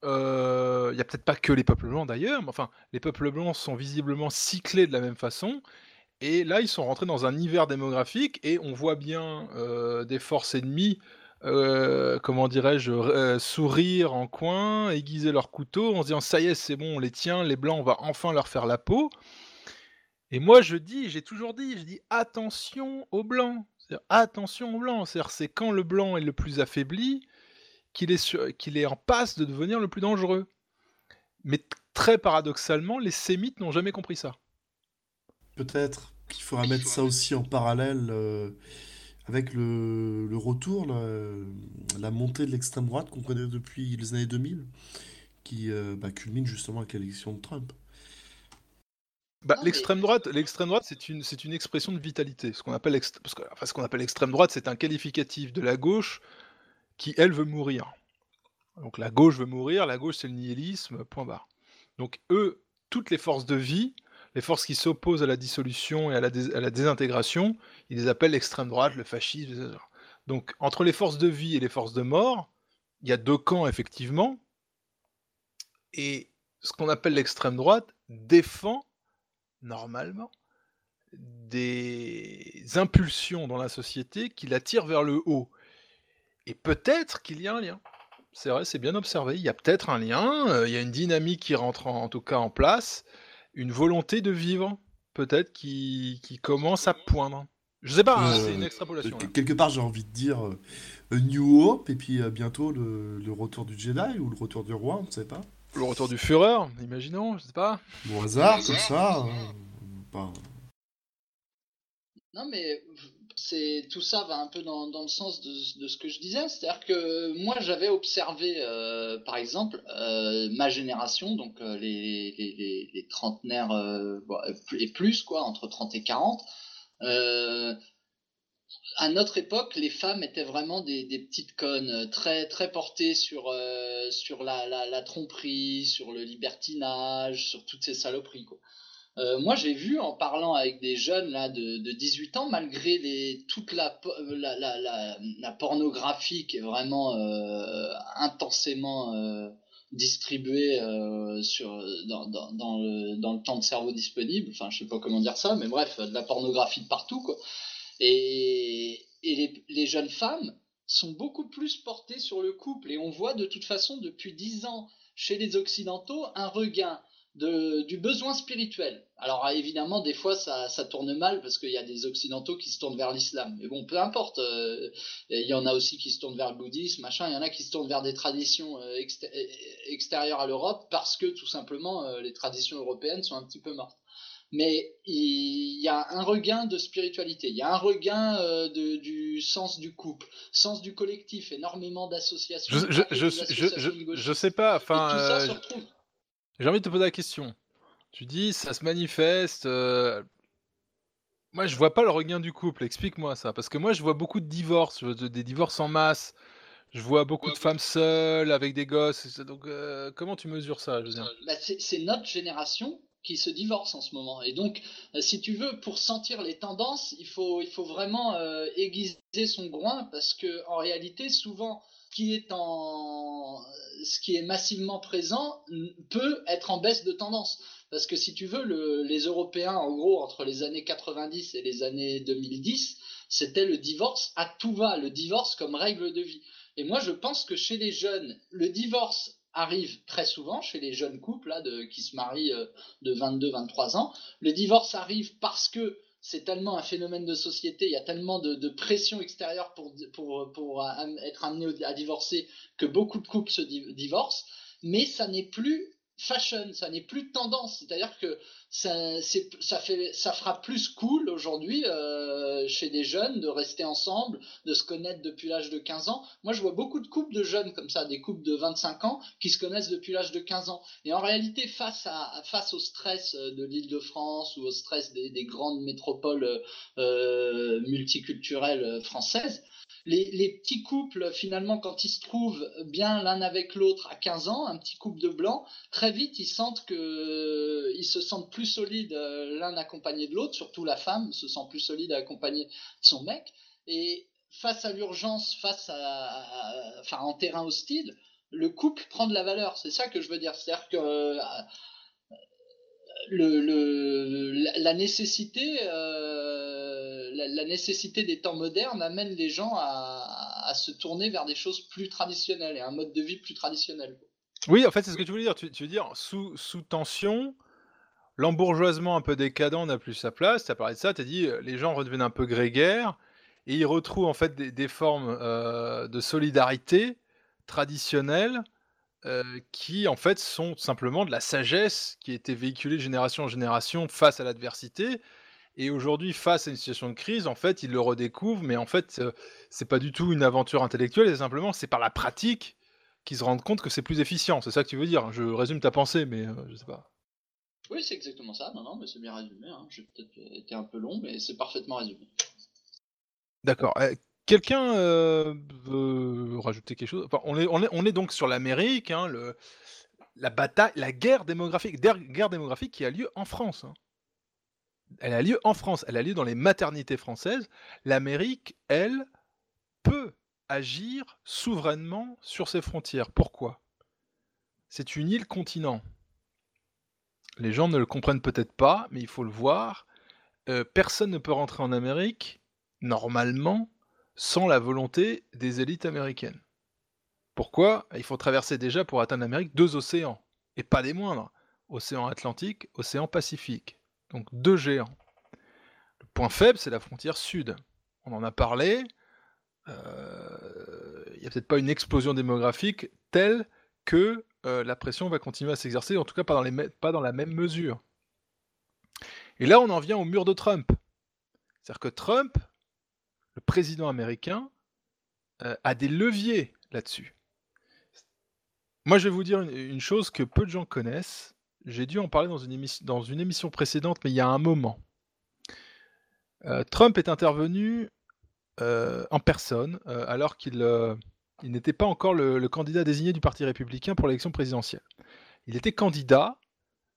Il n'y a peut-être pas que les peuples blancs d'ailleurs, mais enfin, les peuples blancs sont visiblement cyclés de la même façon. Et là, ils sont rentrés dans un hiver démographique et on voit bien des forces ennemies, euh, comment dirais-je, euh, sourire en coin, aiguiser leurs couteaux en se disant ça y est, c'est bon, on les tient, les blancs, on va enfin leur faire la peau. Et moi, je dis, j'ai toujours dit, je dis attention aux blancs. C'est-à-dire, attention aux blancs. C'est-à-dire, c'est quand le blanc est le plus affaibli qu'il est, sur- qu'il est en passe de devenir le plus dangereux. Mais très paradoxalement, les sémites n'ont jamais compris ça. Peut-être qu'il faudra mettre ça aussi en parallèle euh, avec le, le retour, la, la montée de l'extrême droite qu'on connaît depuis les années 2000, qui euh, bah, culmine justement avec l'élection de Trump. Bah, l'extrême droite, l'extrême droite, c'est une, c'est une expression de vitalité. Ce qu'on appelle, parce que- enfin, ce qu'on appelle l'extrême droite, c'est un qualificatif de la gauche qui, elle, veut mourir. Donc la gauche veut mourir, la gauche c'est le nihilisme, point barre. Donc eux, toutes les forces de vie, les forces qui s'opposent à la dissolution et à la, désintégration, ils les appellent l'extrême droite, le fascisme. Donc entre les forces de vie et les forces de mort, il y a deux camps effectivement, et ce qu'on appelle l'extrême droite défend normalement des impulsions dans la société qui la tirent vers le haut. Et peut-être qu'il y a un lien. C'est vrai, c'est bien observé. Il y a peut-être un lien, euh, il y a une dynamique qui rentre en, en tout cas en place, une volonté de vivre, peut-être, qui, qui commence à poindre. Je sais pas, hein, c'est une Euh, extrapolation. quelque part, j'ai envie de dire euh, A New Hope, et puis euh, bientôt le, le retour du Jedi ou le retour du roi, on ne sait pas. Le retour du Führer, imaginons, je sais pas. Au hasard, comme ça. hein, pas- Non, mais c'est tout ça va un peu dans, dans le sens de, ce que je disais. C'est-à-dire que moi, j'avais observé, euh, par exemple, euh, ma génération, donc euh, les, les, les, trentenaires et plus, quoi, entre 30 et 40. euh, à notre époque, les femmes étaient vraiment des, petites connes, très, très portées sur, sur la, la, la tromperie, sur le libertinage, sur toutes ces saloperies. Quoi. Euh, moi, j'ai vu en parlant avec des jeunes là, de, de 18 ans, malgré toute la, po- la, la, pornographie qui est vraiment euh, intensément euh, distribuée euh, sur, dans, dans, le, temps de cerveau disponible, enfin, je sais pas comment dire ça, mais bref, de la pornographie de partout. Quoi. Et, et les, les jeunes femmes sont beaucoup plus portées sur le couple. Et on voit de toute façon depuis 10 ans chez les Occidentaux un regain de, du besoin spirituel. Alors évidemment, des fois, ça, ça tourne mal parce qu'il y a des Occidentaux qui se tournent vers l'islam. Mais bon, peu importe. euh, Il y en a aussi qui se tournent vers le bouddhisme, machin. Il y en a qui se tournent vers des traditions euh, exté- extérieures à l'Europe parce que tout simplement, euh, les traditions européennes sont un petit peu mortes mais il y a un regain de spiritualité, il y a un regain euh, de, du sens du couple, sens du collectif, énormément d'associations. Je, je, je, sais pas, enfin. J'ai envie de te poser la question. Tu dis, ça se manifeste. euh, Moi, je vois pas le regain du couple. Explique-moi ça. Parce que moi, je vois beaucoup de divorces, des divorces en masse. Je vois beaucoup de femmes seules avec des gosses. Donc, euh, comment tu mesures ça Bah, c'est notre génération qui se divorce en ce moment. Et donc, euh, si tu veux, pour sentir les tendances, il faut, il faut vraiment aiguiser son groin parce que en réalité, souvent, qui est en, ce qui est massivement présent peut être en baisse de tendance. Parce que si tu veux, le- les Européens, en gros, entre les années 90 et les années 2010, c'était le divorce à tout va, le divorce comme règle de vie. Et moi, je pense que chez les jeunes, le divorce arrive très souvent chez les jeunes couples là, de, qui se marient euh, de 22-23 ans. Le divorce arrive parce que c'est tellement un phénomène de société, il y a tellement de, pression extérieure pour, pour, pour am- être amené à divorcer que beaucoup de couples se di- divorcent, mais ça n'est plus fashion, ça n'est plus tendance. C'est-à-dire que ça, ça, fait, ça fera plus cool aujourd'hui euh, chez des jeunes de rester ensemble, de se connaître depuis l'âge de 15 ans. Moi, je vois beaucoup de couples de jeunes comme ça, des couples de 25 ans qui se connaissent depuis l'âge de 15 ans. Et en réalité, face, à, face au stress euh, de l'île de France ou au stress des, des grandes métropoles euh, multiculturelles euh, françaises, les, petits couples, finalement, quand ils se trouvent bien l'un avec l'autre à 15 ans, un petit couple de blancs, très vite, ils sentent que ils se sentent plus solides euh, l'un accompagné de l'autre, surtout la femme se sent plus solide à accompagner son mec. Et face à l'urgence, face à, à- en terrain hostile, le couple prend de la valeur. C'est ça que je veux dire. C'est-à-dire que euh, la nécessité, euh, la, nécessité des temps modernes amène les gens à, se tourner vers des choses plus traditionnelles et un mode de vie plus traditionnel. Oui, en fait, c'est ce que tu voulais dire. Tu, veux dire, sous, tension, l'embourgeoisement un peu décadent n'a plus sa place. Tu as parlé de ça, tu as dit, euh, les gens redeviennent un peu grégaires et ils retrouvent en fait des, formes euh, de solidarité traditionnelles euh, qui en fait sont simplement de la sagesse qui été véhiculée de génération en génération face à l'adversité. Et aujourd'hui, face à une situation de crise, en fait, ils le redécouvrent, mais en fait, euh, c'est pas du tout une aventure intellectuelle, c'est simplement c'est par la pratique qu'ils se rendent compte que c'est plus efficient. C'est ça que tu veux dire. Je résume ta pensée, mais euh, je sais pas. Oui, c'est exactement ça. Non, non, mais c'est bien résumé. Hein. J'ai peut-être été un peu long, mais c'est parfaitement résumé. D'accord. Euh, Quelqu'un euh, veut rajouter quelque chose? Enfin, on, est, on, est, on est donc sur l'Amérique, hein, le, la bataille, la guerre démographique, guerre démographique qui a lieu en France. hein. Elle a lieu en France, elle a lieu dans les maternités françaises. L'Amérique, elle, peut agir souverainement sur ses frontières. Pourquoi? C'est une île-continent. Les gens ne le comprennent peut-être pas, mais il faut le voir. Euh, personne ne peut rentrer en Amérique, normalement, sans la volonté des élites américaines. Pourquoi? Il faut traverser déjà pour atteindre l'Amérique deux océans, et pas des moindres. Océan Atlantique, océan Pacifique. Donc deux géants. Le point faible, c'est la frontière sud. On en a parlé. Euh, Il n'y a peut-être pas une explosion démographique telle que euh, la pression va continuer à s'exercer, en tout cas pas dans, la même mesure. Et là, on en vient au mur de Trump. C'est-à-dire que Trump, le président américain, euh, a des leviers là-dessus. Moi, je vais vous dire une chose que peu de gens connaissent. J'ai dû en parler dans une, émission, dans une émission précédente, mais il y a un moment. Euh, Trump est intervenu euh, en personne, euh, alors qu'il il n'était pas encore le, candidat désigné du Parti républicain pour l'élection présidentielle. Il était candidat,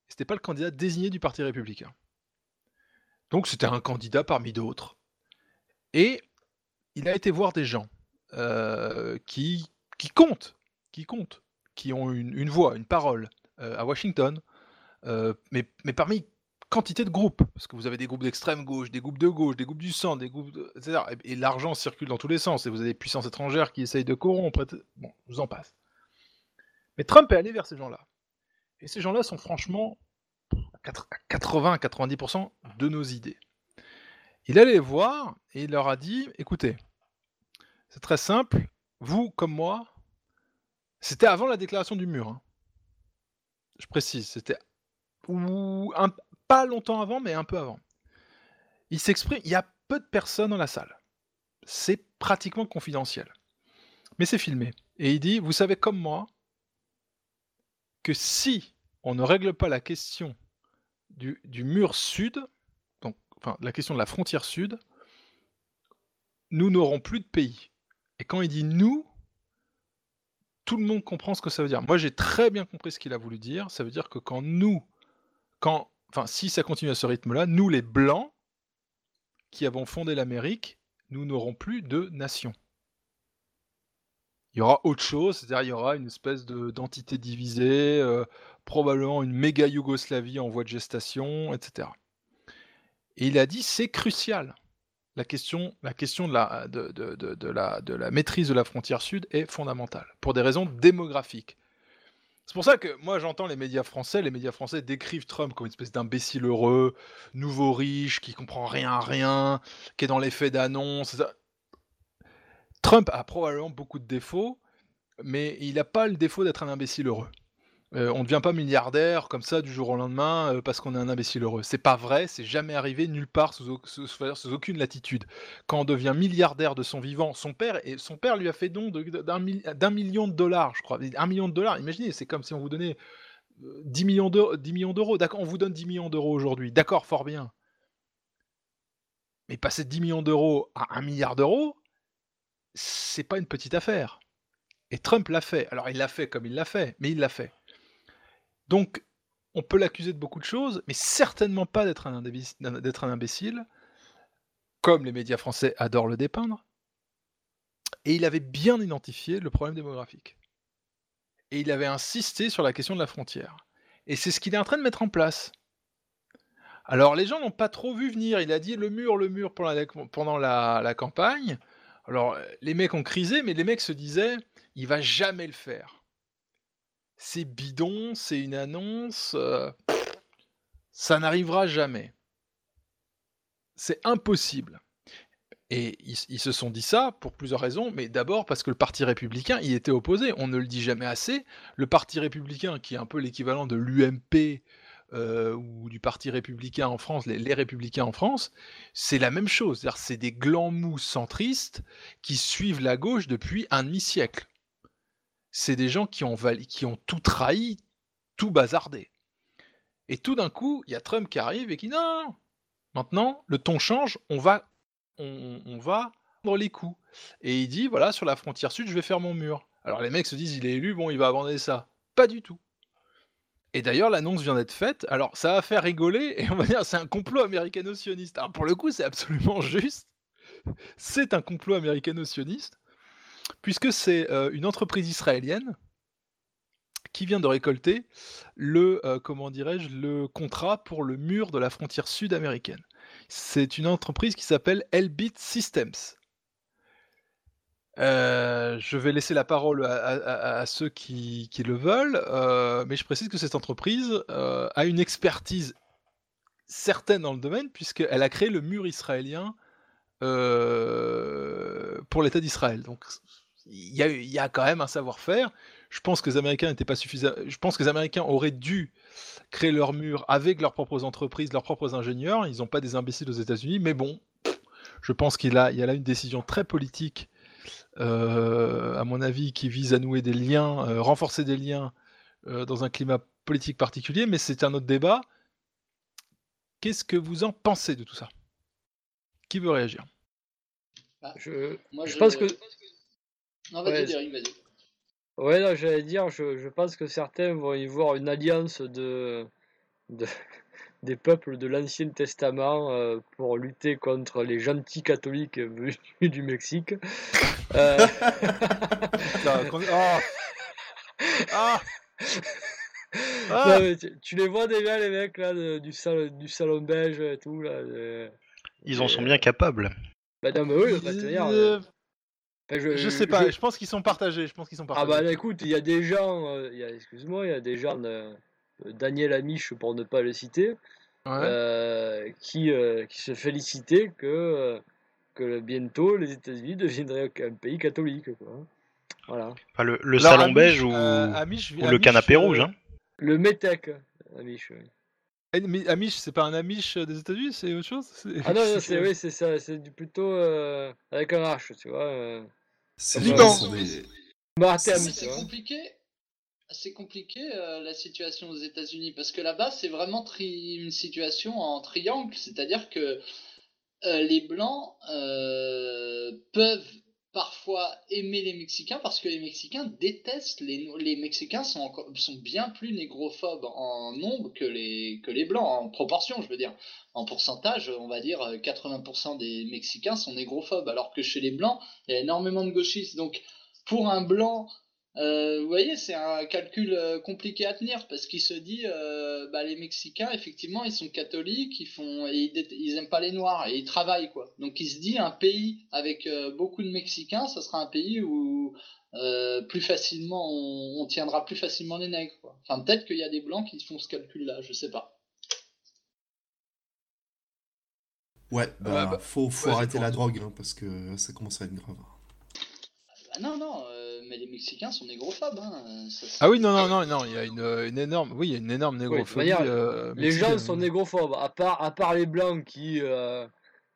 ce n'était pas le candidat désigné du Parti républicain. Donc c'était un candidat parmi d'autres. Et il a été voir des gens qui, qui comptent, qui comptent, qui ont une, voix, une parole à Washington, mais, mais parmi quantité de groupes, parce que vous avez des groupes d'extrême gauche, des groupes de gauche, des groupes du centre, des groupes, etc. Et, l'argent circule dans tous les sens, et vous avez des puissances étrangères qui essayent de corrompre. et Bon, je vous en passe. Mais Trump est allé vers ces gens-là. Et ces gens-là sont franchement à 80-90% de nos idées. Il allait les voir et il leur a dit écoutez, c'est très simple, vous comme moi, c'était avant la déclaration du mur. hein. Je précise, c'était ou pas longtemps avant, mais un peu avant. Il s'exprime, il y a peu de personnes dans la salle. C'est pratiquement confidentiel. Mais c'est filmé. Et il dit, vous savez comme moi, que si on ne règle pas la question du, du mur sud, donc, enfin la question de la frontière sud, nous n'aurons plus de pays. Et quand il dit nous, tout le monde comprend ce que ça veut dire. Moi, j'ai très bien compris ce qu'il a voulu dire. Ça veut dire que quand nous, si ça continue à ce rythme-là, nous, les Blancs, qui avons fondé l'Amérique, nous n'aurons plus de nation. Il y aura autre chose, c'est-à-dire il y aura une espèce de- d'entité divisée, euh, probablement une méga Yougoslavie en voie de gestation, etc. Et il a dit c'est crucial. La question, la question de la maîtrise de la frontière sud est fondamentale, pour des raisons démographiques. C'est pour ça que moi j'entends les médias français, les médias français décrivent Trump comme une espèce d'imbécile heureux, nouveau riche, qui comprend rien à rien, qui est dans l'effet d'annonce. Trump a probablement beaucoup de défauts, mais il n'a pas le défaut d'être un imbécile heureux. On ne devient pas milliardaire comme ça du jour au lendemain parce qu'on est un imbécile heureux. C'est pas vrai, c'est jamais arrivé nulle part sous, au- sous- sous- sous aucune latitude. Quand on devient milliardaire de son vivant, son père et son père lui a fait don d'un mi- d'un million de dollars, je crois. Un million de dollars, imaginez, c'est comme si on vous donnait euh, 10 millions d'euros. 10 millions d'euros. D'accord, on vous donne 10 millions d'euros aujourd'hui. D'accord, fort bien. Mais passer de 10 millions d'euros à 1 milliard d'euros, c'est pas une petite affaire. Et Trump l'a fait. Alors il l'a fait comme il l'a fait, mais il l'a fait. Donc on peut l'accuser de beaucoup de choses, mais certainement pas d'être un, imbécile- comme les médias français adorent le dépeindre. Et il avait bien identifié le problème démographique. Et il avait insisté sur la question de la frontière. Et c'est ce qu'il est en train de mettre en place. Alors les gens n'ont pas trop vu venir. Il a dit le mur, le mur pendant la, campagne. Alors les mecs ont crisé, mais les mecs se disaient, il va jamais le faire. C'est bidon, c'est une annonce, euh, ça n'arrivera jamais. C'est impossible. Et ils, se sont dit ça pour plusieurs raisons, mais d'abord parce que le Parti républicain y était opposé. On ne le dit jamais assez. Le Parti républicain, qui est un peu l'équivalent de l'UMP euh, ou du Parti républicain en France, les, républicains en France, c'est la même chose. C'est des glands mous centristes qui suivent la gauche depuis un demi-siècle. C'est des gens qui ont, tout trahi, tout bazardé. Et tout d'un coup, il y a Trump qui arrive et qui dit non. Maintenant, le ton change, on va, on, va prendre les coups. Et il dit voilà, sur la frontière sud, je vais faire mon mur. Alors les mecs se disent il est élu, bon, il va abandonner ça. Pas du tout. Et d'ailleurs, l'annonce vient d'être faite. Alors, ça va faire rigoler, et on va dire c'est un complot américano-sioniste. Alors, pour le coup, c'est absolument juste. C'est un complot américano-sioniste, puisque c'est euh, une entreprise israélienne qui vient de récolter le, euh, comment dirais-je, le contrat pour le mur de la frontière sud-américaine. C'est une entreprise qui s'appelle Elbit Systems. Euh, je vais laisser la parole à, ceux qui, le veulent, mais je précise que cette entreprise a une expertise certaine dans le domaine, puisqu'elle a créé le mur israélien pour l'État d'Israël. Donc il y, y a quand même un savoir-faire. Je pense que les Américains n'étaient pas suffisants. Je pense que les Américains auraient dû créer leur mur avec leurs propres entreprises, leurs propres ingénieurs. Ils n'ont pas des imbéciles aux États-Unis, mais bon, je pense qu'il y a là une décision très politique euh, à mon avis, qui vise à nouer des liens, euh, renforcer des liens euh, dans un climat politique particulier, mais c'est un autre débat. Qu'est-ce que vous en pensez de tout ça? Qui veut réagir? Je, Moi, je je- pense que. Non, vas-y, Ouais, Derrick, vas-y. Ouais, non, j'allais dire, je, je pense que certains vont y voir une alliance de, de- des peuples de l'Ancien Testament euh, pour lutter contre les gentils catholiques venus du Mexique. Euh, oh Ah Ah Non, mais tu, tu les vois déjà, les mecs là, de- du, salon, du salon belge et tout. Là, de- Ils en sont et- bien capables. Bah non, mais oui, bah, c'est-à-dire, Euh, euh, enfin, Je sais pas, je pense qu'ils sont partagés. Je pense qu'ils sont Ah partagés. bah écoute, il y a des gens, euh, il y a- excuse-moi, il y a des gens, de Daniel Amiche pour ne pas le citer, euh, qui, euh, qui se félicitaient que, euh, que bientôt les États-Unis deviendraient un pays catholique. Quoi. Voilà. Enfin, le le Alors, salon Amish, beige ou, euh, Amish- ou le canapé euh, rouge. Hein. Le METEC, Amish. oui. Mais Amish, c'est pas un Amish des États-Unis, c'est autre chose? Ah non, non, c'est oui, c'est ça, c'est du plutôt euh, avec un H, tu vois. euh. C'est Bah, C'est compliqué. C'est compliqué euh, la situation aux États-Unis parce que là-bas c'est vraiment tri- une situation en triangle, c'est-à-dire que euh, les blancs euh, peuvent parfois aimer les Mexicains parce que les Mexicains détestent les les Mexicains sont encore, sont bien plus négrophobes en nombre que les que les blancs en proportion, je veux dire. En pourcentage, on va dire euh, 80% des Mexicains sont négrophobes alors que chez les blancs, il y a énormément de gauchistes. Donc pour un blanc euh, vous voyez, c'est un calcul euh, compliqué à tenir parce qu'il se dit, euh, bah, les Mexicains, effectivement, ils sont catholiques, ils font, et ils, aiment pas les Noirs et ils travaillent quoi. Donc il se dit, un pays avec euh, beaucoup de Mexicains, ça sera un pays où euh, plus facilement, on, on tiendra plus facilement les nègres. Quoi. Enfin, peut-être qu'il y a des blancs qui font ce calcul-là, je sais pas. Ouais, bah, Ouais, bah, faut, arrêter la drogue, hein, parce que ça commence à être grave. Bah, non, non, euh, mais les Mexicains sont négrophobes. Hein. ça, Ah oui, non, non, non, non, il y a une, une énorme, oui, il y a une énorme négrophobie. manière, euh, les gens sont négrophobes, à part, à part les blancs qui, euh,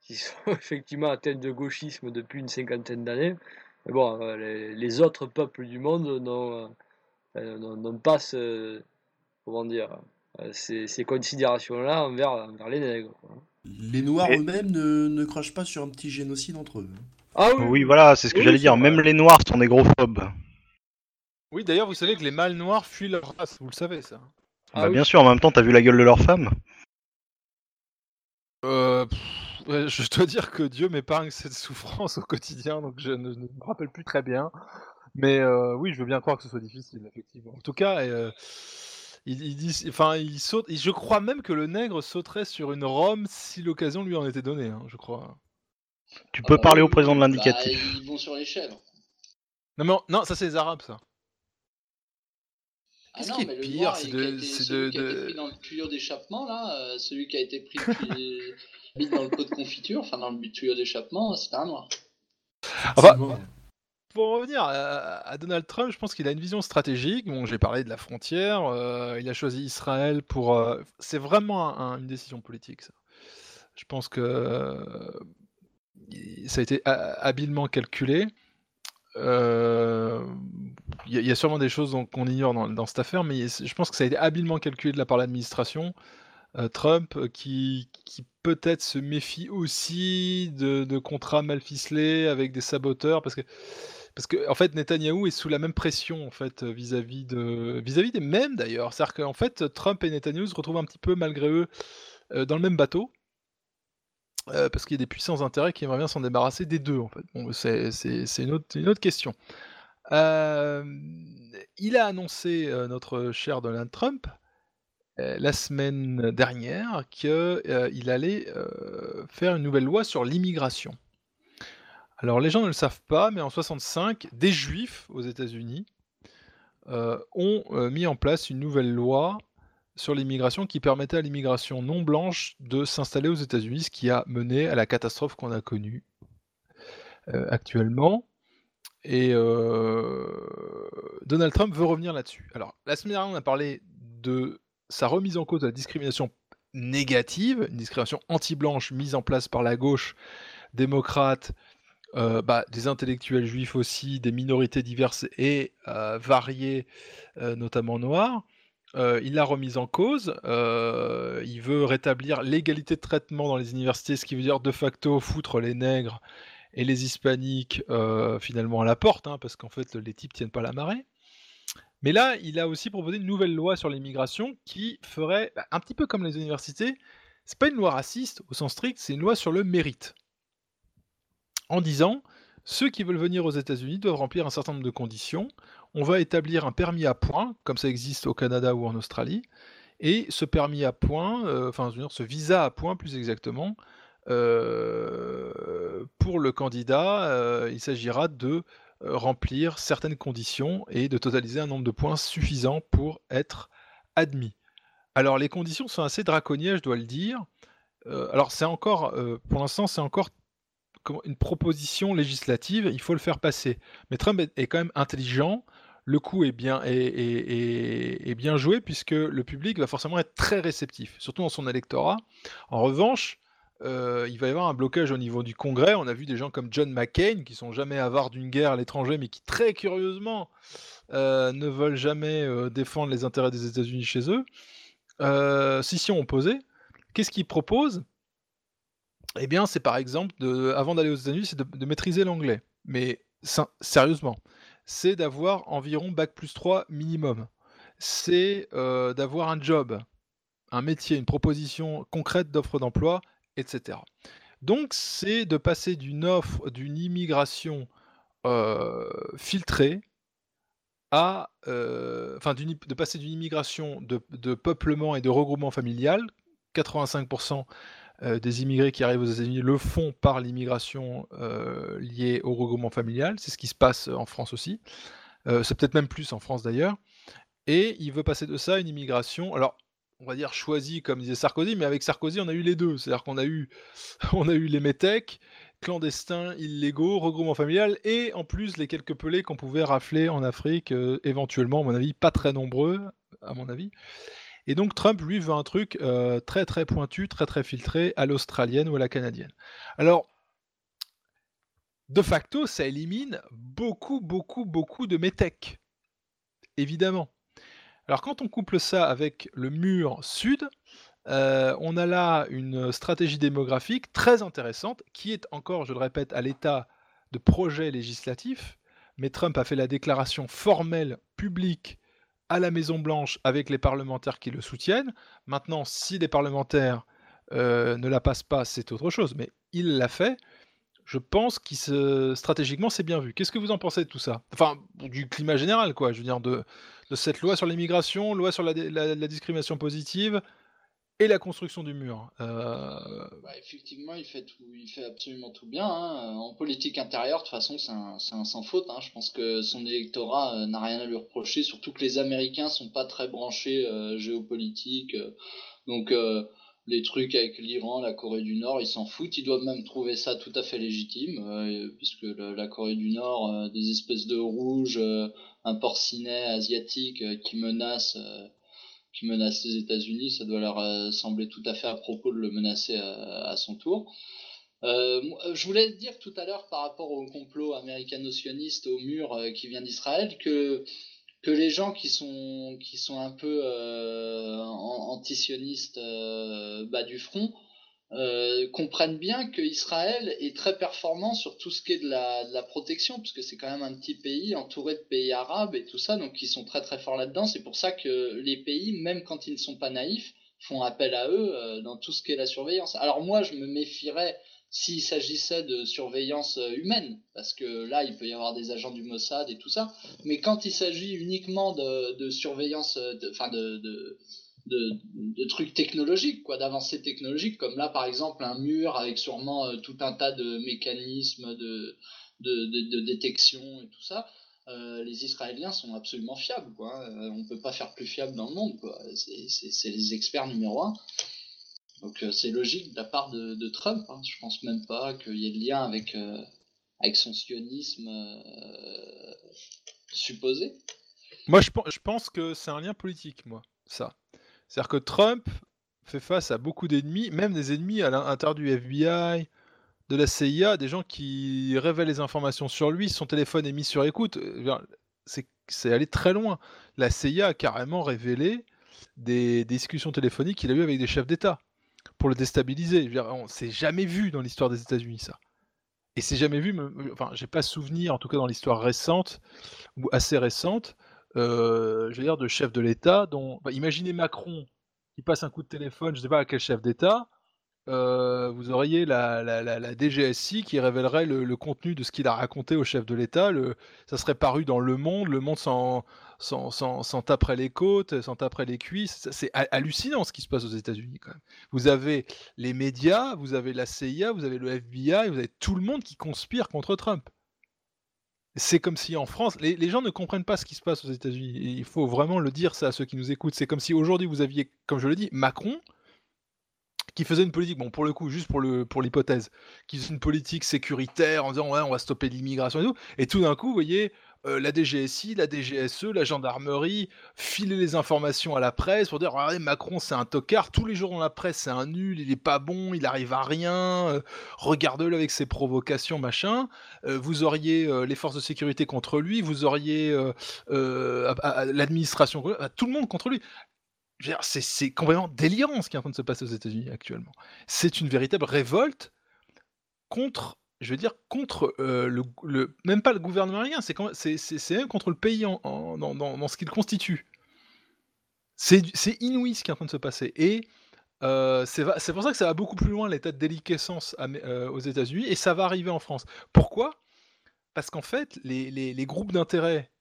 qui sont effectivement atteints de gauchisme depuis une cinquantaine d'années. Mais bon, euh, les, les autres peuples du monde n'ont euh, pas ce, comment dire, euh, ces, ces considérations-là envers, envers les nègres. quoi. Les Noirs Et- eux-mêmes ne, ne crachent pas sur un petit génocide entre eux. Ah Oui, voilà, c'est ce que Oui, j'allais dire. vrai. Même les noirs sont négrophobes. Oui, d'ailleurs, vous savez que les mâles noirs fuient leur race, vous le savez ça. Ah bah, oui. bien sûr, en même temps, t'as vu la gueule de leur femme? Euh, pff, je dois dire que Dieu m'épargne cette souffrance au quotidien, donc je ne, ne me rappelle plus très bien. Mais euh, oui, je veux bien croire que ce soit difficile, effectivement. En tout cas, euh, il, il dit, enfin, il saute. et Je crois même que le nègre sauterait sur une Rome si l'occasion lui en était donnée, hein, je crois. Tu Ah peux bah parler au président de bah, l'indicatif. ils vont sur les chèvres. Non, mais en- non, ça c'est les Arabes, ça. Ah Qu'est-ce non, qui est mais le pire, noir, c'est il- de- qui a été- c'est celui de- qui a été de- pris dans le tuyau d'échappement, là, euh, celui qui a été pris depuis, mis dans le pot de confiture, enfin dans le tuyau d'échappement, c'était un noir. Enfin, Effectivement. pour revenir à, à Donald Trump, je pense qu'il a une vision stratégique. Bon, j'ai parlé de la frontière. euh, il a choisi Israël pour. euh, c'est vraiment un- une décision politique, ça. Je pense que euh, ça a été ha- habilement calculé. Euh, il il y a sûrement des choses qu'on ignore dans, cette affaire, mais je pense que ça a été habilement calculé de la part de l'administration. Euh, Trump euh, qui, peut-être se méfie aussi de, contrats mal ficelés avec des saboteurs, parce que parce que en fait Netanyahou est sous la même pression en fait euh, vis-à-vis de vis-à-vis des mêmes d'ailleurs. C'est-à-dire qu'en fait Trump et Netanyahou se retrouvent un petit peu malgré eux euh, dans le même bateau. Euh, parce qu'il y a des puissants intérêts qui aimeraient bien s'en débarrasser des deux, en fait. C'est une, autre- question. Euh, il a annoncé, euh, notre cher Donald Trump, la semaine dernière, qu'il allait faire une nouvelle loi sur l'immigration. Alors les gens ne le savent pas, mais en 65, des juifs aux États-Unis ont mis en place une nouvelle loi sur l'immigration qui permettait à l'immigration non blanche de s'installer aux États-Unis, ce qui a mené à la catastrophe qu'on a connue euh, actuellement. Et euh, Donald Trump veut revenir là-dessus. Alors, la semaine dernière, on a parlé de sa remise en cause de la discrimination négative, une discrimination anti-blanche mise en place par la gauche démocrate, euh, bah, des intellectuels juifs aussi, des minorités diverses et variées, notamment noires. Il l'a remise en cause. il veut rétablir l'égalité de traitement dans les universités, ce qui veut dire de facto foutre les nègres et les hispaniques finalement à la porte, hein, parce qu'en fait les types tiennent pas la marée. Mais là, il a aussi proposé une nouvelle loi sur l'immigration qui ferait bah, un petit peu comme les universités. C'est pas une loi raciste au sens strict, c'est une loi sur le mérite. En disant, ceux qui veulent venir aux États-Unis doivent remplir un certain nombre de conditions. On va établir un permis à points, comme ça existe au Canada ou en Australie. Et ce permis à points, euh, enfin, ce visa à points plus exactement, euh, pour le candidat, euh, il s'agira de remplir certaines conditions et de totaliser un nombre de points suffisant pour être admis. Alors les conditions sont assez draconiennes, je dois le dire. Alors c'est encore, pour l'instant, c'est encore une proposition législative, il faut le faire passer. Mais Trump est quand même intelligent. Le coup est bien, joué puisque le public va forcément être très réceptif, surtout dans son électorat. En revanche, euh, il va y avoir un blocage au niveau du Congrès. On a vu des gens comme John McCain, qui sont jamais avares d'une guerre à l'étranger, mais qui très curieusement euh, ne veulent jamais euh, défendre les intérêts des États-Unis chez eux. Euh, si si ont opposé, qu'est-ce qu'ils proposent? Eh bien, c'est par exemple, avant d'aller aux États-Unis, c'est de, maîtriser l'anglais. Mais sérieusement, c'est d'avoir environ bac plus 3 minimum. C'est euh, d'avoir un job, un métier, une proposition concrète d'offre d'emploi, etc. Donc, c'est de passer d'une offre, d'une immigration euh, filtrée à, euh, enfin, de passer d'une immigration de peuplement et de regroupement familial. 85% euh, des immigrés qui arrivent aux États-Unis le font par l'immigration euh, liée au regroupement familial. C'est ce qui se passe en France aussi. Euh, c'est peut-être même plus en France d'ailleurs. Et il veut passer de ça à une immigration. Alors, on va dire choisie comme disait Sarkozy, mais avec Sarkozy, on a eu les deux. C'est-à-dire qu'on a eu, on a eu les métèques, clandestins, illégaux, regroupement familial, et en plus les quelques pelés qu'on pouvait rafler en Afrique, euh, éventuellement, à mon avis, pas très nombreux, à mon avis. Et donc Trump, lui, veut un truc euh, très très pointu, très très filtré à l'australienne ou à la canadienne. Alors, de facto, ça élimine beaucoup, beaucoup, beaucoup de métèques, évidemment. Alors quand on couple ça avec le mur sud, euh, on a là une stratégie démographique très intéressante qui est encore, je le répète, à l'état de projet législatif. Mais Trump a fait la déclaration formelle publique à la Maison Blanche avec les parlementaires qui le soutiennent. Maintenant, si les parlementaires euh, ne la passent pas, c'est autre chose. Mais il l'a fait. Je pense que se... stratégiquement, c'est bien vu. Qu'est-ce que vous en pensez de tout ça? Enfin, du climat général, quoi. Je veux dire, de, cette loi sur l'immigration, loi sur la discrimination positive et la construction du mur. Euh, Bah, effectivement, il fait, absolument tout bien. hein. En politique intérieure, de toute façon, c'est un, sans faute. hein. Je pense que son électorat euh, n'a rien à lui reprocher, surtout que les Américains sont pas très branchés euh, géopolitique. euh. donc, les trucs avec l'Iran, la Corée du Nord, ils s'en foutent. Ils doivent même trouver ça tout à fait légitime, puisque la Corée du Nord, des espèces de rouges, un porcinet asiatique qui menace. Euh, qui menace les États-Unis, ça doit leur euh, sembler tout à fait à propos de le menacer à, à son tour. Euh, je voulais dire tout à l'heure par rapport au complot américano-sioniste au mur euh, qui vient d'Israël que que les gens qui sont qui sont un peu euh, an- anti-sionistes euh, bas du front euh, comprennent bien que Israël est très performant sur tout ce qui est de la, de la protection, puisque c'est quand même un petit pays entouré de pays arabes et tout ça, donc ils sont très très forts là-dedans. C'est pour ça que les pays, même quand ils ne sont pas naïfs, font appel à eux euh, dans tout ce qui est la surveillance. Alors moi, je me méfierais s'il s'agissait de surveillance euh, humaine, parce que là, il peut y avoir des agents du Mossad et tout ça, mais quand il s'agit uniquement de, surveillance, enfin de, de, trucs technologiques, quoi, d'avancées technologiques, comme là par exemple un mur avec sûrement euh, tout un tas de mécanismes de, détection et tout ça. Euh, les Israéliens sont absolument fiables, quoi. Euh, on peut pas faire plus fiable dans le monde, quoi. C'est- les experts numéro un. Donc c'est logique de la part de, Trump. Hein. Je pense même pas qu'il y ait de lien avec avec son sionisme supposé. Moi, je, je pense que c'est un lien politique, moi, ça. C'est-à-dire que Trump fait face à beaucoup d'ennemis, même des ennemis à l'intérieur du FBI, de la CIA, des gens qui révèlent les informations sur lui, son téléphone est mis sur écoute. Euh, C'est allé très loin. La CIA a carrément révélé des, discussions téléphoniques qu'il a eues avec des chefs d'État pour le déstabiliser. Je veux On s'est jamais vu dans l'histoire des États-Unis, ça. Et c'est jamais vu, enfin, j'ai pas souvenir, en tout cas dans l'histoire récente, ou assez récente, euh, je veux dire, de chef de l'État dont. bah, imaginez Macron qui passe un coup de téléphone, je sais pas à quel chef d'État, euh, vous auriez la, DGSI qui révélerait le, contenu de ce qu'il a raconté au chef de l'État. Ça serait paru dans Le Monde, Le Monde s'en, s'en- s'en taperait les côtes, s'en taperait les cuisses. C'est ha- hallucinant ce qui se passe aux États-Unis quand même. Vous avez les médias, vous avez la CIA, vous avez le FBI, vous avez tout le monde qui conspire contre Trump. C'est comme si en France, les, gens ne comprennent pas ce qui se passe aux États-Unis. Il faut vraiment le dire ça à ceux qui nous écoutent. C'est comme si aujourd'hui vous aviez, comme je le dis, Macron qui faisait une politique, bon pour le coup, juste pour pour l'hypothèse, qui faisait une politique sécuritaire en disant ouais on va stopper l'immigration et tout, et tout d'un coup vous voyez euh, la DGSI, la DGSE, la gendarmerie filer les informations à la presse pour dire Macron c'est un tocard, tous les jours dans la presse c'est un nul, il est pas bon, il arrive à rien, euh, regarde-le avec ses provocations machin, Euh, vous auriez euh, les forces de sécurité contre lui, vous auriez l'administration, tout le monde contre lui. C'est complètement délirant ce qui est en train de se passer aux États-Unis actuellement. C'est une véritable révolte contre, je veux dire, contre euh, le, même pas le gouvernement américain, c'est même contre le pays en, en- dans, dans- dans ce qu'il constitue. C'est inouï ce qui est en train de se passer. Et euh, c'est pour ça que ça va beaucoup plus loin l'état de déliquescence euh, aux États-Unis et ça va arriver en France. Pourquoi? Parce qu'en fait, les, les- les groupes d'intérêt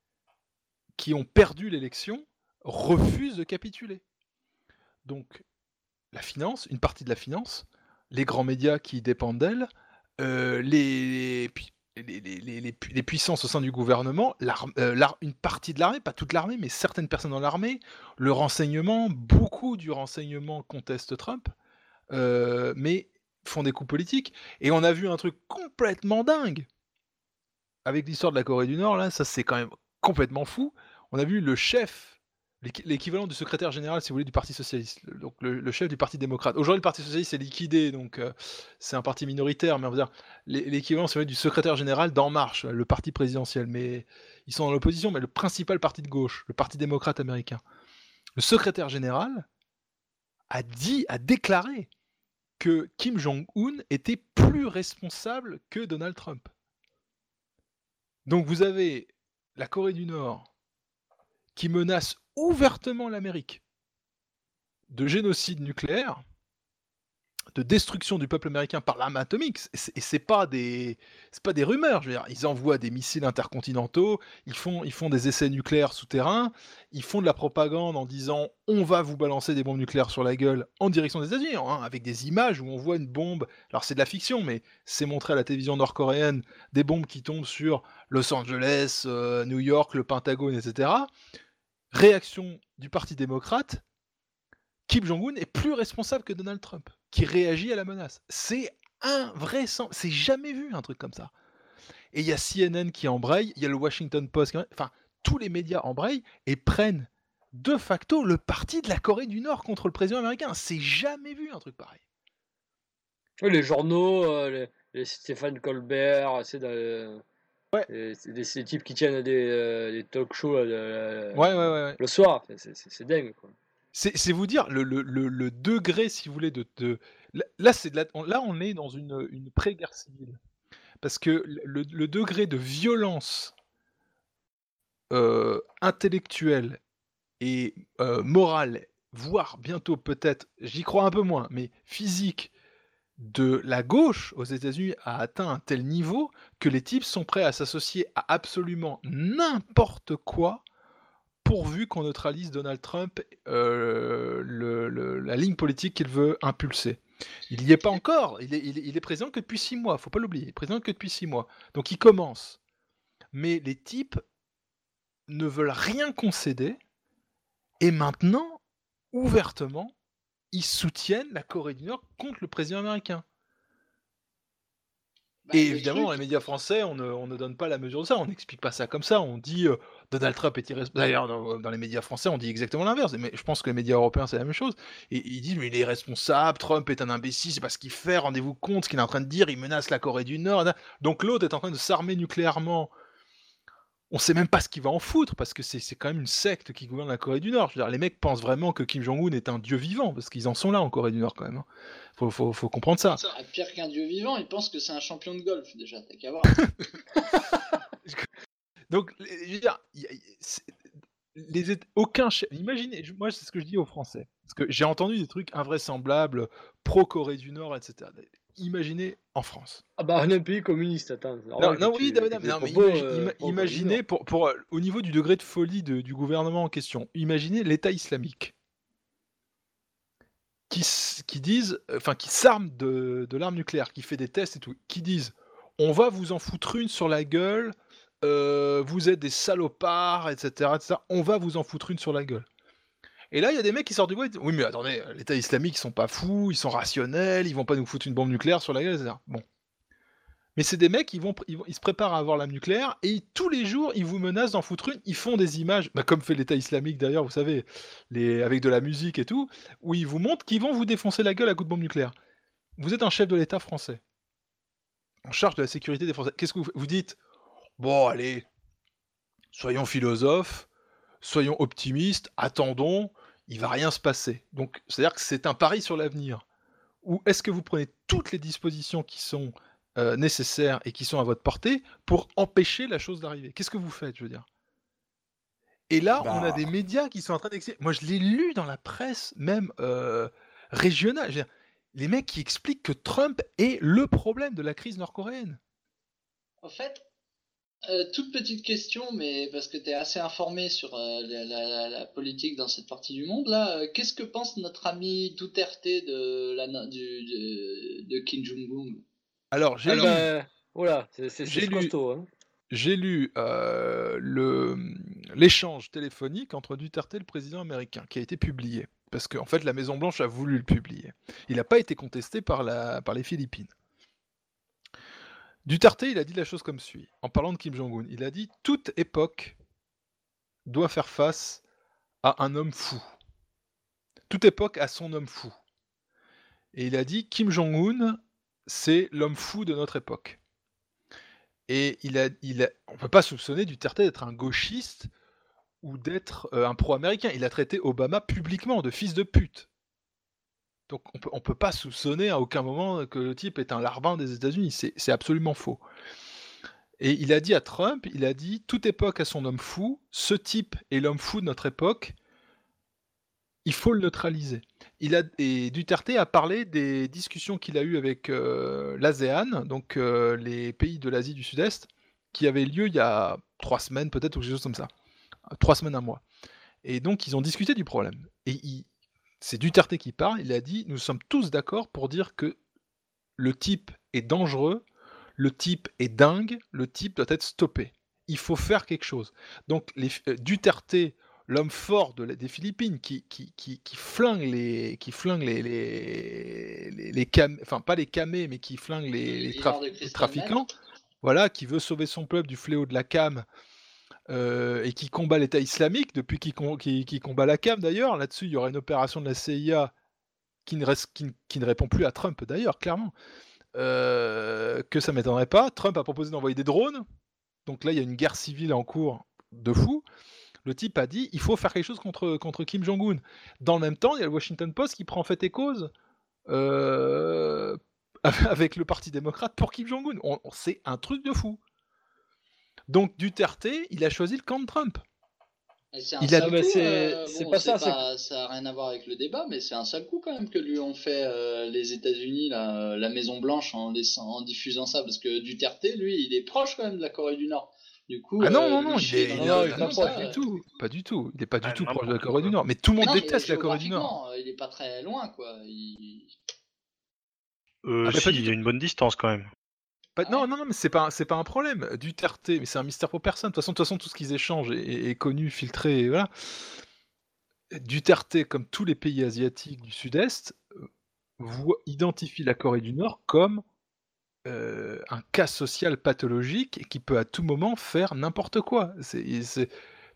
qui ont perdu l'élection refusent de capituler. Donc, la finance, une partie de la finance, les grands médias qui dépendent d'elle, les, les, les- les- les- les pu- les puissances au sein du gouvernement, euh, une partie de l'armée, pas toute l'armée, mais certaines personnes dans l'armée, le renseignement, beaucoup du renseignement conteste Trump, euh, mais font des coups politiques. Et on a vu un truc complètement dingue avec l'histoire de la Corée du Nord, là, ça c'est quand même complètement fou. On a vu le chef, l'équivalent du secrétaire général, si vous voulez, du Parti Socialiste, donc le, chef du Parti démocrate. Aujourd'hui, le Parti Socialiste est liquidé, donc euh, c'est un parti minoritaire, mais on va dire l'é- l'équivalent, voulez, du secrétaire général d'En Marche, le parti présidentiel. Mais ils sont dans l'opposition, mais le principal parti de gauche, le Parti démocrate américain. Le secrétaire général a dit, a déclaré que Kim Jong-un était plus responsable que Donald Trump. Donc vous avez la Corée du Nord qui menace ouvertement l'Amérique de génocide nucléaire, de destruction du peuple américain par l'arme atomique. Et c'est- pas des, pas des rumeurs. Je veux dire, ils envoient des missiles intercontinentaux, ils font, ils font des essais nucléaires souterrains, ils font de la propagande en disant on va vous balancer des bombes nucléaires sur la gueule en direction des États-Unis, hein, avec des images où on voit une bombe. Alors c'est de la fiction, mais c'est montré à la télévision nord-coréenne des bombes qui tombent sur Los Angeles, euh, New York, le Pentagone, etc. Réaction du Parti démocrate, Kim Jong-un est plus responsable que Donald Trump, qui réagit à la menace. C'est invraisemblable. C'est jamais vu un truc comme ça. Et il y a CNN qui embraye, il y a le Washington Post, enfin, tous les médias embrayent et prennent de facto le parti de la Corée du Nord contre le président américain. C'est jamais vu un truc pareil. Les journaux, euh, les, Stéphane Colbert, c'est c'est des, ces types qui tiennent des, euh, des talk shows euh, Ouais, ouais, ouais, ouais. le soir. C'est- dingue, quoi. C'est vous dire le, le- le- le degré, si vous voulez, de. de- là- de la- on- là, on est dans une, une pré-guerre civile. Parce que le, le degré de violence euh, intellectuelle et euh, morale, voire bientôt peut-être, j'y crois un peu moins, mais physique, de la gauche aux États-Unis a atteint un tel niveau que les types sont prêts à s'associer à absolument n'importe quoi pourvu qu'on neutralise Donald Trump, euh, la ligne politique qu'il veut impulser. Il n'y est pas encore, il est, il président que depuis six mois, faut pas l'oublier, il est président que depuis six mois. Donc il commence. Mais les types ne veulent rien concéder, et maintenant, ouvertement, ils soutiennent la Corée du Nord contre le président américain. et le évidemment, dans les médias français, on ne, on ne donne pas la mesure de ça, on n'explique pas ça comme ça, on dit euh, Donald Trump est irresponsable. D'ailleurs, dans, dans les médias français, on dit exactement l'inverse, mais je pense que les médias européens, c'est la même chose. Et ils disent, mais il est irresponsable, Trump est un imbécile, c'est pas ce qu'il fait, rendez-vous compte ce qu'il est en train de dire, il menace la Corée du Nord. Donc l'autre est en train de s'armer nucléairement. On sait même pas ce qu'il va en foutre, parce que c'est quand même une secte qui gouverne la Corée du Nord. Je veux dire, les mecs pensent vraiment que Kim Jong-un est un dieu vivant, parce qu'ils en sont là en Corée du Nord quand même. hein. Faut, faut, faut comprendre ça. Pire qu'un dieu vivant, il pense que c'est un champion de golf déjà, t'as qu'à voir. Donc, je veux dire, les, aucun chef. Imaginez, moi, c'est ce que je dis aux Français. Parce que j'ai entendu des trucs invraisemblables, pro-Corée du Nord, etc. Imaginez en France. Ah bah, on est un pays communiste, attends. Non, oui, tu- mais, non, tes mais propos, imagi- euh, imaginez, pour, pour, euh, au niveau du degré de folie de- du gouvernement en question, imaginez l'État islamique qui, qui disent, enfin, qui s'arment de, de l'arme nucléaire, qui fait des tests et tout, qui disent on va vous en foutre une sur la gueule, euh, vous êtes des salopards, etc., etc., on va vous en foutre une sur la gueule. Et là, il y a des mecs qui sortent du bois et disent Oui, mais attendez, l'État islamique, ils sont pas fous, ils sont rationnels, ils vont pas nous foutre une bombe nucléaire sur la gueule. Bon. Mais c'est des mecs, ils, vont, ils, se préparent à avoir l'âme nucléaire et tous les jours, ils vous menacent d'en foutre une. Ils font des images, bah, comme fait l'État islamique d'ailleurs, vous savez, les, avec de la musique et tout, où ils vous montrent qu'ils vont vous défoncer la gueule à coup de bombe nucléaire. Vous êtes un chef de l'État français, en charge de la sécurité des Français. Qu'est-ce que vous, vous dites? Bon, allez, soyons philosophes, soyons optimistes, attendons, il va rien se passer. Donc, c'est-à-dire que c'est un pari sur l'avenir. Ou est-ce que vous prenez toutes les dispositions qui sont euh, nécessaires et qui sont à votre portée pour empêcher la chose d'arriver? Qu'est-ce que vous faites, je veux dire? Et là, on a Bah. des médias qui sont en train d'expliquer. Moi, je l'ai lu dans la presse, même euh, régionale. Je veux dire, les mecs qui expliquent que Trump est le problème de la crise nord-coréenne. En fait, euh, toute petite question, mais parce que tu es assez informé sur euh, la, la- la politique dans cette partie du monde, là, euh, qu'est-ce que pense notre ami Duterte de, la, no- du, de, de Kim Jong-un? Alors, j'ai lu, bah, voilà, c'est lu-. Hein. j'ai lu euh, l'échange téléphonique entre Duterte et le président américain, qui a été publié. Parce qu'en fait, la Maison-Blanche a voulu le publier. Il n'a pas été contesté par, la, par les Philippines. Duterte, il a dit la chose comme suit, en parlant de Kim Jong-un. Il a dit Toute époque doit faire face à un homme fou. Toute époque a son homme fou. Et il a dit Kim Jong-un, c'est l'homme fou de notre époque. Et il a, il on ne peut pas soupçonner Duterte d'être un gauchiste ou d'être euh, un pro-américain. Il a traité Obama publiquement de fils de pute. Donc on on peut pas soupçonner à aucun moment que le type est un larbin des États-Unis. C'est absolument faux. Et il a dit à Trump, il a dit toute époque a son homme fou. Ce type est l'homme fou de notre époque. Il faut le neutraliser. Et Duterte a parlé des discussions qu'il a eues avec euh, l'ASEAN, donc euh, les pays de l'Asie du Sud-Est, qui avaient lieu il y a trois semaines peut-être ou quelque chose comme ça. Trois semaines, un mois. Et donc ils ont discuté du problème. Et c'est Duterte qui parle, il a dit nous sommes tous d'accord pour dire que le type est dangereux, le type est dingue, le type doit être stoppé. Il faut faire quelque chose. Donc les, euh, Duterte, l'homme fort de la- des Philippines, qui, qui, qui, qui flingue les, qui flingue les, les, les, les cam- enfin pas les camés, mais qui flingue les, traf- trafiquants, voilà, qui veut sauver son peuple du fléau de la cam. Euh, et qui combat l'État islamique depuis qu'il com- qu'il- qu'il combat la CAM d'ailleurs. Là-dessus, il y aura une opération de la CIA qui ne, répond plus à Trump d'ailleurs, clairement, euh, que ça m'étonnerait pas. Trump a proposé d'envoyer des drones. Donc là, il y a une guerre civile en cours de fou. Le type a dit il faut faire quelque chose contre, Kim Jong-un. Dans le même temps, il y a le Washington Post qui prend fait et cause euh, avec le Parti démocrate pour Kim Jong-un. On- on- C'est un truc de fou. Donc Duterte, il a choisi le camp de Trump. C'est euh, bon, pas ça, pas- ça n'a rien à voir avec le débat, mais c'est un sale coup quand même que lui ont fait euh, les États-Unis, la, la Maison Blanche, en, laissant, en diffusant ça, parce que Duterte, lui, il est proche quand même de la Corée du Nord. Du coup, Ah non, euh, non, non, il est, est- ah pas euh, du tout, pas du tout. Il n'est pas du tout proche de la Corée du Nord. Mais tout le monde non, déteste la Corée du Nord. euh, Il est pas très loin, quoi. Il... Euh, Ah, si, il y a une bonne distance quand même. Pas- non, non, non, mais c'est pas, un- c'est pas un problème. Duterte, mais c'est un mystère pour personne. De toute façon, de toute façon tout ce qu'ils échangent est, est- est connu, filtré, et voilà. Duterte, comme tous les pays asiatiques du Sud-Est, euh, identifie la Corée du Nord comme euh, un cas social pathologique qui peut à tout moment faire n'importe quoi.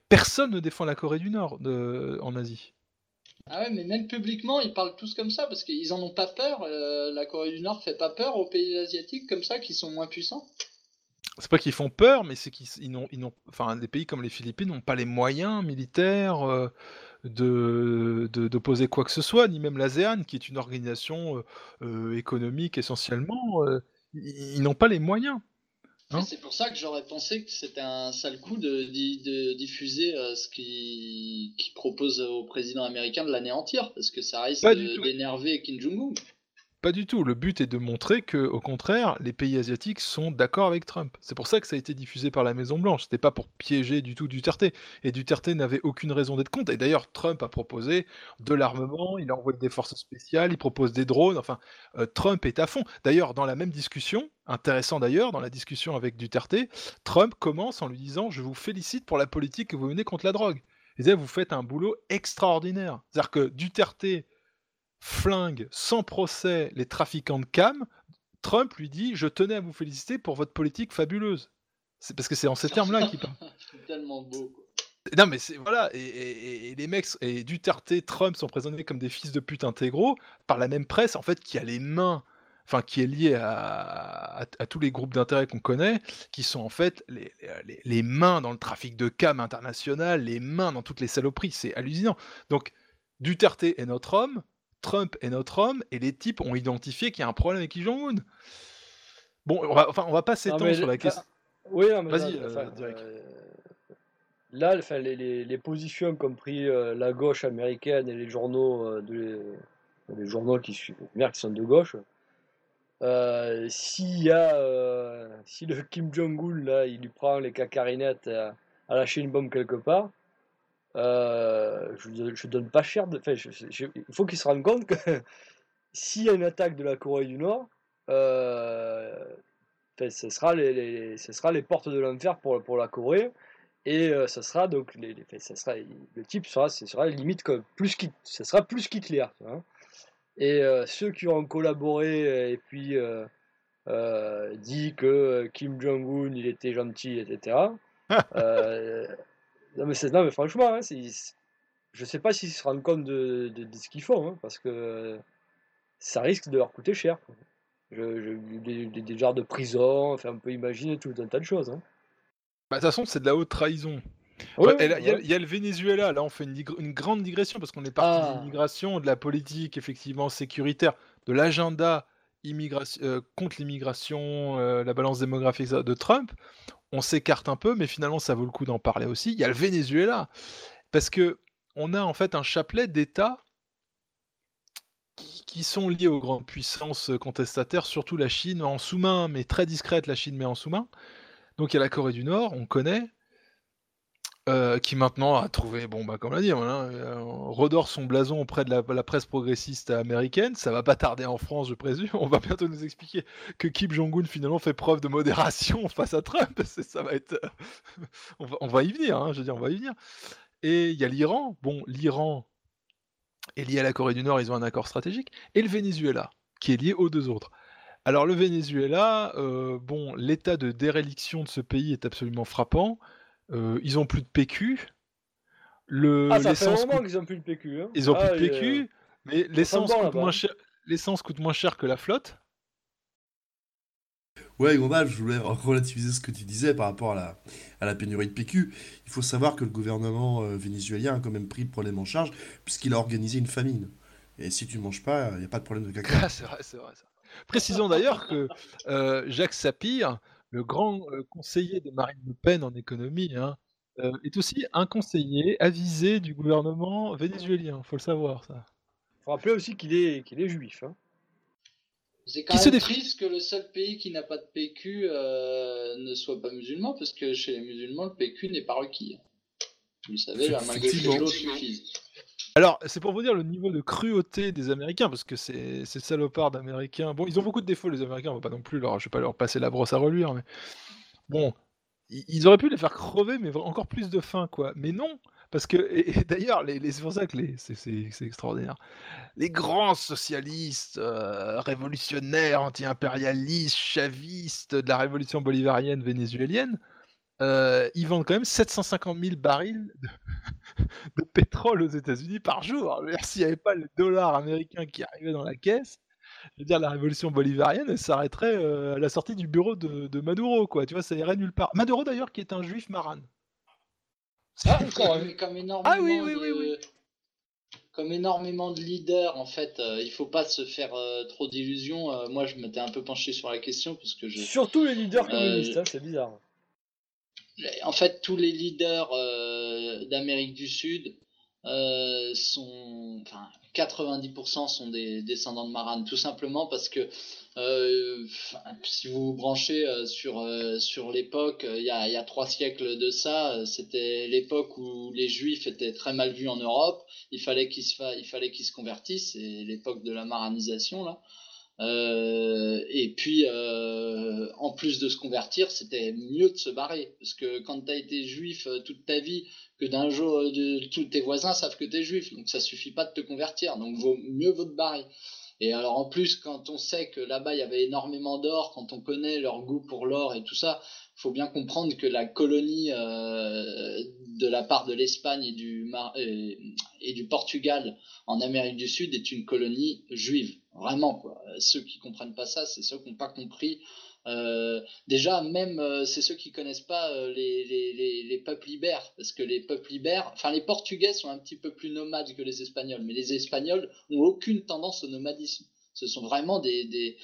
Personne ne défend la Corée du Nord de- en Asie. Ah ouais, mais même publiquement, ils parlent tous comme ça, parce qu'ils en ont pas peur. euh, la Corée du Nord fait pas peur aux pays asiatiques comme ça, qui sont moins puissants. C'est pas qu'ils font peur, mais c'est qu'ils ils n'ont, ils n'ont, enfin, des pays comme les Philippines n'ont pas les moyens militaires euh, de, d'opposer quoi que ce soit, ni même l'ASEAN, qui est une organisation euh, économique essentiellement. ils n'ont pas les moyens. Hein C'est pour ça que j'aurais pensé que c'était un sale coup de, di- de diffuser euh, ce qui, qui propose au président américain de l'anéantir, parce que ça risque de- d'énerver Kim Jong-un. Pas du tout. Le but est de montrer que, au contraire, les pays asiatiques sont d'accord avec Trump. C'est pour ça que ça a été diffusé par la Maison Blanche. C'était pas pour piéger du tout Duterte. Et Duterte n'avait aucune raison d'être contre. Et d'ailleurs, Trump a proposé de l'armement, il a envoyé des forces spéciales, il propose des drones. Enfin, euh, Trump est à fond. D'ailleurs, dans la même discussion, intéressant d'ailleurs, dans la discussion avec Duterte, Trump commence en lui disant Je vous félicite pour la politique que vous menez contre la drogue. Vous faites un boulot extraordinaire. C'est-à-dire que Duterte flingue sans procès les trafiquants de cam, Trump lui dit Je tenais à vous féliciter pour votre politique fabuleuse. C'est parce que c'est en ces termes-là qu'il parle. C'est tellement beau. Quoi. Non, mais c'est voilà, et, et- et les mecs et Duterte, Trump sont présentés comme des fils de pute intégraux par la même presse, en fait, qui a les mains, enfin, qui est liée à, à- à tous les groupes d'intérêt qu'on connaît, qui sont en fait les, les- les mains dans le trafic de cam international, les mains dans toutes les saloperies, c'est hallucinant. Donc, Duterte est notre homme, Trump est notre homme, et les types ont identifié qu'il y a un problème avec Kim Jong-un. Bon, on va, enfin, on va pas s'étendre sur la question. Oui, Vas-y, là, euh, enfin, Derek. euh, là, enfin, les, les, les positions qu'ont pris euh, la gauche américaine et les journaux, euh, de, les journaux qui, merde, qui sont de gauche, euh, s'il y a, euh, si le Kim Jong-un là, il lui prend les cacarinettes à, à lâcher une bombe quelque part, euh, je, je donne pas cher de, enfin, je- je- il faut qu'il se rende compte que s'il y a une attaque de la Corée du Nord, euh, Enfin, ce sera les, les- ce sera les portes de l'enfer pour, pour la Corée. Et euh, ça sera donc les, les- ça sera le type sera ce sera limite comme plus ça sera plus qu'Hitler et euh, ceux qui ont collaboré et puis dit que Kim Jong-un il était gentil etc non mais c'est non mais franchement hein, je sais pas s'ils se rendent compte de, de- de ce qu'ils font hein, parce que ça risque de leur coûter cher quoi. Je, je- des, des- des genres de prison, enfin, on peut imaginer tout un tas de choses. hein. Bah, de toute façon, c'est de la haute trahison. Ouais, Ouais, Il y, a- y le Venezuela, là on fait une, grande digression parce qu'on est parti Ah. de l'immigration, de la politique effectivement sécuritaire, de l'agenda immigration, euh, contre l'immigration, euh, la balance démographique de Trump. On s'écarte un peu, mais finalement ça vaut le coup d'en parler aussi. Il y a le Venezuela, parce que on a en fait un chapelet d'États qui, qui sont liés aux grandes puissances contestataires, surtout la Chine en sous-main, mais très discrète la Chine mais en sous-main. Donc il y a la Corée du Nord, on connaît, euh, qui maintenant a trouvé, bon bah comme l'a dit, voilà, euh, redore son blason auprès de la, presse progressiste américaine. Ça va pas tarder en France, je présume. On va bientôt nous expliquer que Kim Jong-un finalement fait preuve de modération face à Trump. Ça va être, on, va, on va y venir, hein, je veux dire, on va y venir. Et il y a l'Iran. Bon, l'Iran est lié à la Corée du Nord, ils ont un accord stratégique. Et le Venezuela, qui est lié aux deux autres. Alors le Venezuela, euh, bon, l'état de déréliction de ce pays est absolument frappant. Euh, ils ont plus de PQ. Le, Ah, ça fait un moment coûte- qu'ils ont plus le PQ. hein. Ils ont Ah, plus de et, PQ. Mais l'essence coûte, moins cher... l'essence coûte moins cher que la flotte. Ouais, Gondal, je voulais relativiser ce que tu disais par rapport à la, à la pénurie de PQ. Il faut savoir que le gouvernement euh, vénézuélien a quand même pris le problème en charge, puisqu'il a organisé une famine. Et si tu manges pas, il n'y a pas de problème de caca. Ah, c'est vrai, c'est vrai. ça. Précisons d'ailleurs que euh, Jacques Sapir, le grand euh, conseiller de Marine Le Pen en économie, hein, euh, est aussi un conseiller avisé du gouvernement vénézuélien. Faut le savoir, ça. Faut rappeler aussi qu'il est, qu'il est juif. Hein. C'est quand Qui se même triste que le seul pays qui n'a pas de PQ euh, ne soit pas musulman, parce que chez les musulmans, le PQ n'est pas requis. Vous le savez, la main gauche et l'autre suffisent. Alors, c'est pour vous dire le niveau de cruauté des Américains, parce que c'est ces salopards d'Américains. Bon, ils ont beaucoup de défauts, les Américains, on va pas non plus leur, je vais pas leur passer la brosse à reluire, mais bon, ils auraient pu les faire crever, mais encore plus de faim, quoi. Mais non, parce que, et, d'ailleurs, les, les- c'est pour ça que c'est extraordinaire. Les grands socialistes, euh, révolutionnaires, anti-impérialistes, chavistes de la révolution bolivarienne vénézuélienne, euh, ils vendent quand même 750 000 barils de, de pétrole aux États-Unis par jour. S'il n'y avait pas le dollar américain qui arrivait dans la caisse, je veux dire, la révolution bolivarienne, elle s'arrêterait euh, à la sortie du bureau de, de Maduro, quoi. Tu vois, ça irait nulle part. Maduro, d'ailleurs, qui est un juif marane. Ah, comme, comme énormément Ah oui, oui, de... Comme énormément de leaders, en fait, euh, il faut pas se faire euh, trop d'illusions. Euh, moi, je m'étais un peu penché sur la question parce que je. Surtout les leaders Euh, communistes, hein, c'est bizarre. En fait, tous les leaders euh, d'Amérique du Sud euh, sont, enfin, 90% sont des descendants de Maran, tout simplement parce que euh, si vous vous branchez sur sur l'époque, il y a trois siècles de ça, c'était l'époque où les Juifs étaient très mal vus en Europe. Il fallait qu'ils se se convertissent, c'est l'époque de la maranisation là. Euh, et puis, euh, en plus de se convertir, c'était mieux de se barrer. Parce que quand tu as été juif euh, toute ta vie, que d'un jour, tous tes voisins savent que tu es juif. Donc ça suffit pas de te convertir. Donc vaut, mieux vaut te barrer. Et alors en plus, quand on sait que là-bas, il y avait énormément d'or, quand on connaît leur goût pour l'or et tout ça, faut bien comprendre que la colonie de la part de l'Espagne et du Portugal en Amérique du Sud est une colonie juive. Vraiment, quoi. Euh, Ceux qui comprennent pas ça, c'est ceux qui n'ont pas compris. Euh, déjà, même euh, c'est ceux qui connaissent pas les, les, les, les peuples ibères, parce que les peuples ibères, enfin les Portugais sont un petit peu plus nomades que les Espagnols, mais les Espagnols ont aucune tendance au nomadisme. Ce sont vraiment des, des,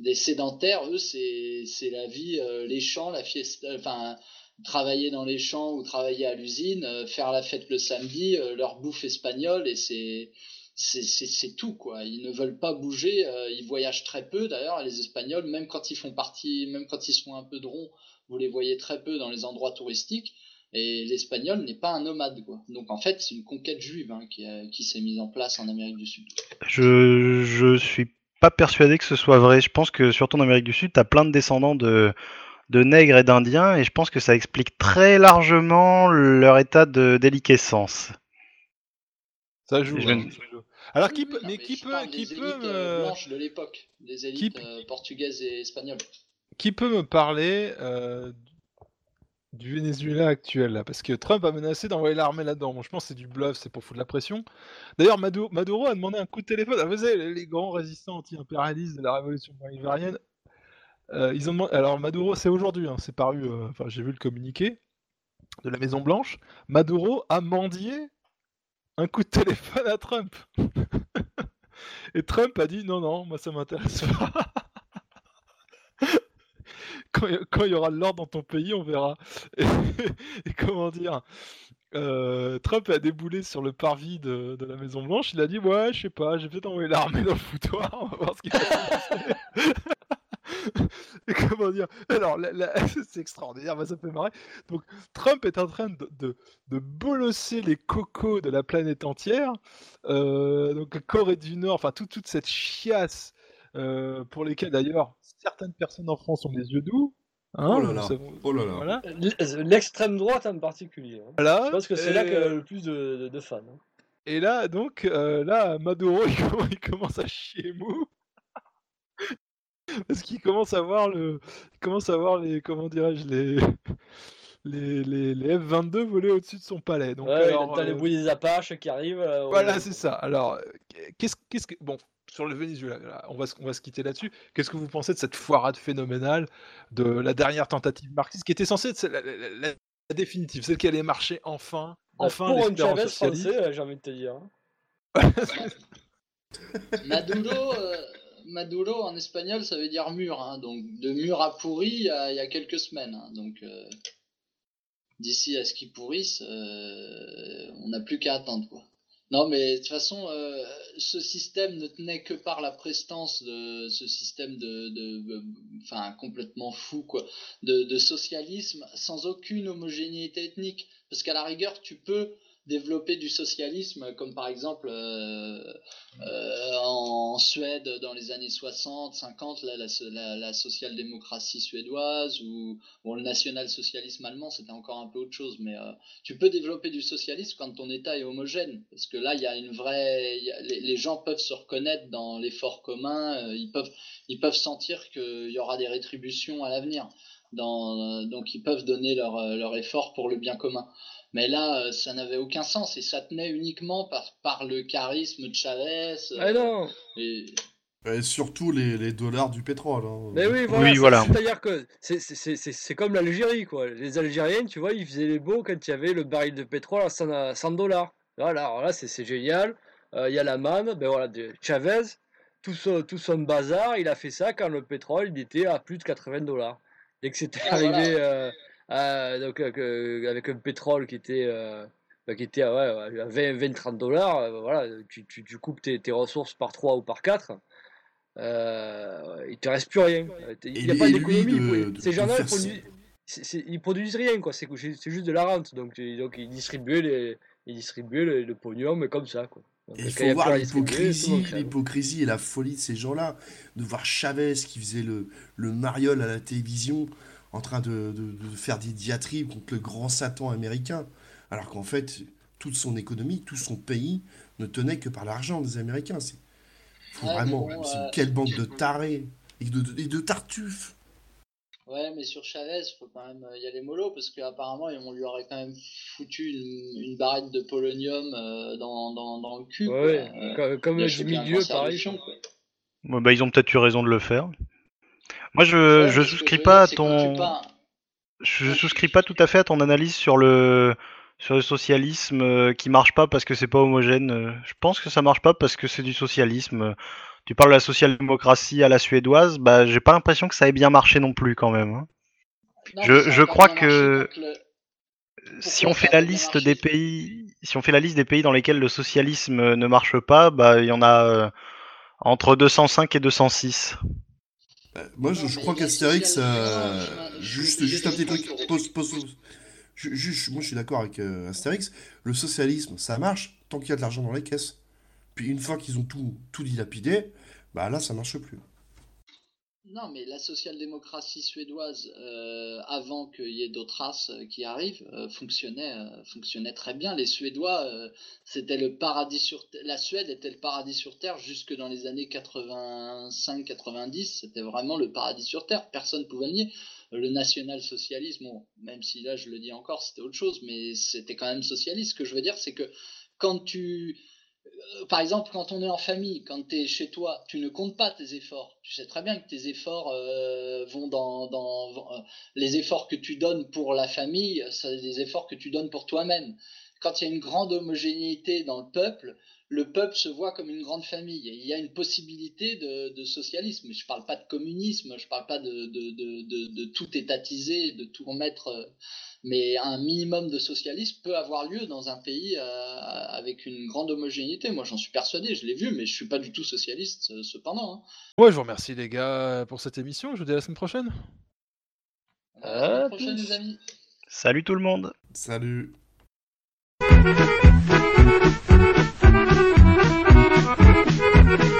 des sédentaires. Eux, c'est la vie, les champs, la fiesta, enfin travailler dans les champs ou travailler à l'usine, faire la fête le samedi, leur bouffe espagnole et c'est c'est- tout quoi. Ils ne veulent pas bouger, euh, ils voyagent très peu d'ailleurs. Les Espagnols, même quand ils font partie, même quand ils sont un peu de rond, vous les voyez très peu dans les endroits touristiques. Et l'Espagnol n'est pas un nomade quoi. Donc en fait, c'est une conquête juive hein, qui, a- qui s'est mise en place en Amérique du Sud. Je, je suis pas persuadé que ce soit vrai. Je pense que surtout en Amérique du Sud, t'as plein de descendants de, de nègres et d'indiens, et je pense que ça explique très largement leur état de déliquescence. Ça joue. Je hein, ça joue. Alors qui peut, mais qui peut, qui peut, euh, me- blanches de l'époque, des élites euh, portugaises et espagnoles. qui peut me parler euh, du Venezuela actuel là? Parce que Trump a menacé d'envoyer l'armée là-dedans. Bon, je pense que c'est du bluff, c'est pour foutre la pression. D'ailleurs, Maduro, Maduro a demandé un coup de téléphone. Ah, vous savez, les grands résistants anti-impérialistes de la révolution bolivarienne, euh, ils ont demandé. Alors, Maduro, c'est aujourd'hui, hein, c'est paru. euh, Enfin, j'ai vu le communiqué de la Maison Blanche. Maduro a mendié un coup de téléphone à Trump. Et Trump a dit non, non, moi ça m'intéresse pas. quand, il- y aura de l'ordre dans ton pays, on verra. Et, comment dire euh, Trump a déboulé sur le parvis de, la Maison Blanche. Il a dit ouais, je sais pas, j'ai peut-être envoyé l'armée dans le foutoir. On va voir ce qui. Et comment dire Alors, la- la- c'est extraordinaire, moi, ça fait marrer. Donc, Trump est en train de, de, de bolosser les cocos de la planète entière. Euh, donc, Corée du Nord, enfin, tout- toute cette chiasse euh, pour lesquelles, d'ailleurs, certaines personnes en France ont des yeux doux. Hein, Oh là là, savons- oh là là. Voilà. L'extrême droite en particulier. hein. Voilà, Je pense que c'est là et, qu'il y a euh, le plus de, de- de fans. hein. Et là, donc, euh, là, Maduro, il commence, il commence à chier mou. Parce qu'il commence à voir le, il commence à voir les, comment dirais-je, les, les, les, les F-22 volaient au-dessus de son palais. Donc, Ouais, alors, t'as les euh, bruits des Apaches qui arrivent. euh, Voilà, c'est ça. Alors, euh, qu'est-ce qu'est-ce que. Bon, sur le Venezuela, là, on va, se- on va se quitter là-dessus. Qu'est-ce que vous pensez de cette foirade phénoménale de la dernière tentative marxiste qui était censée être la, la- la- la définitive, celle qui allait marcher enfin, Bah, enfin pour Chavez socialiste? français, j'ai envie de te dire. Maduro, euh, Maduro en espagnol, ça veut dire mur. hein, donc de mur à pourri, il y a, quelques semaines. hein, donc euh, d'ici à ce qu'il pourrisse, euh, on n'a plus qu'à attendre. Quoi. Non, mais de toute façon, euh, ce système ne tenait que par la prestance de ce système de, de- enfin complètement fou quoi, de, de socialisme sans aucune homogénéité ethnique. Parce qu'à la rigueur, tu peux développer du socialisme, comme par exemple euh, euh, en Suède dans les années 60, 50, là, la, social-démocratie suédoise ou le national-socialisme allemand, c'était encore un peu autre chose. Mais euh, tu peux développer du socialisme quand ton État est homogène, parce que là, il y a une vraie, les, gens peuvent se reconnaître dans l'effort commun, ils peuvent, ils peuvent sentir qu'il y aura des rétributions à l'avenir. Dans, donc ils peuvent donner leur, leur effort pour le bien commun. Mais là, euh, ça n'avait aucun sens et ça tenait uniquement par, par le charisme de Chavez. Ah non et- Et surtout les, les dollars du pétrole. hein. Mais oui, voilà. c'est- C'est-à-dire que c'est- c'est- c'est c'est- c'est comme l'Algérie, quoi. Les Algériens, tu vois, ils faisaient les beaux quand il y avait le baril de pétrole à 100 à 100 dollars. Voilà, alors là, c'est c'est génial. Euh, Il y a la manne, ben voilà, de Chavez, tout son, tout son bazar, il a fait ça quand le pétrole, il était à plus de 80 dollars. Dès que c'était Ah, voilà. arrivé euh, donc, euh, avec un pétrole qui était, euh, ben, qui était à, ouais, à 20, 20, 30 dollars, euh, voilà, tu, tu, tu coupes tes, tes ressources par 3 ou par 4. Euh, il te reste plus rien. Il n'y a pas d'économie. Ces gens-là, ils produisent, rien, quoi. C'est juste de la rente. Donc, donc ils distribuaient les, ils distribuaient le, le pognon, mais comme ça, quoi. Et il faut voir l'hypocrisie, l'hypocrisie et la folie de ces gens-là. De voir Chavez qui faisait le, le mariole à la télévision en train de, de- de faire des diatribes contre le grand Satan américain. Alors qu'en fait, toute son économie, tout son pays ne tenait que par l'argent des Américains. C'est vraiment. bon, c'est euh, quelle bande de tarés et de, de- et de tartuffes. Ouais, mais sur Chavez, faut quand même y aller mollo parce qu'apparemment, on lui aurait quand même foutu une, une barrette de polonium euh, dans, dans, dans le cul. quoi. Ouais, Euh, comme- il cancer du pareil. quoi. Ouais, bah, ils ont peut-être eu raison de le faire. Moi, je, je souscris pas à ton. Je souscris pas tout à fait à ton analyse sur le sur le socialisme euh, qui marche pas parce que c'est pas homogène. Je pense que ça marche pas parce que c'est du socialisme. Tu parles de la social-démocratie à la suédoise, bah j'ai pas l'impression que ça ait bien marché non plus quand même. hein. Non, je je crois que le- si on fait la liste marché des pays, si on fait la liste des pays dans lesquels le socialisme ne marche pas, bah il y en a euh, entre 205 et 206. Moi, je, je crois qu'Astérix, euh, juste, juste un petit truc, pause. Ju- Juste, moi, je suis d'accord avec euh, Astérix. Le socialisme, ça marche tant qu'il y a de l'argent dans les caisses. Puis une fois qu'ils ont tout, tout dilapidé, bah là, ça marche plus. Non, mais la social-démocratie suédoise, euh, avant qu'il y ait d'autres races euh, qui arrivent, euh, fonctionnait, fonctionnait très bien. Les Suédois, c'était le paradis sur Terre. La Suède était le paradis sur Terre jusque dans les années 85-90. C'était vraiment le paradis sur Terre. Personne ne pouvait nier. Le national-socialisme, même si là je le dis encore, c'était autre chose, mais c'était quand même socialiste. Ce que je veux dire, c'est que quand tu, par exemple, quand on est en famille, quand tu es chez toi, tu ne comptes pas tes efforts. Tu sais très bien que tes efforts euh, vont dans, euh, les efforts que tu donnes pour la famille, c'est des efforts que tu donnes pour toi-même. Quand il y a une grande homogénéité dans le peuple, le peuple se voit comme une grande famille. Et il y a une possibilité de, de socialisme. Je ne parle pas de communisme, je ne parle pas de, de, de, de, de tout étatiser, de tout remettre. euh, mais un minimum de socialisme peut avoir lieu dans un pays euh, avec une grande homogénéité. Moi, j'en suis persuadé, je l'ai vu, mais je suis pas du tout socialiste euh, cependant. hein. Ouais, je vous remercie les gars pour cette émission. Je vous dis à la semaine prochaine. À la semaine prochaine, les amis. Salut tout le monde. Salut. Thank you. Thank you.